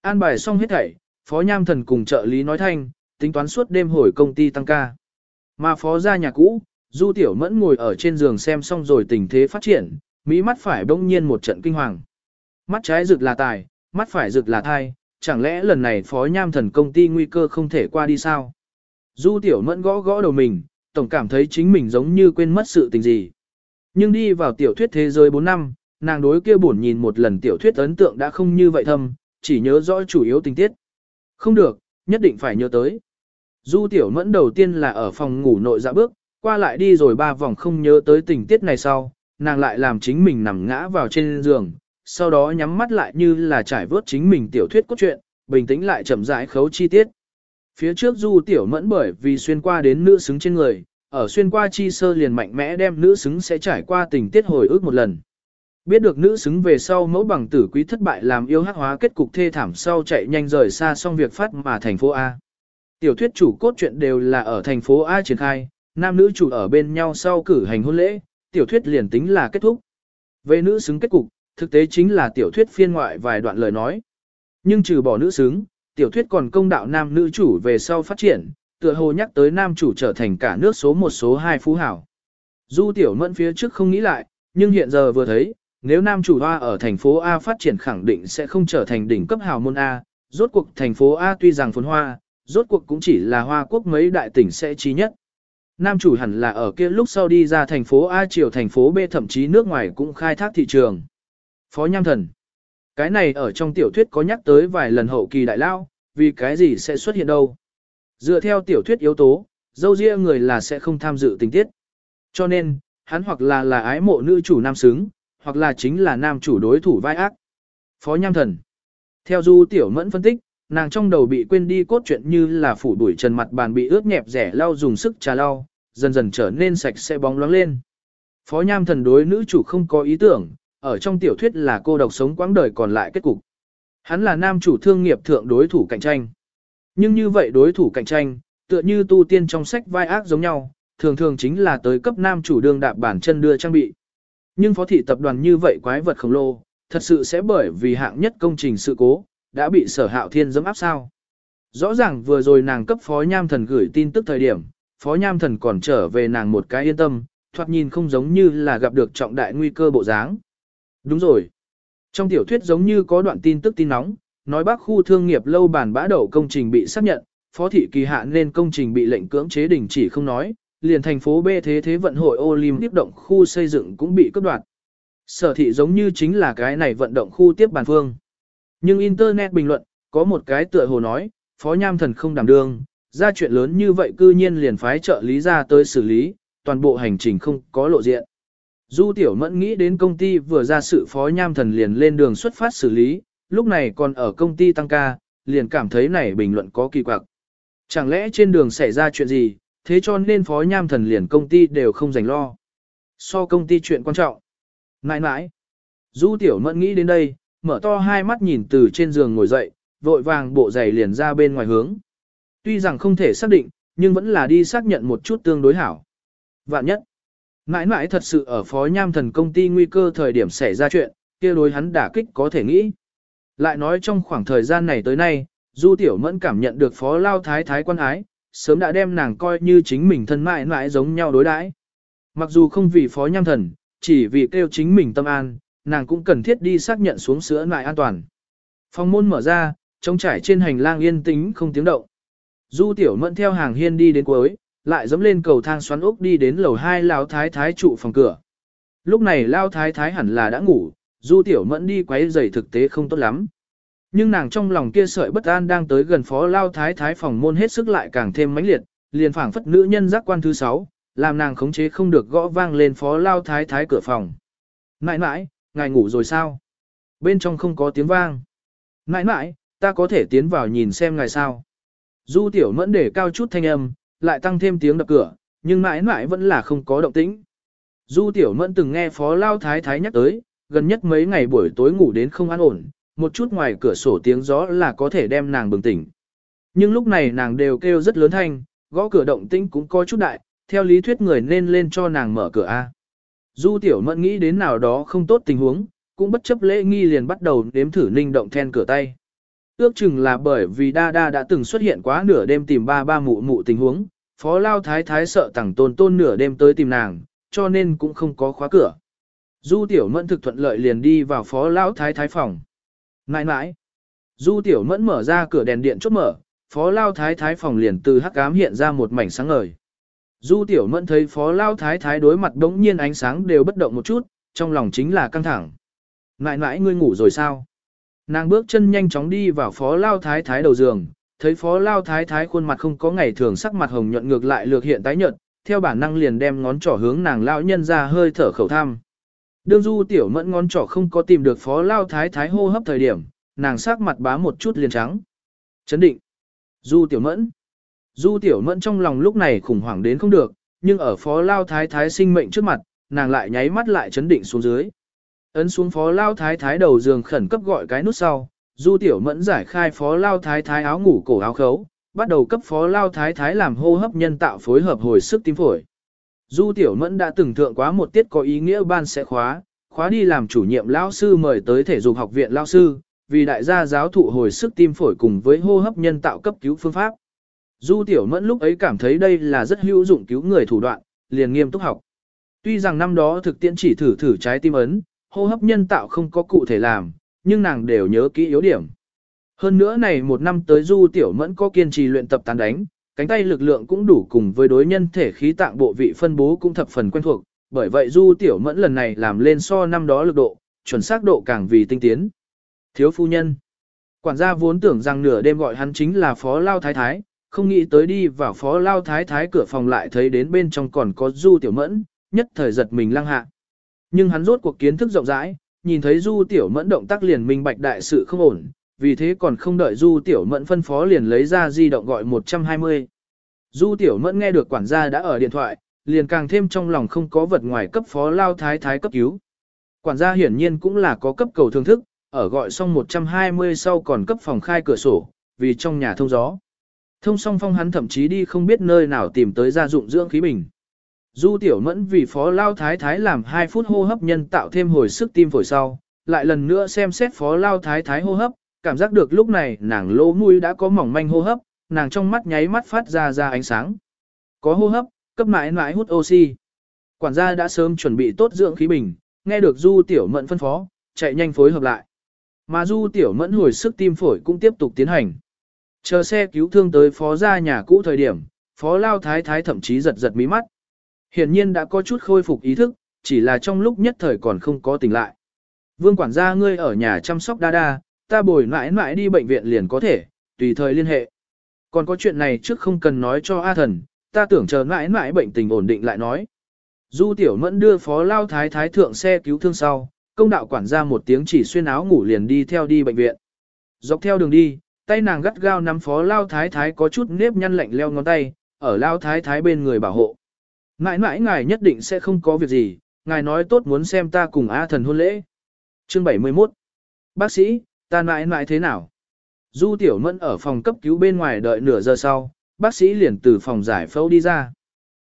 Speaker 1: An bài xong hết thảy, Phó Nham Thần cùng trợ lý nói thanh, tính toán suốt đêm hồi công ty tăng ca. Mà Phó ra nhà cũ, Du Tiểu Mẫn ngồi ở trên giường xem xong rồi tình thế phát triển, mỹ mắt phải bỗng nhiên một trận kinh hoàng. Mắt trái rực là tài, mắt phải rực là thai, chẳng lẽ lần này Phó Nham Thần công ty nguy cơ không thể qua đi sao? Du Tiểu Mẫn gõ gõ đầu mình, tổng cảm thấy chính mình giống như quên mất sự tình gì. Nhưng đi vào tiểu thuyết thế giới 4 năm, nàng đối kia buồn nhìn một lần tiểu thuyết ấn tượng đã không như vậy thâm, chỉ nhớ rõ chủ yếu tình tiết. Không được, nhất định phải nhớ tới. Du Tiểu Mẫn đầu tiên là ở phòng ngủ nội dạ bước, qua lại đi rồi ba vòng không nhớ tới tình tiết này sau, nàng lại làm chính mình nằm ngã vào trên giường, sau đó nhắm mắt lại như là trải vớt chính mình tiểu thuyết cốt truyện, bình tĩnh lại chậm rãi khấu chi tiết. Phía trước du tiểu mẫn bởi vì xuyên qua đến nữ xứng trên người, ở xuyên qua chi sơ liền mạnh mẽ đem nữ xứng sẽ trải qua tình tiết hồi ức một lần. Biết được nữ xứng về sau mẫu bằng tử quý thất bại làm yêu hắc hóa kết cục thê thảm sau chạy nhanh rời xa xong việc phát mà thành phố A. Tiểu thuyết chủ cốt truyện đều là ở thành phố A triển khai, nam nữ chủ ở bên nhau sau cử hành hôn lễ, tiểu thuyết liền tính là kết thúc. Về nữ xứng kết cục, thực tế chính là tiểu thuyết phiên ngoại vài đoạn lời nói. Nhưng trừ bỏ nữ xứng, tiểu thuyết còn công đạo nam nữ chủ về sau phát triển, tựa hồ nhắc tới nam chủ trở thành cả nước số một số hai phú hảo. Du tiểu mẫn phía trước không nghĩ lại, nhưng hiện giờ vừa thấy, nếu nam chủ hoa ở thành phố A phát triển khẳng định sẽ không trở thành đỉnh cấp hào môn A, rốt cuộc thành phố A tuy rằng phồn hoa, rốt cuộc cũng chỉ là hoa quốc mấy đại tỉnh sẽ trí nhất. Nam chủ hẳn là ở kia lúc sau đi ra thành phố A chiều thành phố B thậm chí nước ngoài cũng khai thác thị trường. Phó Nham Thần. Cái này ở trong tiểu thuyết có nhắc tới vài lần hậu kỳ đại lao, vì cái gì sẽ xuất hiện đâu. Dựa theo tiểu thuyết yếu tố, dâu ria người là sẽ không tham dự tình tiết. Cho nên, hắn hoặc là là ái mộ nữ chủ nam xứng, hoặc là chính là nam chủ đối thủ vai ác. Phó Nham Thần. Theo Du Tiểu Mẫn phân tích, nàng trong đầu bị quên đi cốt chuyện như là phủ đuổi trần mặt bàn bị ướt nhẹp rẻ lau dùng sức trà lau, dần dần trở nên sạch sẽ bóng loáng lên. Phó Nham Thần đối nữ chủ không có ý tưởng, ở trong tiểu thuyết là cô độc sống quãng đời còn lại kết cục. Hắn là nam chủ thương nghiệp thượng đối thủ cạnh tranh. Nhưng như vậy đối thủ cạnh tranh, tựa như tu tiên trong sách vai ác giống nhau, thường thường chính là tới cấp nam chủ đương đạp bản chân đưa trang bị. Nhưng phó thị tập đoàn như vậy quái vật khổng lồ, thật sự sẽ bởi vì hạng nhất công trình sự cố, đã bị sở hạo thiên dẫm áp sao. Rõ ràng vừa rồi nàng cấp phó nham thần gửi tin tức thời điểm, phó nham thần còn trở về nàng một cái yên tâm, thoạt nhìn không giống như là gặp được trọng đại nguy cơ bộ dáng. Đúng rồi. Trong tiểu thuyết giống như có đoạn tin tức tin nóng, nói bác khu thương nghiệp lâu bản bã đậu công trình bị xác nhận, phó thị kỳ hạ nên công trình bị lệnh cưỡng chế đình chỉ không nói, liền thành phố B thế thế vận hội olim tiếp động khu xây dựng cũng bị cướp đoạt. Sở thị giống như chính là cái này vận động khu tiếp bàn phương. Nhưng Internet bình luận, có một cái tựa hồ nói, phó nham thần không đảm đương, ra chuyện lớn như vậy cư nhiên liền phái trợ lý ra tới xử lý, toàn bộ hành trình không có lộ diện. Du Tiểu Mẫn nghĩ đến công ty vừa ra sự phó nham thần liền lên đường xuất phát xử lý, lúc này còn ở công ty tăng ca, liền cảm thấy này bình luận có kỳ quặc. Chẳng lẽ trên đường xảy ra chuyện gì, thế cho nên phó nham thần liền công ty đều không dành lo. So công ty chuyện quan trọng. Nãi nãi. Du Tiểu Mẫn nghĩ đến đây, mở to hai mắt nhìn từ trên giường ngồi dậy, vội vàng bộ giày liền ra bên ngoài hướng. Tuy rằng không thể xác định, nhưng vẫn là đi xác nhận một chút tương đối hảo. Vạn nhất, mãi mãi thật sự ở phó nham thần công ty nguy cơ thời điểm xảy ra chuyện, kia đối hắn đả kích có thể nghĩ. Lại nói trong khoảng thời gian này tới nay, Du Tiểu Mẫn cảm nhận được phó lao thái thái quan ái, sớm đã đem nàng coi như chính mình thân mãi mãi giống nhau đối đãi. Mặc dù không vì phó nham thần, chỉ vì kêu chính mình tâm an, nàng cũng cần thiết đi xác nhận xuống sữa lại an toàn. Phòng môn mở ra, trông trải trên hành lang yên tĩnh không tiếng động. Du tiểu mẫn theo hàng hiên đi đến cuối, lại dẫm lên cầu thang xoắn ốc đi đến lầu hai lao thái thái trụ phòng cửa. Lúc này lao thái thái hẳn là đã ngủ, du tiểu mẫn đi quấy giày thực tế không tốt lắm. Nhưng nàng trong lòng kia sợi bất an đang tới gần phó lao thái thái phòng môn hết sức lại càng thêm mãnh liệt, liền phảng phất nữ nhân giác quan thứ sáu, làm nàng khống chế không được gõ vang lên phó lao thái thái cửa phòng. mãi mãi ngài ngủ rồi sao? Bên trong không có tiếng vang. Nãi nãi, ta có thể tiến vào nhìn xem ngài sao? Du tiểu mẫn để cao chút thanh âm, lại tăng thêm tiếng đập cửa, nhưng mãi mãi vẫn là không có động tĩnh. Du tiểu mẫn từng nghe phó lao thái thái nhắc tới, gần nhất mấy ngày buổi tối ngủ đến không an ổn, một chút ngoài cửa sổ tiếng gió là có thể đem nàng bừng tỉnh. Nhưng lúc này nàng đều kêu rất lớn thanh, gõ cửa động tĩnh cũng có chút đại, theo lý thuyết người nên lên cho nàng mở cửa A. Du tiểu mẫn nghĩ đến nào đó không tốt tình huống, cũng bất chấp lễ nghi liền bắt đầu đếm thử ninh động then cửa tay. Ước chừng là bởi vì đa đa đã từng xuất hiện quá nửa đêm tìm ba ba mụ mụ tình huống, phó lao thái thái sợ tẳng tôn tôn nửa đêm tới tìm nàng, cho nên cũng không có khóa cửa. Du tiểu mẫn thực thuận lợi liền đi vào phó lao thái thái phòng. Nãi nãi. Du tiểu mẫn mở ra cửa đèn điện chốt mở, phó lao thái thái phòng liền từ hắc ám hiện ra một mảnh sáng ngời. Du tiểu mẫn thấy phó lao thái thái đối mặt đống nhiên ánh sáng đều bất động một chút, trong lòng chính là căng thẳng. Nãi nãi ngươi ngủ rồi sao? Nàng bước chân nhanh chóng đi vào phó lao thái thái đầu giường, thấy phó lao thái thái khuôn mặt không có ngày thường sắc mặt hồng nhuận ngược lại lược hiện tái nhợt, theo bản năng liền đem ngón trỏ hướng nàng lao nhân ra hơi thở khẩu tham. Đương du tiểu mẫn ngón trỏ không có tìm được phó lao thái thái hô hấp thời điểm, nàng sắc mặt bá một chút liền trắng. Chấn định. Du tiểu mẫn. Du tiểu mẫn trong lòng lúc này khủng hoảng đến không được, nhưng ở phó lao thái thái sinh mệnh trước mặt, nàng lại nháy mắt lại chấn định xuống dưới. Ấn xuống phó lao thái thái đầu giường khẩn cấp gọi cái nút sau, du tiểu mẫn giải khai phó lao thái thái áo ngủ cổ áo khấu, bắt đầu cấp phó lao thái thái làm hô hấp nhân tạo phối hợp hồi sức tim phổi. Du tiểu mẫn đã từng thượng quá một tiết có ý nghĩa ban sẽ khóa, khóa đi làm chủ nhiệm lao sư mời tới thể dục học viện lao sư, vì đại gia giáo thụ hồi sức tim phổi cùng với hô hấp nhân tạo cấp cứu phương pháp. Du tiểu mẫn lúc ấy cảm thấy đây là rất hữu dụng cứu người thủ đoạn, liền nghiêm túc học. Tuy rằng năm đó thực tiễn chỉ thử thử trái tim ấn, hô hấp nhân tạo không có cụ thể làm, nhưng nàng đều nhớ kỹ yếu điểm. Hơn nữa này một năm tới du tiểu mẫn có kiên trì luyện tập tán đánh, cánh tay lực lượng cũng đủ cùng với đối nhân thể khí tạng bộ vị phân bố cũng thập phần quen thuộc, bởi vậy du tiểu mẫn lần này làm lên so năm đó lực độ, chuẩn xác độ càng vì tinh tiến. Thiếu phu nhân. Quản gia vốn tưởng rằng nửa đêm gọi hắn chính là phó lao thái thái, không nghĩ tới đi vào phó lao thái thái cửa phòng lại thấy đến bên trong còn có du tiểu mẫn, nhất thời giật mình lăng hạ. Nhưng hắn rốt cuộc kiến thức rộng rãi, nhìn thấy du tiểu mẫn động tác liền minh bạch đại sự không ổn, vì thế còn không đợi du tiểu mẫn phân phó liền lấy ra di động gọi 120. Du tiểu mẫn nghe được quản gia đã ở điện thoại, liền càng thêm trong lòng không có vật ngoài cấp phó lao thái thái cấp cứu. Quản gia hiển nhiên cũng là có cấp cầu thương thức, ở gọi xong 120 sau còn cấp phòng khai cửa sổ, vì trong nhà thông gió. Thông song phong hắn thậm chí đi không biết nơi nào tìm tới gia dụng dưỡng khí bình. Du tiểu mẫn vì phó lao thái thái làm 2 phút hô hấp nhân tạo thêm hồi sức tim phổi sau, lại lần nữa xem xét phó lao thái thái hô hấp, cảm giác được lúc này nàng lỗ mũi đã có mỏng manh hô hấp, nàng trong mắt nháy mắt phát ra ra ánh sáng. Có hô hấp, cấp mãi mãi hút oxy. Quản gia đã sớm chuẩn bị tốt dưỡng khí bình, nghe được du tiểu mẫn phân phó, chạy nhanh phối hợp lại. Mà du tiểu mẫn hồi sức tim phổi cũng tiếp tục tiến hành. Chờ xe cứu thương tới phó ra nhà cũ thời điểm, phó lao thái thái thậm chí giật giật mí mắt. Hiển nhiên đã có chút khôi phục ý thức, chỉ là trong lúc nhất thời còn không có tỉnh lại. Vương quản gia ngươi ở nhà chăm sóc đa đa, ta bồi mãi mãi đi bệnh viện liền có thể, tùy thời liên hệ. Còn có chuyện này trước không cần nói cho A thần, ta tưởng chờ mãi mãi bệnh tình ổn định lại nói. Du Tiểu Mẫn đưa phó lao thái thái thượng xe cứu thương sau, công đạo quản gia một tiếng chỉ xuyên áo ngủ liền đi theo đi bệnh viện. Dọc theo đường đi, tay nàng gắt gao nắm phó lao thái thái có chút nếp nhăn lạnh leo ngón tay, ở lao thái thái bên người bảo hộ. Mãi mãi ngài nhất định sẽ không có việc gì, ngài nói tốt muốn xem ta cùng A thần hôn lễ. Chương 71 Bác sĩ, ta mãi mãi thế nào? Du Tiểu Mẫn ở phòng cấp cứu bên ngoài đợi nửa giờ sau, bác sĩ liền từ phòng giải phẫu đi ra.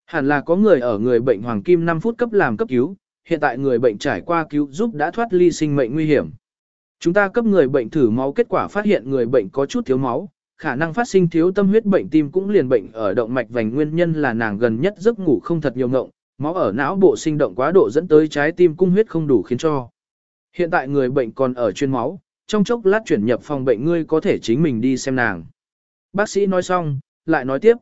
Speaker 1: Hẳn là có người ở người bệnh hoàng kim 5 phút cấp làm cấp cứu, hiện tại người bệnh trải qua cứu giúp đã thoát ly sinh mệnh nguy hiểm. Chúng ta cấp người bệnh thử máu kết quả phát hiện người bệnh có chút thiếu máu, khả năng phát sinh thiếu tâm huyết bệnh tim cũng liền bệnh ở động mạch vành nguyên nhân là nàng gần nhất giấc ngủ không thật nhiều ngộng, máu ở não bộ sinh động quá độ dẫn tới trái tim cung huyết không đủ khiến cho. Hiện tại người bệnh còn ở chuyên máu, trong chốc lát chuyển nhập phòng bệnh ngươi có thể chính mình đi xem nàng. Bác sĩ nói xong, lại nói tiếp.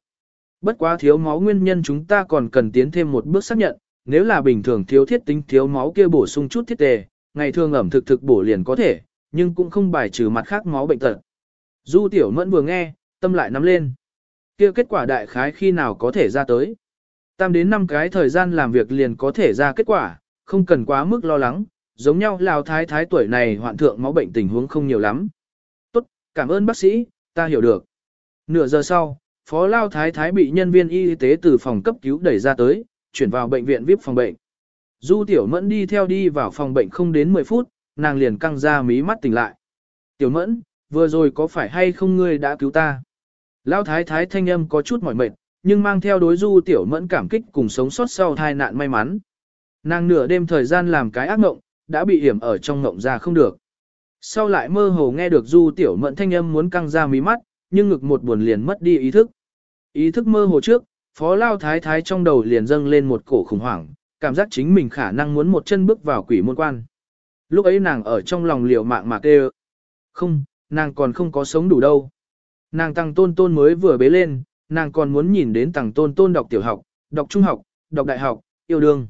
Speaker 1: Bất quá thiếu máu nguyên nhân chúng ta còn cần tiến thêm một bước xác nhận, nếu là bình thường thiếu thiết tính thiếu máu kia bổ sung chút thiết tề, ngày thường ẩm thực thực bổ liền có thể, nhưng cũng không bài trừ mặt khác máu bệnh tật. Du tiểu mẫn vừa nghe, tâm lại nắm lên. kia kết quả đại khái khi nào có thể ra tới. Tam đến năm cái thời gian làm việc liền có thể ra kết quả, không cần quá mức lo lắng, giống nhau lào thái thái tuổi này hoạn thượng máu bệnh tình huống không nhiều lắm. Tốt, cảm ơn bác sĩ, ta hiểu được. Nửa giờ sau, phó lao thái thái bị nhân viên y tế từ phòng cấp cứu đẩy ra tới, chuyển vào bệnh viện VIP phòng bệnh. Du tiểu mẫn đi theo đi vào phòng bệnh không đến 10 phút, nàng liền căng ra mí mắt tỉnh lại. Tiểu mẫn, vừa rồi có phải hay không ngươi đã cứu ta? Lão thái thái thanh âm có chút mỏi mệt, nhưng mang theo đối du tiểu mẫn cảm kích cùng sống sót sau tai nạn may mắn. Nàng nửa đêm thời gian làm cái ác ngộng, đã bị hiểm ở trong ngộng ra không được. Sau lại mơ hồ nghe được du tiểu mẫn thanh âm muốn căng ra mí mắt, nhưng ngực một buồn liền mất đi ý thức. Ý thức mơ hồ trước, phó lao thái thái trong đầu liền dâng lên một cổ khủng hoảng, cảm giác chính mình khả năng muốn một chân bước vào quỷ môn quan. Lúc ấy nàng ở trong lòng liều mạng mà kêu. Không, nàng còn không có sống đủ đâu. Nàng tăng tôn tôn mới vừa bế lên, nàng còn muốn nhìn đến tăng tôn tôn đọc tiểu học, đọc trung học, đọc đại học, yêu đương.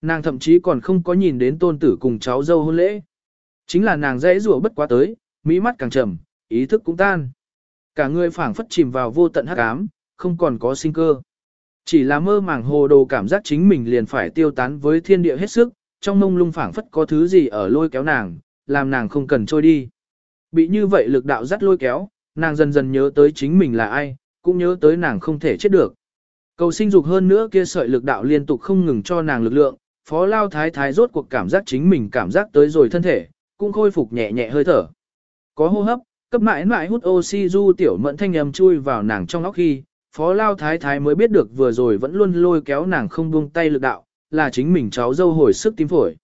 Speaker 1: Nàng thậm chí còn không có nhìn đến tôn tử cùng cháu dâu hôn lễ. Chính là nàng dễ rủa bất quá tới, mỹ mắt càng trầm, ý thức cũng tan. Cả người phảng phất chìm vào vô tận hắc ám, không còn có sinh cơ. Chỉ là mơ màng hồ đồ cảm giác chính mình liền phải tiêu tán với thiên địa hết sức, trong mông lung phảng phất có thứ gì ở lôi kéo nàng, làm nàng không cần trôi đi. Bị như vậy lực đạo dắt lôi kéo, nàng dần dần nhớ tới chính mình là ai, cũng nhớ tới nàng không thể chết được. Cầu sinh dục hơn nữa kia sợi lực đạo liên tục không ngừng cho nàng lực lượng, phó lao thái thái rốt cuộc cảm giác chính mình cảm giác tới rồi thân thể, cũng khôi phục nhẹ nhẹ hơi thở. Có hô hấp, cấp mãi mãi hút oxy du tiểu mẫn thanh âm chui vào nàng trong óc khi, phó lao thái thái mới biết được vừa rồi vẫn luôn lôi kéo nàng không buông tay lực đạo, là chính mình cháu dâu hồi sức tím phổi.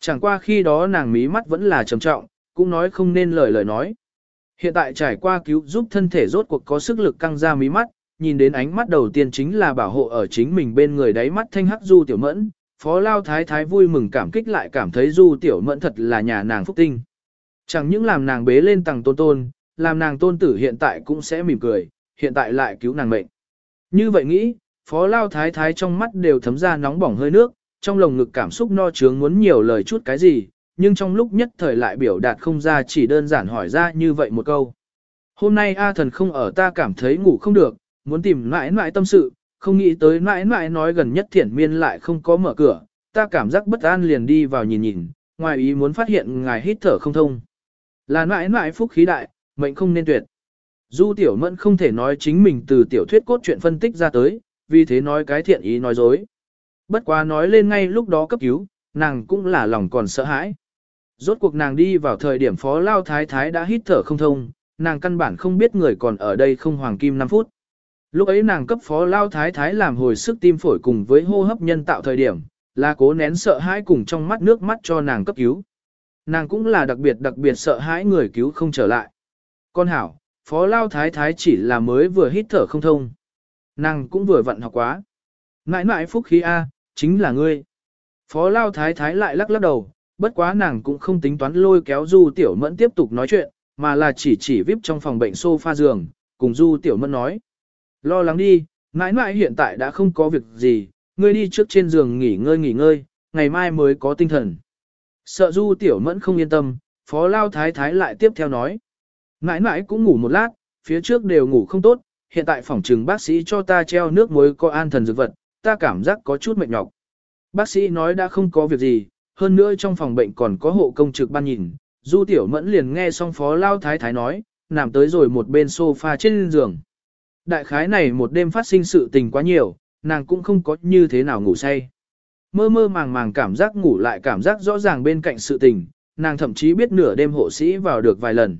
Speaker 1: Chẳng qua khi đó nàng mí mắt vẫn là trầm trọng, cũng nói không nên lời lời nói. Hiện tại trải qua cứu giúp thân thể rốt cuộc có sức lực căng ra mí mắt, nhìn đến ánh mắt đầu tiên chính là bảo hộ ở chính mình bên người đáy mắt thanh hắc du tiểu mẫn, phó lao thái thái vui mừng cảm kích lại cảm thấy du tiểu mẫn thật là nhà nàng phúc tinh. Chẳng những làm nàng bế lên tầng tôn tôn, làm nàng tôn tử hiện tại cũng sẽ mỉm cười, hiện tại lại cứu nàng mệnh. Như vậy nghĩ, phó lao thái thái trong mắt đều thấm ra nóng bỏng hơi nước, trong lồng ngực cảm xúc no trướng muốn nhiều lời chút cái gì, nhưng trong lúc nhất thời lại biểu đạt không ra chỉ đơn giản hỏi ra như vậy một câu. Hôm nay A thần không ở ta cảm thấy ngủ không được, muốn tìm mãi mãi tâm sự, không nghĩ tới mãi mãi nói gần nhất thiển miên lại không có mở cửa, ta cảm giác bất an liền đi vào nhìn nhìn, ngoài ý muốn phát hiện ngài hít thở không thông. Là mãi mãi phúc khí đại, mệnh không nên tuyệt. Du tiểu mẫn không thể nói chính mình từ tiểu thuyết cốt truyện phân tích ra tới, vì thế nói cái thiện ý nói dối. Bất quá nói lên ngay lúc đó cấp cứu, nàng cũng là lòng còn sợ hãi. Rốt cuộc nàng đi vào thời điểm phó lao thái thái đã hít thở không thông, nàng căn bản không biết người còn ở đây không hoàng kim 5 phút. Lúc ấy nàng cấp phó lao thái thái làm hồi sức tim phổi cùng với hô hấp nhân tạo thời điểm, là cố nén sợ hãi cùng trong mắt nước mắt cho nàng cấp cứu. Nàng cũng là đặc biệt đặc biệt sợ hãi người cứu không trở lại. Con hảo, phó lao thái thái chỉ là mới vừa hít thở không thông. Nàng cũng vừa vận học quá. Ngãi ngãi phúc khí A, chính là ngươi. Phó lao thái thái lại lắc lắc đầu, bất quá nàng cũng không tính toán lôi kéo du tiểu mẫn tiếp tục nói chuyện, mà là chỉ chỉ vip trong phòng bệnh sofa giường, cùng du tiểu mẫn nói. Lo lắng đi, ngãi ngãi hiện tại đã không có việc gì, ngươi đi trước trên giường nghỉ ngơi nghỉ ngơi, ngày mai mới có tinh thần. Sợ du tiểu mẫn không yên tâm, phó lao thái thái lại tiếp theo nói. Mãi mãi cũng ngủ một lát, phía trước đều ngủ không tốt, hiện tại phòng trừng bác sĩ cho ta treo nước muối có an thần dược vật, ta cảm giác có chút mệt nhọc. Bác sĩ nói đã không có việc gì, hơn nữa trong phòng bệnh còn có hộ công trực ban nhìn. Du Tiểu Mẫn liền nghe xong phó lao thái thái nói, nằm tới rồi một bên sofa trên giường. Đại khái này một đêm phát sinh sự tình quá nhiều, nàng cũng không có như thế nào ngủ say. Mơ mơ màng màng cảm giác ngủ lại cảm giác rõ ràng bên cạnh sự tình, nàng thậm chí biết nửa đêm hộ sĩ vào được vài lần.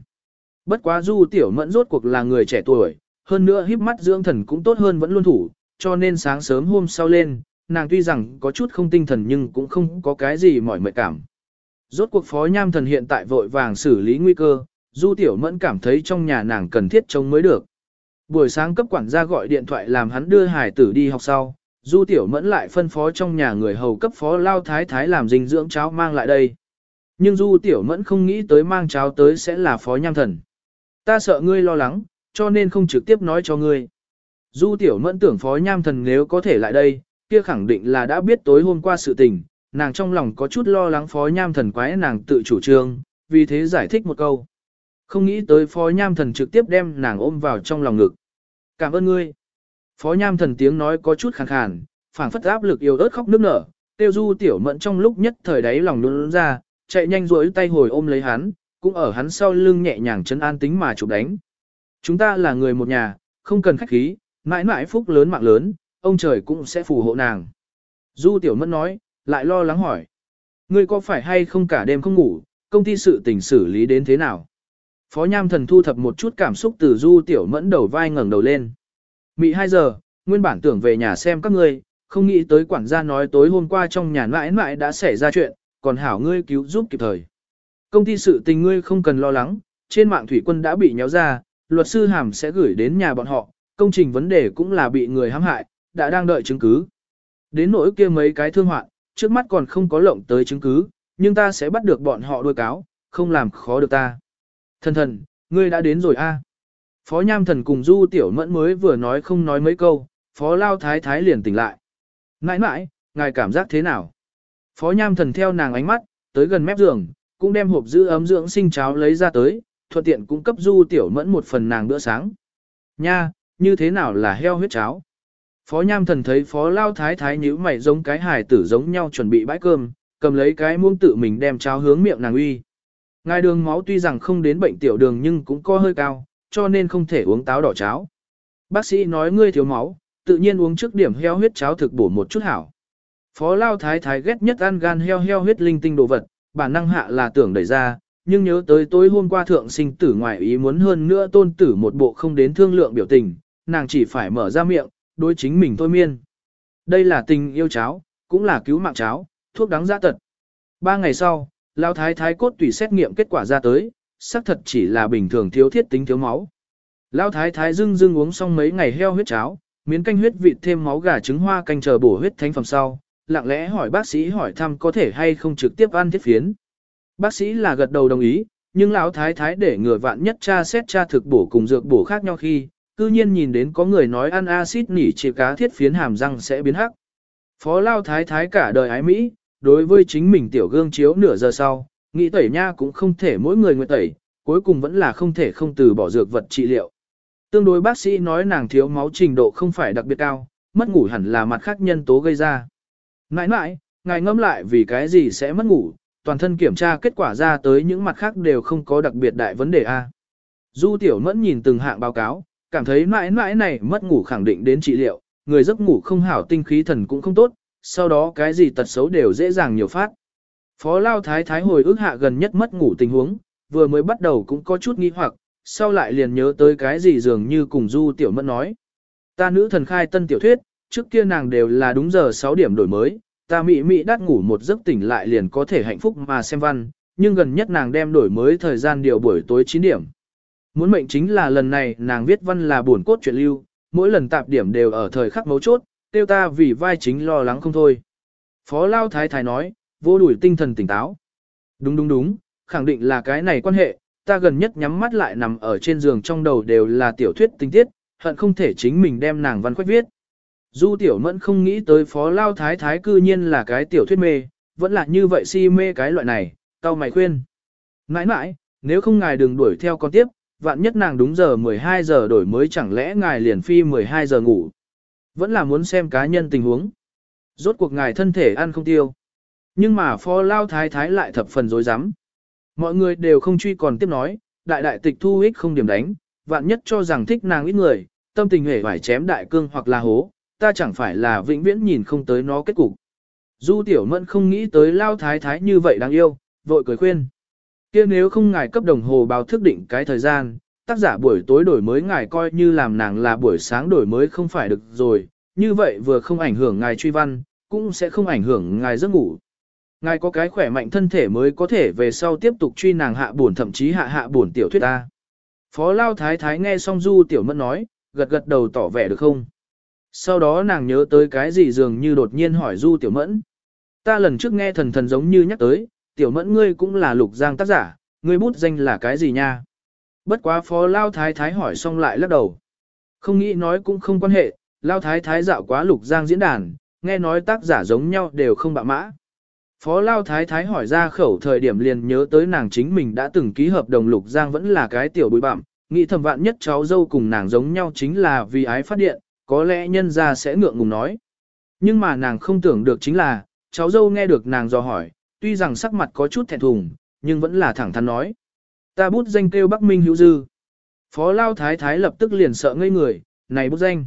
Speaker 1: Bất quá du tiểu mẫn rốt cuộc là người trẻ tuổi, hơn nữa híp mắt dưỡng thần cũng tốt hơn vẫn luôn thủ, cho nên sáng sớm hôm sau lên, nàng tuy rằng có chút không tinh thần nhưng cũng không có cái gì mỏi mệt cảm. Rốt cuộc phó nham thần hiện tại vội vàng xử lý nguy cơ, du tiểu mẫn cảm thấy trong nhà nàng cần thiết trông mới được. Buổi sáng cấp quản gia gọi điện thoại làm hắn đưa hải tử đi học sau, du tiểu mẫn lại phân phó trong nhà người hầu cấp phó lao thái thái làm dinh dưỡng cháo mang lại đây. Nhưng du tiểu mẫn không nghĩ tới mang cháo tới sẽ là phó nham thần. Ta sợ ngươi lo lắng, cho nên không trực tiếp nói cho ngươi. Du tiểu mẫn tưởng phó nham thần nếu có thể lại đây, kia khẳng định là đã biết tối hôm qua sự tình, nàng trong lòng có chút lo lắng phó nham thần quái nàng tự chủ trương, vì thế giải thích một câu. Không nghĩ tới phó nham thần trực tiếp đem nàng ôm vào trong lòng ngực. Cảm ơn ngươi. Phó nham thần tiếng nói có chút khàn khàn, phảng phất áp lực yêu ớt khóc nước nở, tiêu du tiểu mẫn trong lúc nhất thời đáy lòng luôn ra, chạy nhanh rối tay hồi ôm lấy hắn, cũng ở hắn sau lưng nhẹ nhàng chân an tính mà chụp đánh. Chúng ta là người một nhà, không cần khách khí, mãi mãi phúc lớn mạng lớn, ông trời cũng sẽ phù hộ nàng. Du tiểu mẫn nói, lại lo lắng hỏi. Ngươi có phải hay không cả đêm không ngủ, công ty sự tình xử lý đến thế nào? Phó Nham Thần thu thập một chút cảm xúc từ Du Tiểu Mẫn đầu vai ngẩng đầu lên. Mị 2 giờ, nguyên bản tưởng về nhà xem các ngươi, không nghĩ tới quản gia nói tối hôm qua trong nhà mãi mãi đã xảy ra chuyện, còn hảo ngươi cứu giúp kịp thời. Công ty sự tình ngươi không cần lo lắng, trên mạng thủy quân đã bị nhéo ra, luật sư hàm sẽ gửi đến nhà bọn họ, công trình vấn đề cũng là bị người hãm hại, đã đang đợi chứng cứ. Đến nỗi kia mấy cái thương hoạn, trước mắt còn không có lộng tới chứng cứ, nhưng ta sẽ bắt được bọn họ đuôi cáo, không làm khó được ta. Thần thần, ngươi đã đến rồi a. Phó Nham Thần cùng Du Tiểu Mẫn mới vừa nói không nói mấy câu, Phó Lao Thái Thái liền tỉnh lại. Nãi nãi, ngài cảm giác thế nào? Phó Nham Thần theo nàng ánh mắt, tới gần mép giường, cũng đem hộp giữ ấm dưỡng sinh cháo lấy ra tới, thuận tiện cung cấp Du Tiểu Mẫn một phần nàng bữa sáng. Nha, như thế nào là heo huyết cháo? Phó Nham Thần thấy Phó Lao Thái Thái nhíu mày giống cái hài tử giống nhau chuẩn bị bãi cơm, cầm lấy cái muông tự mình đem cháo hướng miệng nàng uy. Ngài đường máu tuy rằng không đến bệnh tiểu đường nhưng cũng có hơi cao, cho nên không thể uống táo đỏ cháo. Bác sĩ nói ngươi thiếu máu, tự nhiên uống trước điểm heo huyết cháo thực bổ một chút hảo. Phó Lao Thái Thái ghét nhất ăn gan heo heo huyết linh tinh đồ vật, bản năng hạ là tưởng đẩy ra, nhưng nhớ tới tối hôm qua thượng sinh tử ngoại ý muốn hơn nữa tôn tử một bộ không đến thương lượng biểu tình, nàng chỉ phải mở ra miệng, đối chính mình thôi miên. Đây là tình yêu cháo, cũng là cứu mạng cháo, thuốc đáng giá tật. Ba ngày sau, Lao thái thái cốt tùy xét nghiệm kết quả ra tới, xác thật chỉ là bình thường thiếu thiết tính thiếu máu. Lao thái thái dưng dưng uống xong mấy ngày heo huyết cháo, miến canh huyết vịt thêm máu gà trứng hoa canh chờ bổ huyết thánh phẩm sau, lặng lẽ hỏi bác sĩ hỏi thăm có thể hay không trực tiếp ăn thiết phiến. Bác sĩ là gật đầu đồng ý, nhưng lão thái thái để ngừa vạn nhất cha xét cha thực bổ cùng dược bổ khác nhau khi, cư nhiên nhìn đến có người nói ăn axit nỉ chỉ cá thiết phiến hàm răng sẽ biến hắc. Phó lao thái thái cả đời ái Mỹ, đối với chính mình tiểu gương chiếu nửa giờ sau, nghĩ tẩy nha cũng không thể mỗi người nguyện tẩy, cuối cùng vẫn là không thể không từ bỏ dược vật trị liệu. Tương đối bác sĩ nói nàng thiếu máu trình độ không phải đặc biệt cao, mất ngủ hẳn là mặt khác nhân tố gây ra. Nãi nãi, ngài ngâm lại vì cái gì sẽ mất ngủ, toàn thân kiểm tra kết quả ra tới những mặt khác đều không có đặc biệt đại vấn đề A. Du tiểu mẫn nhìn từng hạng báo cáo, cảm thấy mãi mãi này mất ngủ khẳng định đến trị liệu, người giấc ngủ không hảo tinh khí thần cũng không tốt, sau đó cái gì tật xấu đều dễ dàng nhiều phát. Phó Lao Thái Thái hồi ức hạ gần nhất mất ngủ tình huống, vừa mới bắt đầu cũng có chút nghi hoặc, sau lại liền nhớ tới cái gì dường như cùng Du Tiểu Mẫn nói. Ta nữ thần khai tân tiểu thuyết, trước kia nàng đều là đúng giờ 6 điểm đổi mới, ta mị mị đắt ngủ một giấc tỉnh lại liền có thể hạnh phúc mà xem văn, nhưng gần nhất nàng đem đổi mới thời gian điều buổi tối 9 điểm. Muốn mệnh chính là lần này nàng viết văn là buồn cốt truyện lưu, mỗi lần tạp điểm đều ở thời khắc mấu chốt, tiêu ta vì vai chính lo lắng không thôi. Phó Lao Thái Thái nói, vô đuổi tinh thần tỉnh táo. Đúng đúng đúng, khẳng định là cái này quan hệ, ta gần nhất nhắm mắt lại nằm ở trên giường trong đầu đều là tiểu thuyết tinh tiết, hận không thể chính mình đem nàng văn khoách viết. Du tiểu mẫn không nghĩ tới phó lao thái thái cư nhiên là cái tiểu thuyết mê, vẫn là như vậy si mê cái loại này, tao mày khuyên. mãi mãi nếu không ngài đừng đuổi theo con tiếp, vạn nhất nàng đúng giờ 12 giờ đổi mới chẳng lẽ ngài liền phi 12 giờ ngủ. Vẫn là muốn xem cá nhân tình huống. Rốt cuộc ngài thân thể ăn không tiêu. Nhưng mà phó lao thái thái lại thập phần dối rắm Mọi người đều không truy còn tiếp nói, đại đại tịch thu ích không điểm đánh, vạn nhất cho rằng thích nàng ít người, tâm tình hề phải chém đại cương hoặc là hố, ta chẳng phải là vĩnh viễn nhìn không tới nó kết cục. Du tiểu mẫn không nghĩ tới lao thái thái như vậy đáng yêu, vội cười khuyên. kia nếu không ngài cấp đồng hồ báo thức định cái thời gian, tác giả buổi tối đổi mới ngài coi như làm nàng là buổi sáng đổi mới không phải được rồi, như vậy vừa không ảnh hưởng ngài truy văn, cũng sẽ không ảnh hưởng ngài giấc ngủ. Ngài có cái khỏe mạnh thân thể mới có thể về sau tiếp tục truy nàng hạ buồn thậm chí hạ hạ buồn tiểu thuyết ta. Phó Lao Thái Thái nghe xong Du Tiểu Mẫn nói, gật gật đầu tỏ vẻ được không? Sau đó nàng nhớ tới cái gì dường như đột nhiên hỏi Du Tiểu Mẫn. Ta lần trước nghe thần thần giống như nhắc tới, Tiểu Mẫn ngươi cũng là lục giang tác giả, ngươi bút danh là cái gì nha? Bất quá Phó Lao Thái Thái hỏi xong lại lắc đầu. Không nghĩ nói cũng không quan hệ, Lao Thái Thái dạo quá lục giang diễn đàn, nghe nói tác giả giống nhau đều không bạ mã. Phó Lao Thái Thái hỏi ra khẩu thời điểm liền nhớ tới nàng chính mình đã từng ký hợp đồng Lục Giang vẫn là cái tiểu bụi bặm, nghĩ thầm vạn nhất cháu dâu cùng nàng giống nhau chính là vì ái phát điện, có lẽ nhân ra sẽ ngượng ngùng nói. Nhưng mà nàng không tưởng được chính là, cháu dâu nghe được nàng dò hỏi, tuy rằng sắc mặt có chút thẹn thùng, nhưng vẫn là thẳng thắn nói. Ta bút danh kêu Bắc Minh Hữu Dư. Phó Lao Thái Thái lập tức liền sợ ngây người, này bút danh.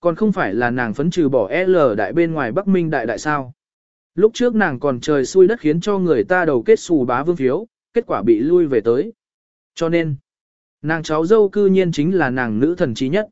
Speaker 1: Còn không phải là nàng phấn trừ bỏ L đại bên ngoài Bắc Minh đại đại sao. Lúc trước nàng còn trời xui đất khiến cho người ta đầu kết xù bá vương phiếu, kết quả bị lui về tới. Cho nên, nàng cháu dâu cư nhiên chính là nàng nữ thần trí nhất.